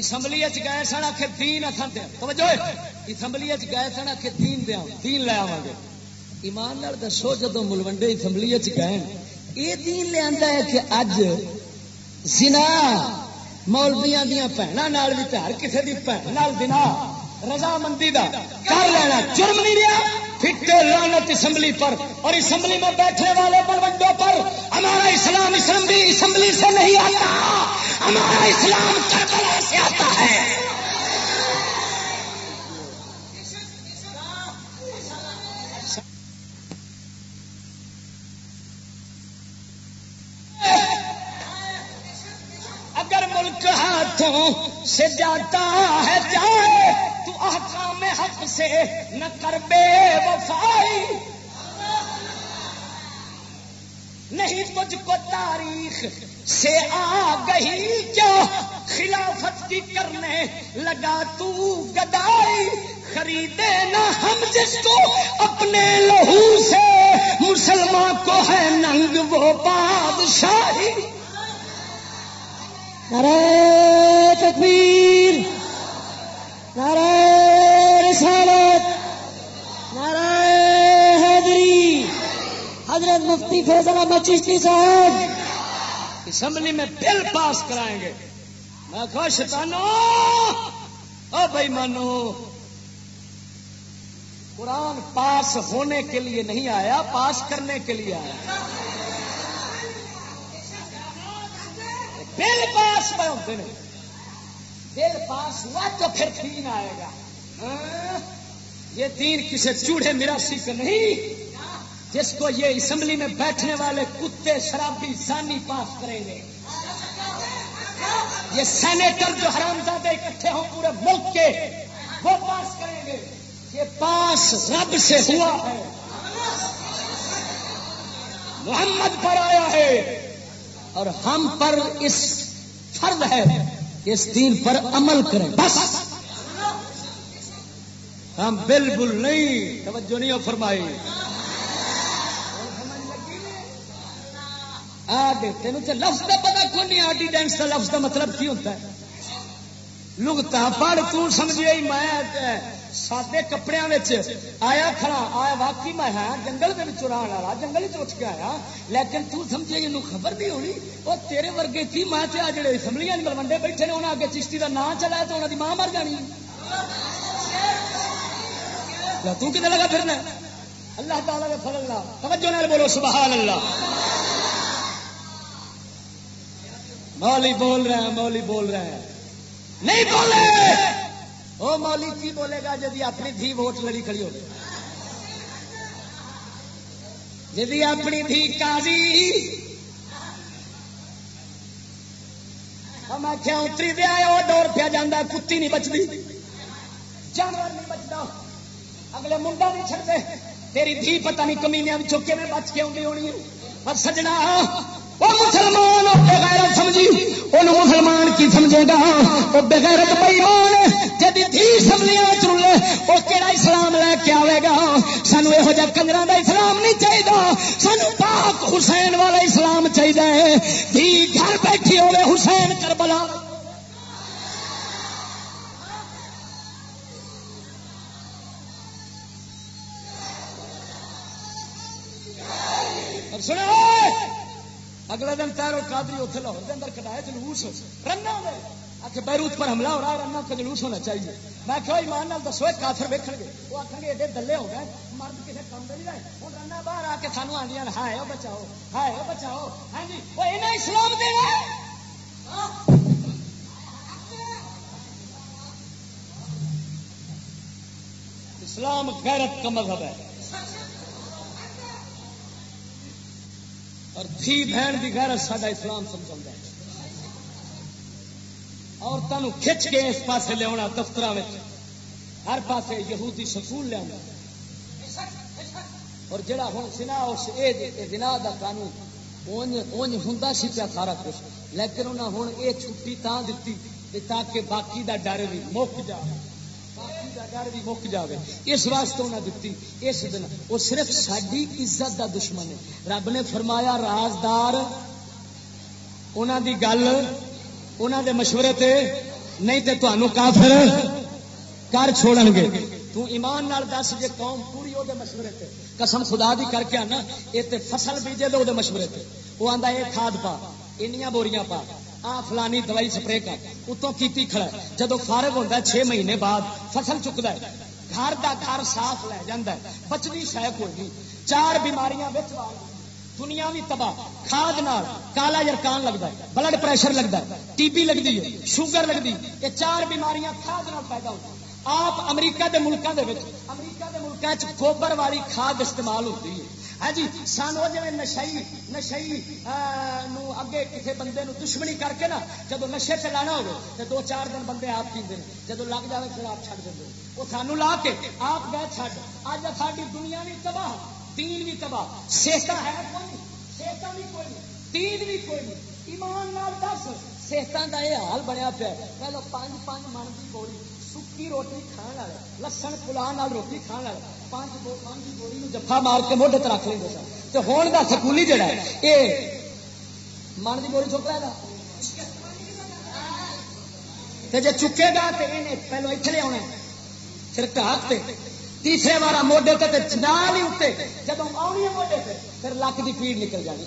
اسمبلی گئے سن آخر دین اتن توجہ اسمبلی گئے سن آخر دین دیا دین لے آوا گے۔ ایمان دسو جدو ملوڈے اسمبلی گئے، یہ دین لیا ہے کہ اج زنا مولبیاں دیا بھنوں بھی ہر کسی کی بھن دنا رضامندی کا کر لینا۔ جرم نہیں لیا پھٹے لانت اسمبلی پر۔ اور اسمبلی میں بیٹھنے والے بلوڈوں پر ہمارا اسلام اسمبلی اسمبلی سے نہیں آتا۔ ہمارا اسلام کربلا سے آتا ہے۔ اگر ملک ہاتھوں سے جاتا ہے جائے۔ تو احکام حق سے نہ کر بے وفائی۔ نہیں تجھ کو تاریخ سے آ گئی کیا؟ خلافت کی کرنے لگا تو گدائی۔ خریدے نہ ہم جس کو اپنے لہو سے۔ مسلمان کو ہے ننگ وہ بادشاہی۔ ارے تکبیر۔ رسالت حیدری، حضرت مفتی فیضل احمد چشتی صاحب اسمبلی میں بل پاس کرائیں گے۔ میں خوش تانو۔ او بھائی مانو قرآن پاس ہونے کے لیے نہیں آیا، پاس کرنے کے لیے آیا۔ بل پاس پہ ہوتے ہیں۔ دل پاس ہوا تو پھر دین آئے گا۔ ہاں؟ یہ دین کسی چوڑے میراسی کا نہیں۔ جس کو یہ اسمبلی میں بیٹھنے والے کتے شرابی سانی پاس کریں گے۔ یہ سینیٹر جو حرام زادے اکٹھے ہوں پورے ملک کے، وہ پاس کریں گے۔ یہ پاس رب سے ہوا ہے۔ محمد پر آیا ہے۔ اور ہم پر اس فرد ہے۔ اس دین پر عمل کریں۔ بس۔ ہم بالکل نہیں، توجہ نہیں ہو فرمائی۔ تین لفظ کا پتا کون نہیں؟ آرڈینس کا لفظ کا مطلب کی ہوتا ہے؟ لگتا پڑھ تمجھے میں سادے کپڑے آیا کھڑا آیا واقعی میں ہاں جنگل کے چران والا جنگل چ کے آیا لیکن تو سمجھے یہ خبر نہیں ہونی وہ تیرے ورگے کی ماں چ جڑے اسمبلیاں ملوڈے بیٹھے نے انہیں اگے چشتی کا نام چلایا تو انہوں کی ماں مر جانی تو کتنے لگا پھرنا اللہ تعالیٰ کے فضل اللہ توجہ نال بولو سبحان اللہ مولی بول رہے ہیں مولی بول رہے ہیں نہیں بولے وہ مولی کی بولے گا جی اپنی دھی ووٹ لڑی کھڑی ہو جی اپنی دھی کازی میں کیا اتری دیا وہ ڈور پیا جانا کتی نہیں بچتی جانور نہیں بچتا اگلے منڈا نہیں چڑھتے تیری دھی پتہ نہیں کمینیا چوکے میں بچ کے آئی ہونی پر سجنا۔ وہ مسلمان بغیرت سمجھی۔ وہ مسلمان کی سمجھے گا؟ وہ بغیرت بےمان جدی دھی سمجھیا چلے، وہ کہڑا اسلام لے کے آئے گا؟ سانو یہو جہ کنجر کا اسلام نہیں چاہیے سانو پاک حسین والا اسلام چاہیے دھی گھر بیٹھی ہوئے حسین کربلا۔ اگلے دن تیرو قادری اتنے لاہور کے اندر کٹایا جلوس۔ رنگ آخر بیروت پر حملہ ہو رہا ہے رنگ کا جلوس ہونا چاہیے۔ میں کہ ایمان نال دسو کافر ویکن گے۔ وہ آخر گے ایڈے دلے ہو گئے، مرد کسی کام نہیں رہے۔ ہوں رنگ باہر آ کے سانو آدی ہائے بچاؤ ہائے بچاؤ۔ ہاں جی وہ اسلام دے ہاں۔ اسلام غیرت کا مذہب ہے۔ اور تھی بہن کی غیرت سا اسلام سمجھا ہے۔ عورتوں کھچ کے اس پاسے لیا دفتر ہر پاسے یہودی سکول لیا اور جڑا ہوں سنا، اس دنا کا قانون، اونج ہوں سی پیا سارا کچھ۔ لیکن انہیں ہوں یہ چھٹی تا دیتی تاکہ باقی دا ڈر بھی مک جائے ڈر بھی مک جائے اس واسطے انہیں دیتی اس دن وہ صرف ساری عزت دا دشمن ہے۔ رب نے فرمایا، رازدار انہوں دی گل انہوں دے مشورے تے نہیں تے تمہوں کافر کر چھوڑ گے۔ تو ایمان نال دس، جے قوم پوری وہ مشورے تے۔ قسم خدا دی کر کے آنا یہ فصل بیجے تو وہ مشورے تے۔ وہ آتا یہ کھاد پا، انیاں بوریاں پا۔ آ فلانی دوائی سپرے کر، اتوں کی کھڑا جدو فارغ ہوتا ہے، چھ مہینے بعد فصل چکتا ہے۔ گھر کا گھر صاف لے جا بچنی شہ کوئی نہیں چار بیماریاں بچ دنیا بھی تباہ۔ کھاد نال کالا جرکان لگتا ہے، بلڈ پریشر لگتا ہے، ٹی بی لگتی ہے، شوگر لگتی یہ چار بیماریاں کھاد نال پیدا ہوتی آپ امریکہ کے ملکوں کے امریکہ کے ملکوں گوبر والی کھاد استعمال ہوتی ہے۔ ہاں جی سان وہ جی نشئی نشئی اگے کسی بندے نو دشمنی کر کے نا جب نشے سے لانا ہو تو دو چار دن بندے آپ پیتے ہیں جب لگ جائے پھر آپ چھڈ دیں وہ سانو لا کے آپ گئے چھڈ۔ اج ساری دنیا بھی تباہ تین بھی تباہ۔ صحت ہے کوئی؟ صحت بھی کوئی تین بھی کوئی نہیں۔ ایمان نال دس۔ صحت کا یہ حال بنیا پیا پہلو پانچ پانچ من کی گولی، سکی روٹی کھان والا لسن پلا روٹی کھان والا جفا مار کے موڈے رکھ لیں سر تو ہون کا سکولی جڑا ہے یہ من کی بوری چک رہا جی چکے گا تو یہ پہلو اتنے آنا پھر ٹاک تیسرے بار موڈے تے نال ہی اتنے جب آنی موڈے سے پھر لک کی پیڑ نکل جانی۔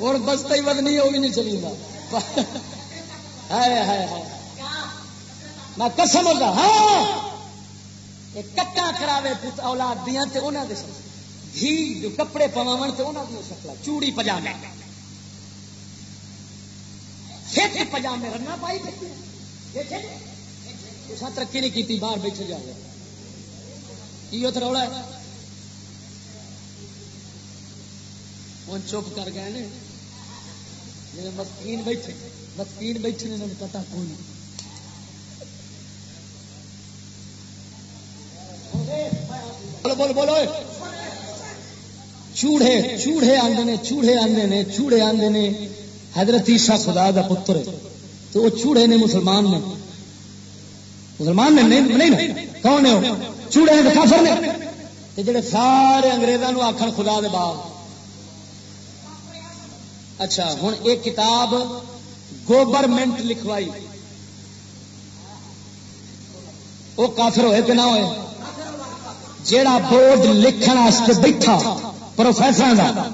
ہوں بستا ہی بدنی وہ بھی نہیں چلی ہے میں قسم ہوگا ہاں کٹا کراوے اولاد دیا تے انہوں دے گھی جو کپڑے پواو تے انہوں دیا شکل چوڑی پجامے۔ پھر پجامے رنا پائی ہاں ترقی نہیں کی باہر بیٹھے جا کی اتر رولا ہے؟ ہوں چپ کر گئے مسکین بیٹھے۔ مسکین بیٹھے نے پتا کون نہیں بولو بولو چوڑے چوڑے آدھے نے، چوڑے آدھے نے، چوڑے آدھے نے۔ حضرت عیسیٰ خدا دا پتر تو وہ چوڑے نے مسلمان نے۔ مسلمان نے نہیں کون ہے چوڑے نے کافر نے۔ جڑے سارے انگریزوں آخر خدا دے بعد اچھا ہوں ایک کتاب گوورمنٹ لکھوائی۔ وہ کافر ہوئے کہ نہ ہوئے؟ جیڑا بورڈ لکھن واسطے بیٹھا پروفیسر کا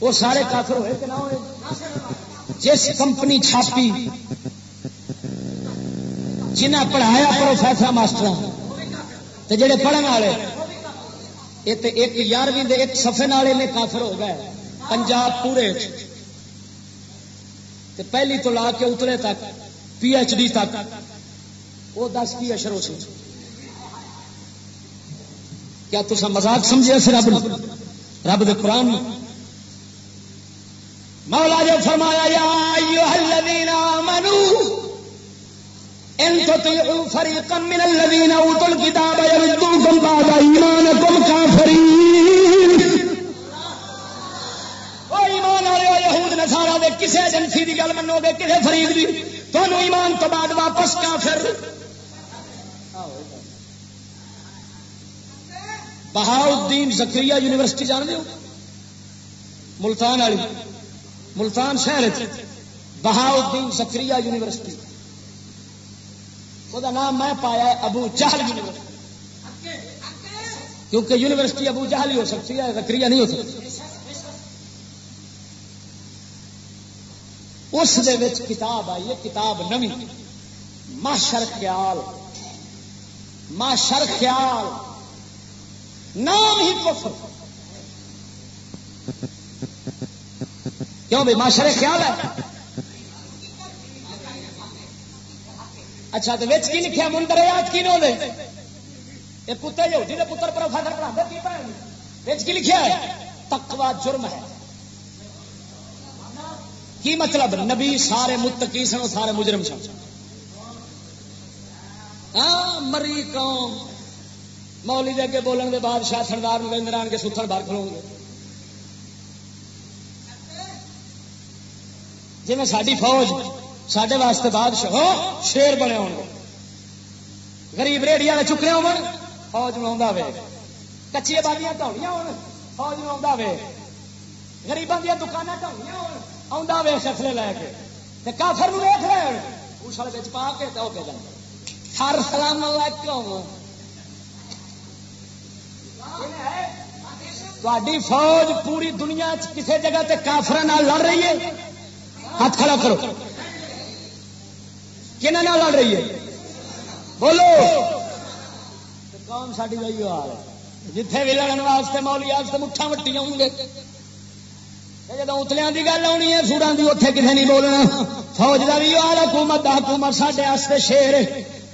وہ سارے کافر ہوئے کہ نہ ہوئے؟ جس کمپنی چھاپی جنہیں پڑھایا پروفیسر ماسٹر جڑے پڑھن والے، یہ ایک یارویں ایک سفے والے نے کافر ہو گئے، پنجاب پورے تے پہلی تو لا کے اترے تک، پی ایچ ڈی تک، وہ دس کی اشر ہو سکتی کیا تصا مزاق سمجھے سے رب رب دے قرآن مولا جو فرمایا، یا الذین آمنوا ان تطیعوا فریقا من الذین اوتوا الکتاب یردوکم بعد ایمانکم کافرین۔ او ایمان والے یہود نصارا دے کسے ایجنسی دی گل منو گے؟ کسے فریق دی؟ تانوں ایمان تو بعد واپس کافر۔ بہاؤدین زکری یونیورسٹی جان دو ملتان والی، ملتان شہر بہاؤدین زکری یونیورسٹی۔ وہ نام میں پایا ابو جہل یونیورسٹی۔ کیونکہ یونیورسٹی ابو جہل ہی ہو سکتی ہے زکری نہیں ہو سکتی۔ اس کتاب آئی ہے، کتاب نمی ماشر خیال۔ ماشر خیال۔ نام ہی کفر۔ کیوں بھائی؟ معاشر خیال ہے؟ اچھا تو کی لکھا منتر یاد کی نو دے؟ یہ پتر جو جی پتر پروفیسر پڑھا کی لکھا ہے؟ تکوا جرم ہے۔ کی مطلب؟ نبی سارے متقی سن سارے مجرم سن۔ ہاں مری قوم۔ مولی دے کے بولن کے بعد شاہ سردار نریندر آن کے ستھن باہر کھلو گے جی میں ساری فوج سڈے واسطے بادشاہ ہو شیر بنے ہو گریب ریڑی والے چکے ہو فوج میں آ کچی بازیاں ڈوڑیاں ہو فوج میں آ گریبان دیا دکان ڈوڑیاں ہو آ فیصلے لے کے کافر ویخ رہے اس والے پا کے تو ہر سلام علیکم تاری فوج پوری دنیا کسی جگہ تے کافر لڑ رہی ہے؟ ہاتھ کھڑا کرو۔ کنہ لڑ رہی ہے؟ بولو۔ کون ساری رہی حال جتھے بھی لڑن واسطے مولی واسطے مٹھا مٹی آؤں گے۔ جب اتلیاں کی گل آنی ہے سورا کی اتنے کسی نہیں بولنا۔ فوج کا بھی حال حکومت حکومت سڈے شیر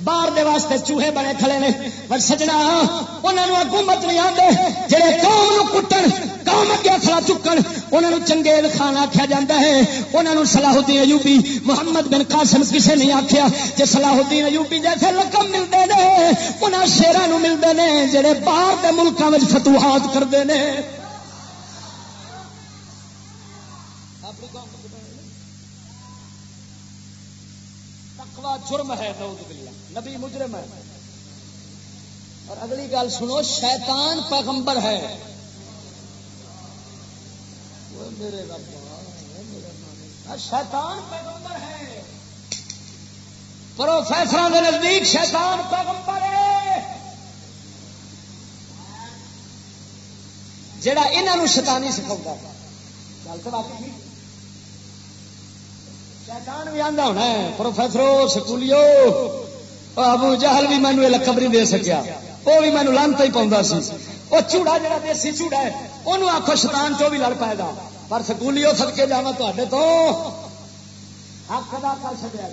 باہر دے واسطے چوہے بنے کھڑے نے۔ پر سجنا انہوں نے حکومت نہیں آتے جہے قوم نو کٹن، قوم اگے کھڑا چکن انہوں نے چنگیز خان آخیا جا ہے۔ انہوں نے صلاح الدین ایوبی محمد بن قاسم کسے نہیں آخیا جی صلاح الدین ایوبی جیسے لقب ملتے ہیں انہوں شیران ملتے ہیں جہے باہر کے ملکوں میں فتوحات کرتے ہیں جرم ہے نبی مجرم ہے۔ اور اگلی گل سنو، شیطان پیغمبر ہے۔ ہاں، شیطان پیغمبر ہے۔ پروفیسر کے نزدیک شیطان پیغمبر ہے۔ جڑا انہوں شیطانی سکھاؤں گل تو باقی شیطان بھی آدھا ہونا ہے۔ پروفیسرو، سکولیو۔ ابو جہل بھی مینو لقب نہیں دے سکیا۔ وہ بھی مینو لانتا ہی پاؤں سی۔ وہ چوڑا جا دیسی چوڑا ہے وہ آخو شیطان چو بھی لڑ پائے گا۔ پر سکولیو سد کے جا تے تو حق ادا کر سکیا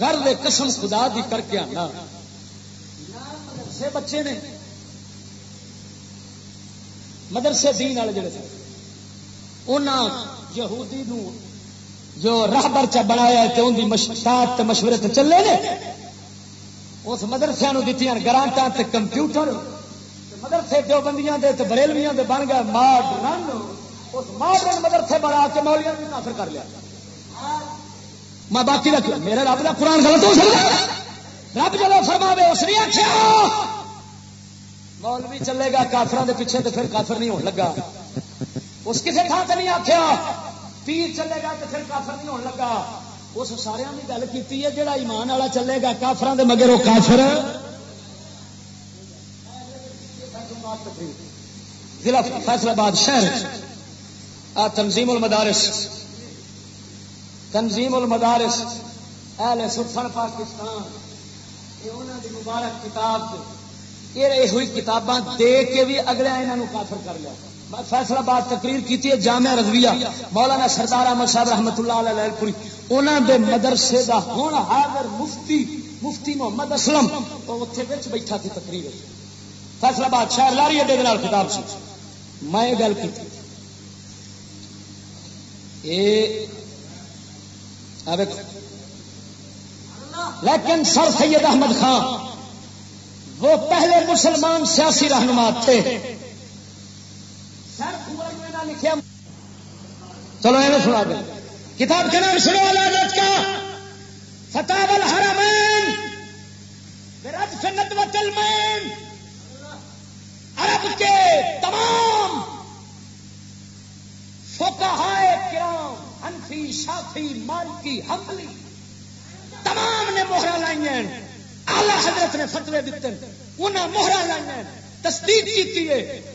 گھر دے قسم خدا دی کر کے آنا۔ مدرسے بچے نے۔ مدرسے دین والے جڑے تھے۔ انہاں یہودی نو جو راہبر چا بنایا تے ان دی مشتات تے مشورے تے چلے نے، اس مدرسے نو دتیاں گرانٹاں تے کمپیوٹر مدرسے جو بندیاں دے تے بریلویاں دے بن گئے ماڈرن، اس ماڈرن مدرسے بنا کے مولیاں نے کافر کر لیا۔ میں باقی رکھ میرے رب دا قرآن غلط ہو سکتا رب جلو فرماوے، اس نے آخیا مولوی چلے گا کافر پیچھے تو پھر کافر نہیں ہونے لگا۔ اس کسی تھان سے نہیں آخیا پیر چلے گا تو پھر کافر نہیں ہونے لگا۔ اس سارے کی گل کی ہے جہاں ایمان والا چلے گا کافر مگر وہ کافر ضلع فیصلہ آباد شہر تنظیم المدارس۔ تنظیم المدارس اہل سفر پاکستان۔ یہ انہوں کی مبارک کتاب۔ یہ ہوئی کتاباں دے کے بھی اگلے یہاں کافر کر لیا۔ فیصلہ باد تقریر کی جامعہ رضویہ، مولانا سردار احمد صاحب رحمت اللہ علیہ پوری انہوں دے مدرسے دا ہوں حاضر مفتی مفتی محمد اسلم اتنے بچ بیٹھا تھی تقریر فیصلہ باد شہر لاری اڈے کتاب سی۔ میں گل کی لیکن سر سید احمد خان، وہ پہلے مسلمان سیاسی رہنما تھے۔ لکھیا۔ چلو ایویں سنا دیں کتاب کا نام سنو علاج کا۔ فتح الحرمین۔ رج ندوت المین عرب کے تمام فقہائے کرام انفی شافی، مالکی حملی تمام نے موہرا لائی ہیں۔ آلہ حضرت نے فتوے دیتے انہیں موہرا لائی ہیں۔ تصدیق کی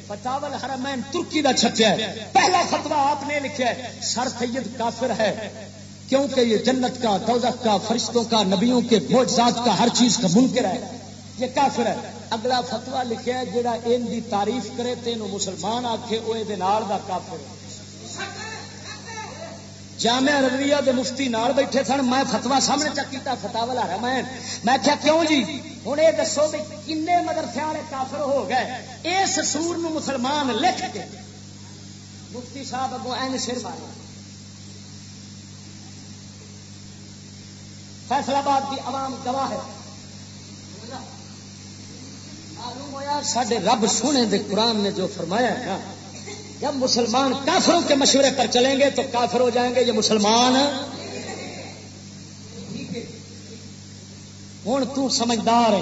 فتاول حرمین ترکی کا چھپیا ہے۔ پہلا فتوا آپ نے لکھا ہے۔ سر سید کافر ہے۔ کیونکہ یہ جنت کا، دوزخ کا، فرشتوں کا، نبیوں کے معجزات کا ہر چیز کا منکر ہے۔ یہ کافر ہے۔ اگلا فتوا لکھا ہے جہاں ان کی تعریف کرے تو مسلمان آخے وہ کافر ہے۔ جامع رضویہ دے مفتی نال بیٹھے سن، میں فتوا سامنے چکیتا فتوا والا رہا میں میں کیا کیوں جی؟ ہوں یہ دسو بھی کن مدرسے والے کافر ہو گئے۔ اس سور نو مسلمان لکھ کے مفتی صاحب اگو این سر مارے۔ فیصلہ آباد کی عوام گواہ ہے۔ معلوم ہوا سڈے رب سونے دے قرآن نے جو فرمایا ہے نا جب مسلمان کافروں کے مشورے پر چلیں گے تو کافر ہو جائیں گے، یہ مسلمان ہوں تو سمجھدار ہے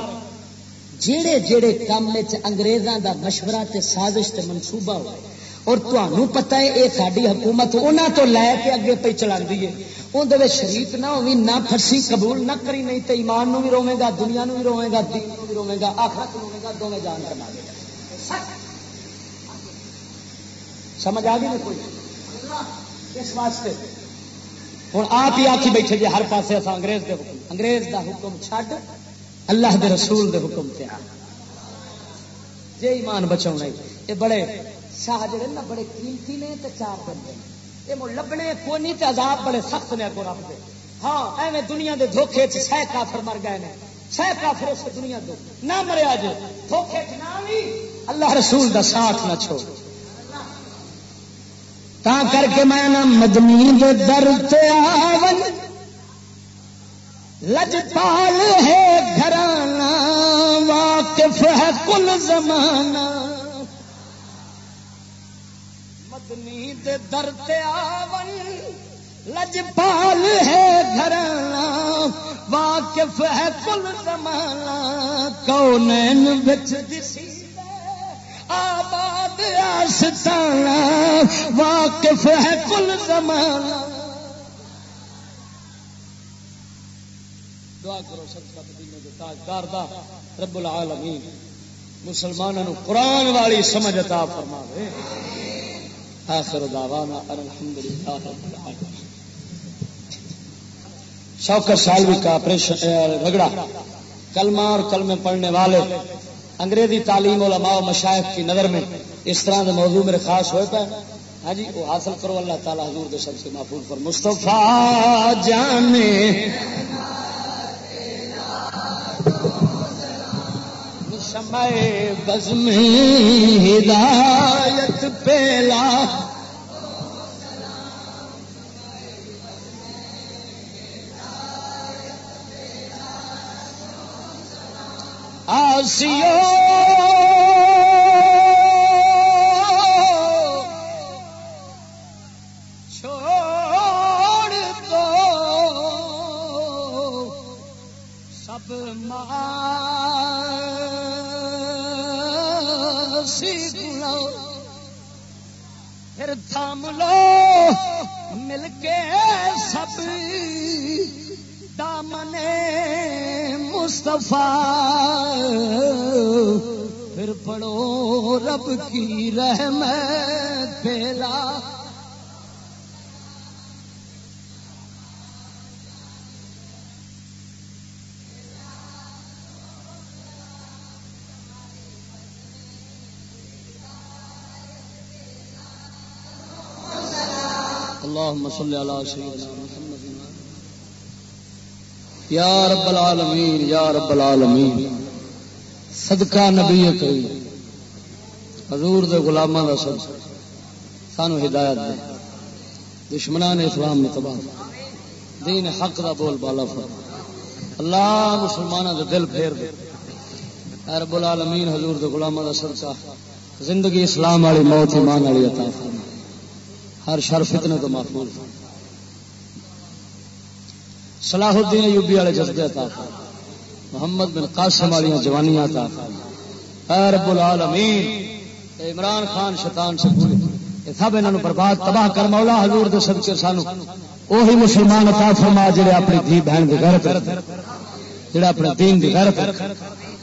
جہے جہے کام انگریزوں دا مشورہ تے سازش تے منصوبہ ہو اور تمہوں پتا ہے یہ ساری حکومت انہوں تو لے کے اگے پہ چلا ہے۔ اندر شریف نہ ہوئی نہ پھسی قبول نہ کری، نہیں تو ایمان نو بھی روے گا، دنیا نو بھی روے گا، دین نو بھی روے گا، آخرت روے گا، دونوں جان کرنا سمجھ آ گئی نا کوئی؟ اس واسطے۔ ہوں آپ ہی آخی بیٹھے جی ہر پاسے اصا انگریز دے حکم، انگریز دا حکم چھڈ، اللہ دے رسول دے حکم تے آ۔ جی ایمان بچاؤ یہ بڑے شاہ جڑے نا، بڑے قیمتی نے تے چار بندے یہ مڑ لبنے کو نہیں تے عذاب بڑے سخت نے اگو رب دے۔ ہاں ایویں دنیا دے دھوکھے چ سہ کافر مر گئے نے۔ سہ کافر اس دنیا دو نہ مرے اج دھوکھے چ نہ بھی اللہ رسول دا ساتھ نہ چھوڑ۔ تا کر کے میں نہ مدنی دے در آون۔ لجپال ہے گھرانا واقف ہے کل زمانہ۔ مدنی دے در آون۔ لجپال ہے گھرانا واقف ہے کل زمانہ۔ کونین بچ دسی۔ آباد آستانہ واقف ہے کل زمانہ۔ دعا کرو سب مدینے کے تاجدار دا، رب العالمین، مسلمانوں قرآن والی سمجھ عطا فرما دے آخر دعوانا الحمدللہ رب العالمین۔ شوکر سالوی کا آپریشن رگڑا۔ کلمہ اور کلمے پڑھنے والے۔ انگریزی تعلیم علماء و مشائق کی نظر میں اس طرح کے موضوع میرے خاص ہوئے پہ ہاں جی وہ حاصل کرو، اللہ تعالیٰ حضور دے سب سے محفوظ پر مصطفیٰ جانے۔ بزم ہدایت پیلا سیاسی پڑھو، رب کی رحمت پھیلا اللهم صل على سيدنا یا رب العالمین، یا رب العالمین۔ صدقہ نبی کریم حضور دے غلاماں دا صدقہ۔ سانو ہدایت دے۔ دشمنان اسلام میں تباہ۔ دین حق دا بول بالا فر اللہ مسلمانوں دے دل پھیر دے۔ اے رب العالمین، حضور دے غلاماں دا صدقہ۔ زندگی اسلام والی موت، ایمان والی عطا فرما۔ ہر شر فتنے تو محفوظ صلاح الدین ایوبی والے جذبے عطا فرما۔ محمد بن قاسم والی جوانیاں عطا اے رب العالمین عمران خان شیطان سے پورے سب انہوں برباد تباہ کر، مولا حضور دے صدقے سانو۔ وہی مسلمان عطا فرما جڑے اپنی دھی بہن دی غیرت جڑا اپنے دین دی غیرت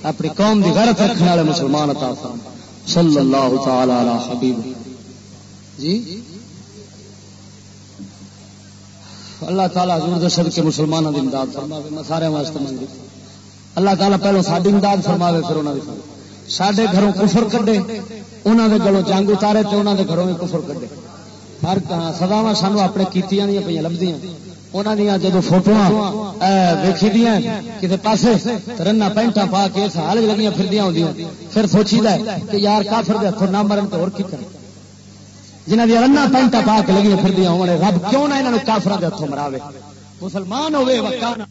اپنی قوم دی غیرت رکھنے والے مسلمان عطا فرما۔ صلی اللہ تعالی علی حبیب۔ جی؟ اللہ تعالیٰ حضور دے صدقے مسلمانوں کی امداد فرماوے۔ میں سارے واسطے منگی اللہ تعالیٰ پہلو ساری امداد فرماوے، پھر انہوں نے سارے گھروں کفر کڈے انہوں نے گلوں جنگ اتارے تو انہوں نے گھروں میں کفر کڈے۔ ہر سداوا سانو اپنے کیتیاں پہ لبدیاں انہوں نے جدو فوٹو ویکھی دیا کسی پاسے رنا پینٹا پا کے حال لگیاں پھر ہوں پھر سوچی دا کہ یار کافر دے ہاتھوں نہ مرن تو اور کی کرے جنہ دیا رنا پینٹا پا کے لگی پھر ہو رب کیوں نہ یہاں کافر کے ہاتھوں مراوے؟ مسلمان ہوئے وکانا